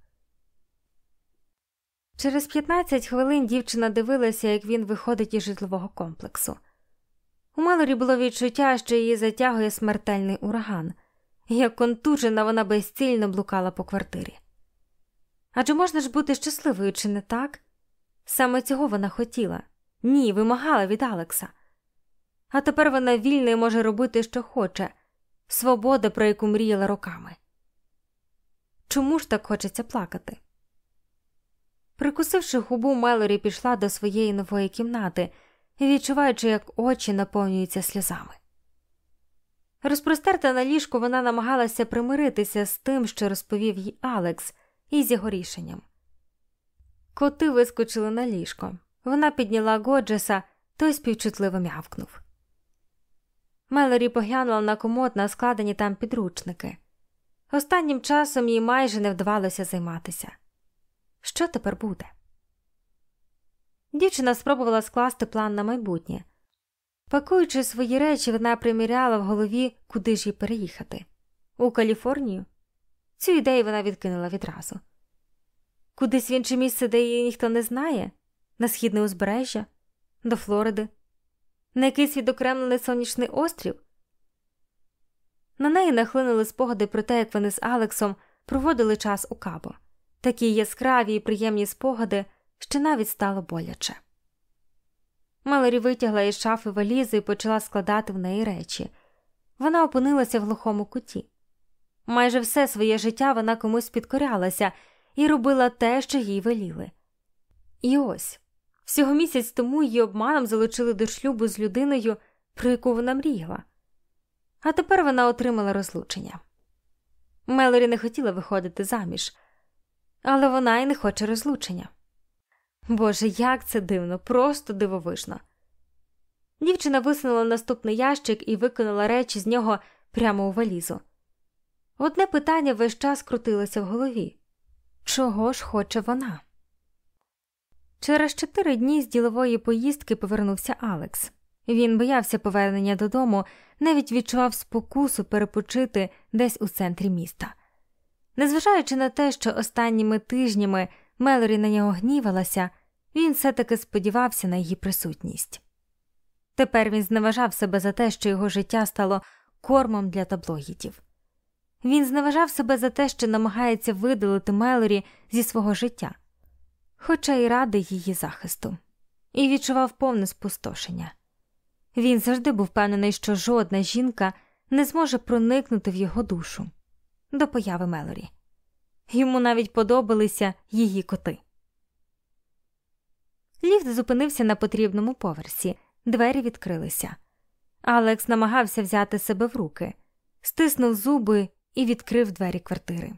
Через 15 хвилин дівчина дивилася, як він виходить із житлового комплексу. У Мелорі було відчуття, що її затягує смертельний ураган, як контужена вона безцільно блукала по квартирі. Адже можна ж бути щасливою, чи не так? Саме цього вона хотіла, ні, вимагала від Алекса. А тепер вона вільна і може робити, що хоче, свобода, про яку мріяла роками. Чому ж так хочеться плакати? Прикусивши губу, Мелорі пішла до своєї нової кімнати, відчуваючи, як очі наповнюються сльозами. Розпростерта на ліжку, вона намагалася примиритися з тим, що розповів їй Алекс, і з його рішенням. Коти вискочили на ліжко. Вона підняла Годжеса, той співчутливо м'явкнув. Мелорі поглянула на комод на складені там підручники. Останнім часом їй майже не вдавалося займатися. Що тепер буде? Дівчина спробувала скласти план на майбутнє. Пакуючи свої речі, вона приміряла в голові, куди ж їй переїхати у Каліфорнію. Цю ідею вона відкинула відразу. Кудись в інше місце, де її ніхто не знає, на східне узбережжя, до Флориди, на якийсь відокремлений сонячний острів. На неї нахлинули спогади про те, як вони з Алексом проводили час у кабо, такі яскраві і приємні спогади, що навіть стало боляче. Мелорі витягла із шафи валізи і почала складати в неї речі. Вона опинилася в глухому куті. Майже все своє життя вона комусь підкорялася і робила те, що їй веліли. І ось всього місяць тому її обманом залучили до шлюбу з людиною, про яку вона мріяла. А тепер вона отримала розлучення. Мелорі не хотіла виходити заміж, але вона й не хоче розлучення. Боже, як це дивно, просто дивовижно. Дівчина висунула наступний ящик і викинула речі з нього прямо у валізу. Одне питання весь час крутилося в голові чого ж хоче вона? Через чотири дні з ділової поїздки повернувся Алекс. Він боявся повернення додому, навіть відчував спокусу перепочити десь у центрі міста. Незважаючи на те, що останніми тижнями Мелорі на нього гнівалася, він все таки сподівався на її присутність. Тепер він зневажав себе за те, що його життя стало кормом для таблоїдів. Він зневажав себе за те, що намагається видалити Мелорі зі свого життя, хоча й радий її захисту, і відчував повне спустошення. Він завжди був впевнений, що жодна жінка не зможе проникнути в його душу до появи Мелорі. Йому навіть подобалися її коти. Ліфт зупинився на потрібному поверсі, двері відкрилися. Алекс намагався взяти себе в руки, стиснув зуби і відкрив двері квартири.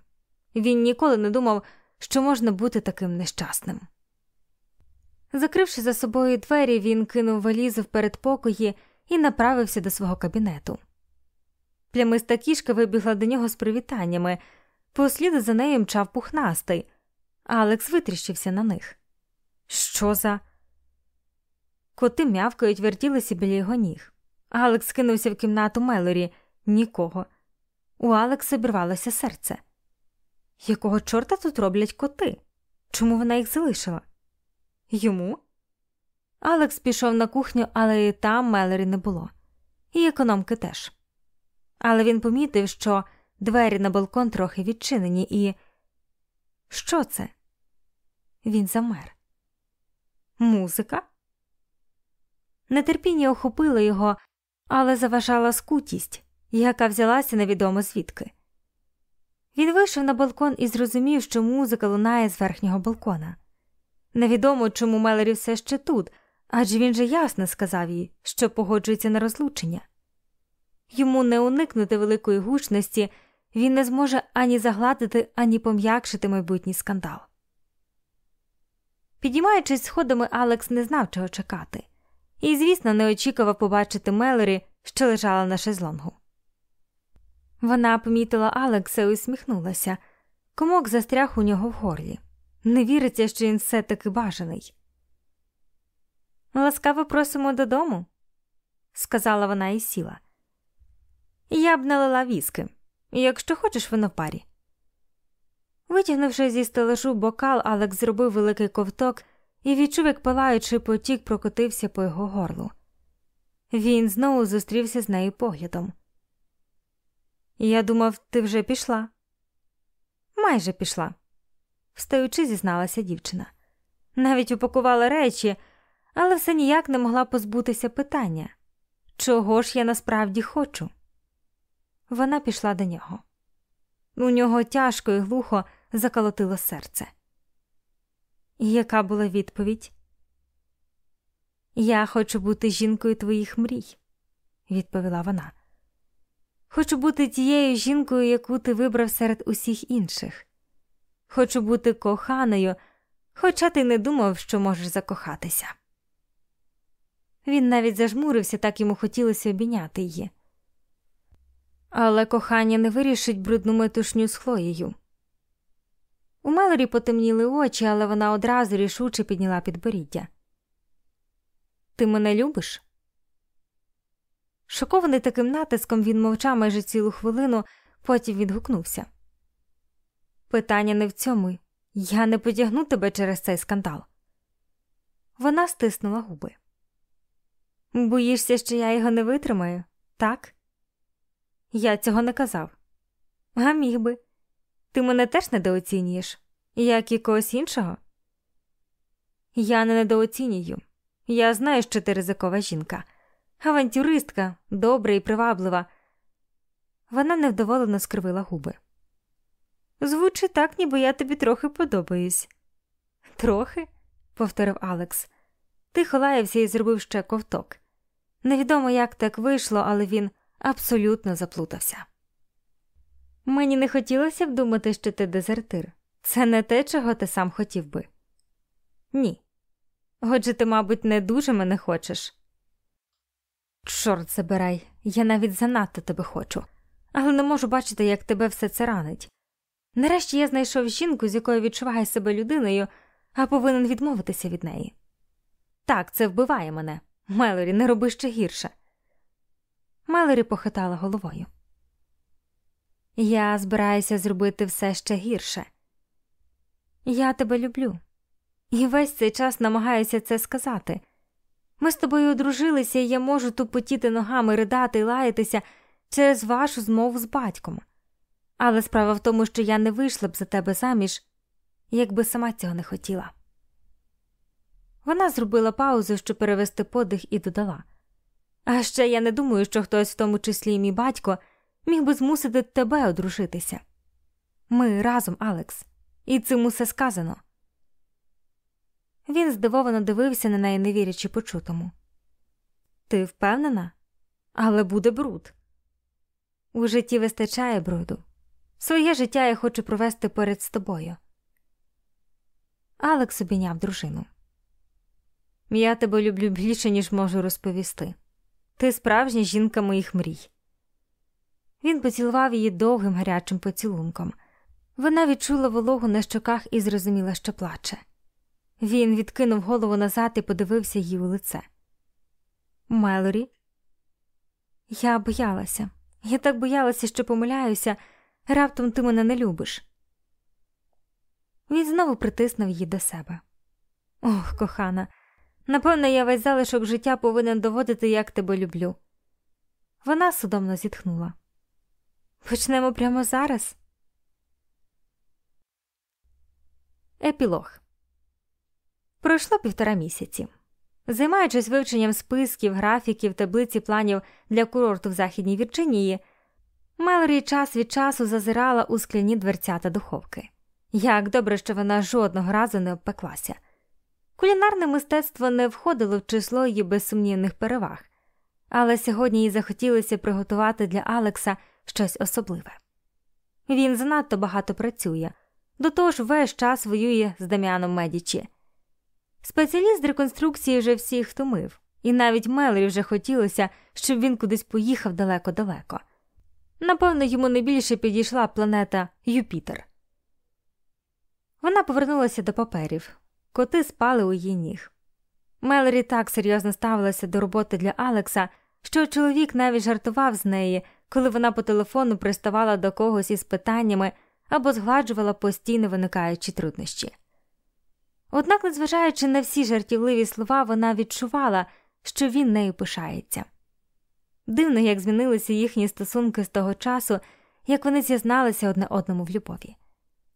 Він ніколи не думав, що можна бути таким нещасним. Закривши за собою двері, він кинув валізу в передпокої і направився до свого кабінету. Плямиста кішка вибігла до нього з привітаннями, посліду за нею мчав пухнастий, Алекс витріщився на них. Що за? Коти м'явкають, вертілися біля його ніг. Алекс кинувся в кімнату Мелорі нікого. У Алекса обірвалося серце. Якого чорта тут роблять коти? Чому вона їх залишила? Йому? Алекс пішов на кухню, але і там Мелорі не було, і економки теж. Але він помітив, що двері на балкон трохи відчинені, і. Що це? Він замер. Музика? Нетерпіння охопило його, але заважала скутість яка взялася невідомо звідки. Він вийшов на балкон і зрозумів, що музика лунає з верхнього балкона. Невідомо, чому Мелері все ще тут, адже він же ясно сказав їй, що погоджується на розлучення. Йому не уникнути великої гучності, він не зможе ані загладити, ані пом'якшити майбутній скандал. Підіймаючись сходами, Алекс не знав, чого чекати, і, звісно, не очікував побачити Мелорі, що лежала на шезлонгу. Вона помітила Алекса і усміхнулася. Комок застряг у нього в горлі. Не віриться, що він все таки бажаний. Ласкаво просимо додому, сказала вона і сіла. Я б налила віски, якщо хочеш вино в парі. Витягнувши зі стележу бокал, Алекс зробив великий ковток і відчув, як палаючий потік прокотився по його горлу. Він знову зустрівся з нею поглядом. Я думав, ти вже пішла. Майже пішла, встаючи, зізналася дівчина. Навіть упакувала речі, але все ніяк не могла позбутися питання чого ж я насправді хочу? Вона пішла до нього. У нього тяжко і глухо заколотило серце. Яка була відповідь? Я хочу бути жінкою твоїх мрій, відповіла вона. Хочу бути тією жінкою, яку ти вибрав серед усіх інших. Хочу бути коханою, хоча ти не думав, що можеш закохатися. Він навіть зажмурився, так йому хотілося обійняти її. Але кохання не вирішить брудну метушню з Хлоєю. У Мелорі потемніли очі, але вона одразу рішуче підняла підборіддя. Ти мене любиш? Шокований таким натиском, він мовчав майже цілу хвилину, потім відгукнувся. Питання не в цьому. Я не потягну тебе через цей скандал. Вона стиснула губи. Боїшся, що я його не витримаю, так? Я цього не казав. А міг би. Ти мене теж недооцінюєш, як і когось іншого? Я не недооцінюю. Я знаю, що ти ризикова жінка, авантюристка, добра і приваблива. Вона невдоволено скривила губи. Звучить так, ніби я тобі трохи подобаюсь. Трохи, повторив Алекс. Тихо лаявся і зробив ще ковток. Невідомо, як так вийшло, але він абсолютно заплутався. Мені не хотілося б думати, що ти дезертир. Це не те, чого ти сам хотів би. Ні. Отже, ти, мабуть, не дуже мене хочеш. Чорт забирай, я навіть занадто тебе хочу, але не можу бачити, як тебе все це ранить. Нарешті я знайшов жінку, з якою відчуваю себе людиною, а повинен відмовитися від неї. Так, це вбиває мене. Мелорі, не роби ще гірше. Мелорі похитала головою. Я збираюся зробити все ще гірше. Я тебе люблю, і весь цей час намагаюся це сказати. Ми з тобою одружилися, і я можу тупотіти ногами, ридати і лаятися через вашу змову з батьком. Але справа в тому, що я не вийшла б за тебе заміж, якби сама цього не хотіла. Вона зробила паузу, щоб перевести подих, і додала. А ще я не думаю, що хтось, в тому числі і мій батько, міг би змусити тебе одружитися. Ми разом, Алекс, і цим усе сказано. Він здивовано дивився на неї, не вірячи почутому. Ти впевнена? Але буде бруд. У житті вистачає бруду. Своє життя я хочу провести перед тобою. Алекс обійняв дружину. Я тебе люблю більше, ніж можу розповісти. Ти справжня жінка моїх мрій. Він поцілував її довгим гарячим поцілунком. Вона відчула вологу на щоках і зрозуміла, що плаче. Він відкинув голову назад і подивився їй у лице. Мелорі, я боялася. Я так боялася, що помиляюся, раптом ти мене не любиш. Він знову притиснув її до себе. Ох, кохана, Напевно, я весь залишок життя повинен доводити, як тебе люблю. Вона судомно зітхнула. Почнемо прямо зараз. Епілог пройшло півтора місяці. Займаючись вивченням списків, графіків, таблиці планів для курорту в Західній Вірджинії, Мелорі час від часу зазирала у скляні дверцята духовки. Як добре, що вона жодного разу не обпеклася. Кулінарне мистецтво не входило в число її безсумнівних переваг, але сьогодні їй захотілося приготувати для Алекса щось особливе. Він занадто багато працює, до того ж весь час воює з Дам'яном Медічі. Спеціаліст реконструкції вже всіх втомив, і навіть Мелері вже хотілося, щоб він кудись поїхав далеко-далеко. Напевно, йому найбільше підійшла планета Юпітер. Вона повернулася до паперів, коти спали у її ніг. Мелері так серйозно ставилася до роботи для Алекса, що чоловік навіть жартував з неї, коли вона по телефону приставала до когось із питаннями або згладжувала постійно виникаючі труднощі. Однак, незважаючи на всі жартівливі слова, вона відчувала, що він нею пишається. Дивно, як змінилися їхні стосунки з того часу, як вони зізналися одне одному в любові.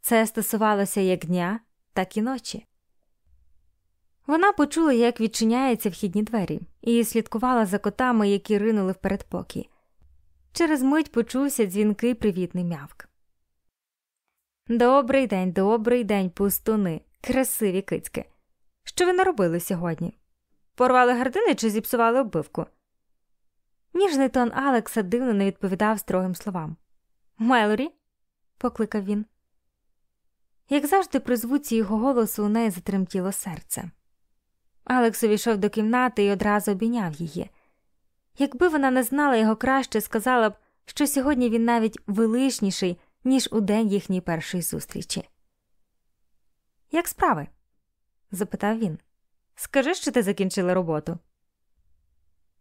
Це стосувалося як дня, так і ночі. Вона почула, як відчиняються вхідні двері, і слідкувала за котами, які ринули в передпокій. Через мить почувся дзвінкий привітний м'явк. Добрий день, добрий день, пустуни, красиві кицьки. Що ви наробили сьогодні? Порвали гардини чи зіпсували оббивку? Ніжний тон Алекса дивно не відповідав строгим словам. Мелорі, покликав він. Як завжди, при звуці його голосу у неї затремтіло серце. Алекс увійшов до кімнати і одразу обійняв її. Якби вона не знала його краще, сказала б, що сьогодні він навіть величніший, ніж у день їхньої першої зустрічі. Як справи? запитав він. Скажи, що ти закінчила роботу.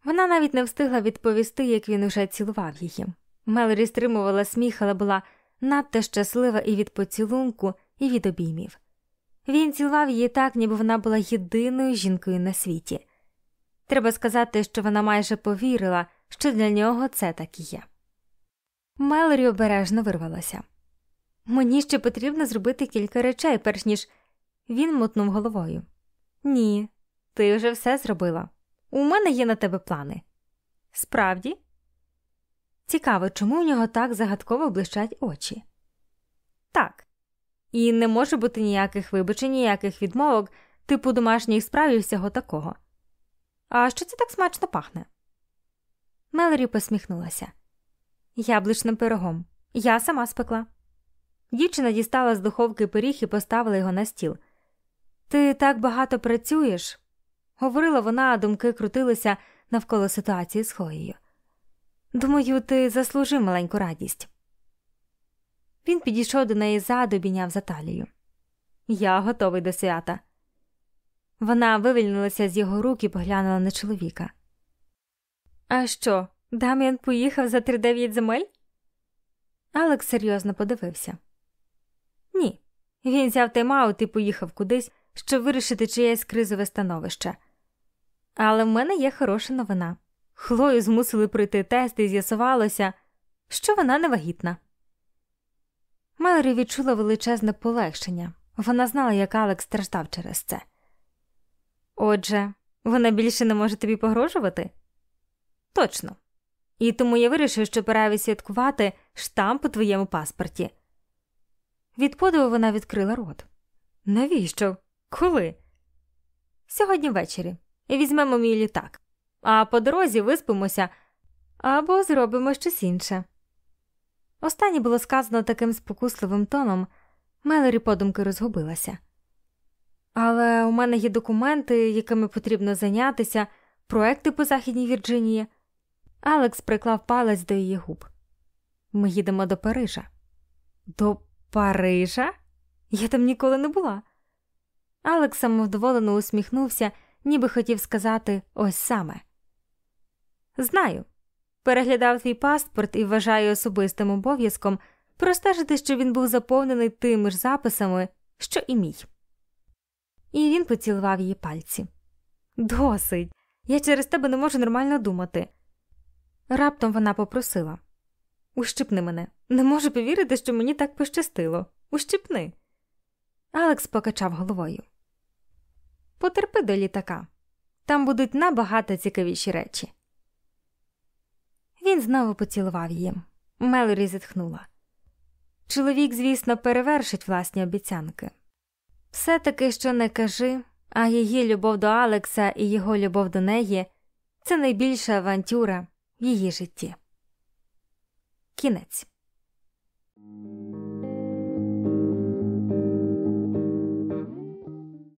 Вона навіть не встигла відповісти, як він уже цілував її. Мелорі стримувала сміх, але була надто щаслива і від поцілунку, і від обіймів. Він цілував її так, ніби вона була єдиною жінкою на світі. Треба сказати, що вона майже повірила, що для нього це так і є. Мелорі обережно вирвалася. Мені ще потрібно зробити кілька речей, перш ніж він мотнув головою. Ні, ти вже все зробила. У мене є на тебе плани. Справді? Цікаво, чому у нього так загадково блищать очі. Так, і не може бути ніяких вибачень, ніяких відмовок, типу домашніх справ і всього такого. А що це так смачно пахне? Мелорі посміхнулася. Яблучним пирогом. Я сама спекла. Дівчина дістала з духовки пиріг і поставила його на стіл. Ти так багато працюєш, говорила вона, а думки крутилися навколо ситуації з Хлоєю. Думаю, ти заслужив маленьку радість. Він підійшов до неї ззаду, обійняв за талію. Я готовий до свята. Вона вивільнилася з його рук і поглянула на чоловіка. А що, Дам'ян поїхав за тридев'ять земель? Алекс серйозно подивився. Ні. Він взяв тайм-аут і поїхав кудись, щоб вирішити чиєсь кризове становище. Але в мене є хороша новина. Хлою змусили пройти тест і з'ясувалося, що вона не вагітна. Мелорі відчула величезне полегшення. Вона знала, як Алекс страждав через це. Отже, вона більше не може тобі погрожувати? Точно. І тому я вирішив, що пора відсвяткувати штамп у твоєму паспорті. Від подиву вона відкрила рот. Навіщо? Коли? Сьогодні ввечері. Візьмемо мій літак, а по дорозі виспимося або зробимо щось інше. Останнє було сказано таким спокусливим тоном, Мелорі подумки розгубилася. Але у мене є документи, якими потрібно зайнятися, проекти по Західній Вірджинії. Алекс приклав палець до її губ. Ми їдемо до Парижа. До Парижа? Я там ніколи не була. Алекс самовдоволено усміхнувся, ніби хотів сказати ось саме. Знаю. Переглядав твій паспорт і вважаю особистим обов'язком простежити, що він був заповнений тими ж записами, що і мій. І він поцілував її пальці. Досить. Я через тебе не можу нормально думати. Раптом вона попросила Ущипни мене. Не можу повірити, що мені так пощастило. Ущипни. Алекс покачав головою. Потерпи до літака. Там будуть набагато цікавіші речі. Він знову поцілував її. Мелорі зітхнула. Чоловік, звісно, перевершить власні обіцянки. Все таки, що не кажи, а її любов до Алекса і його любов до неї це найбільша авантюра в її житті. Кінець.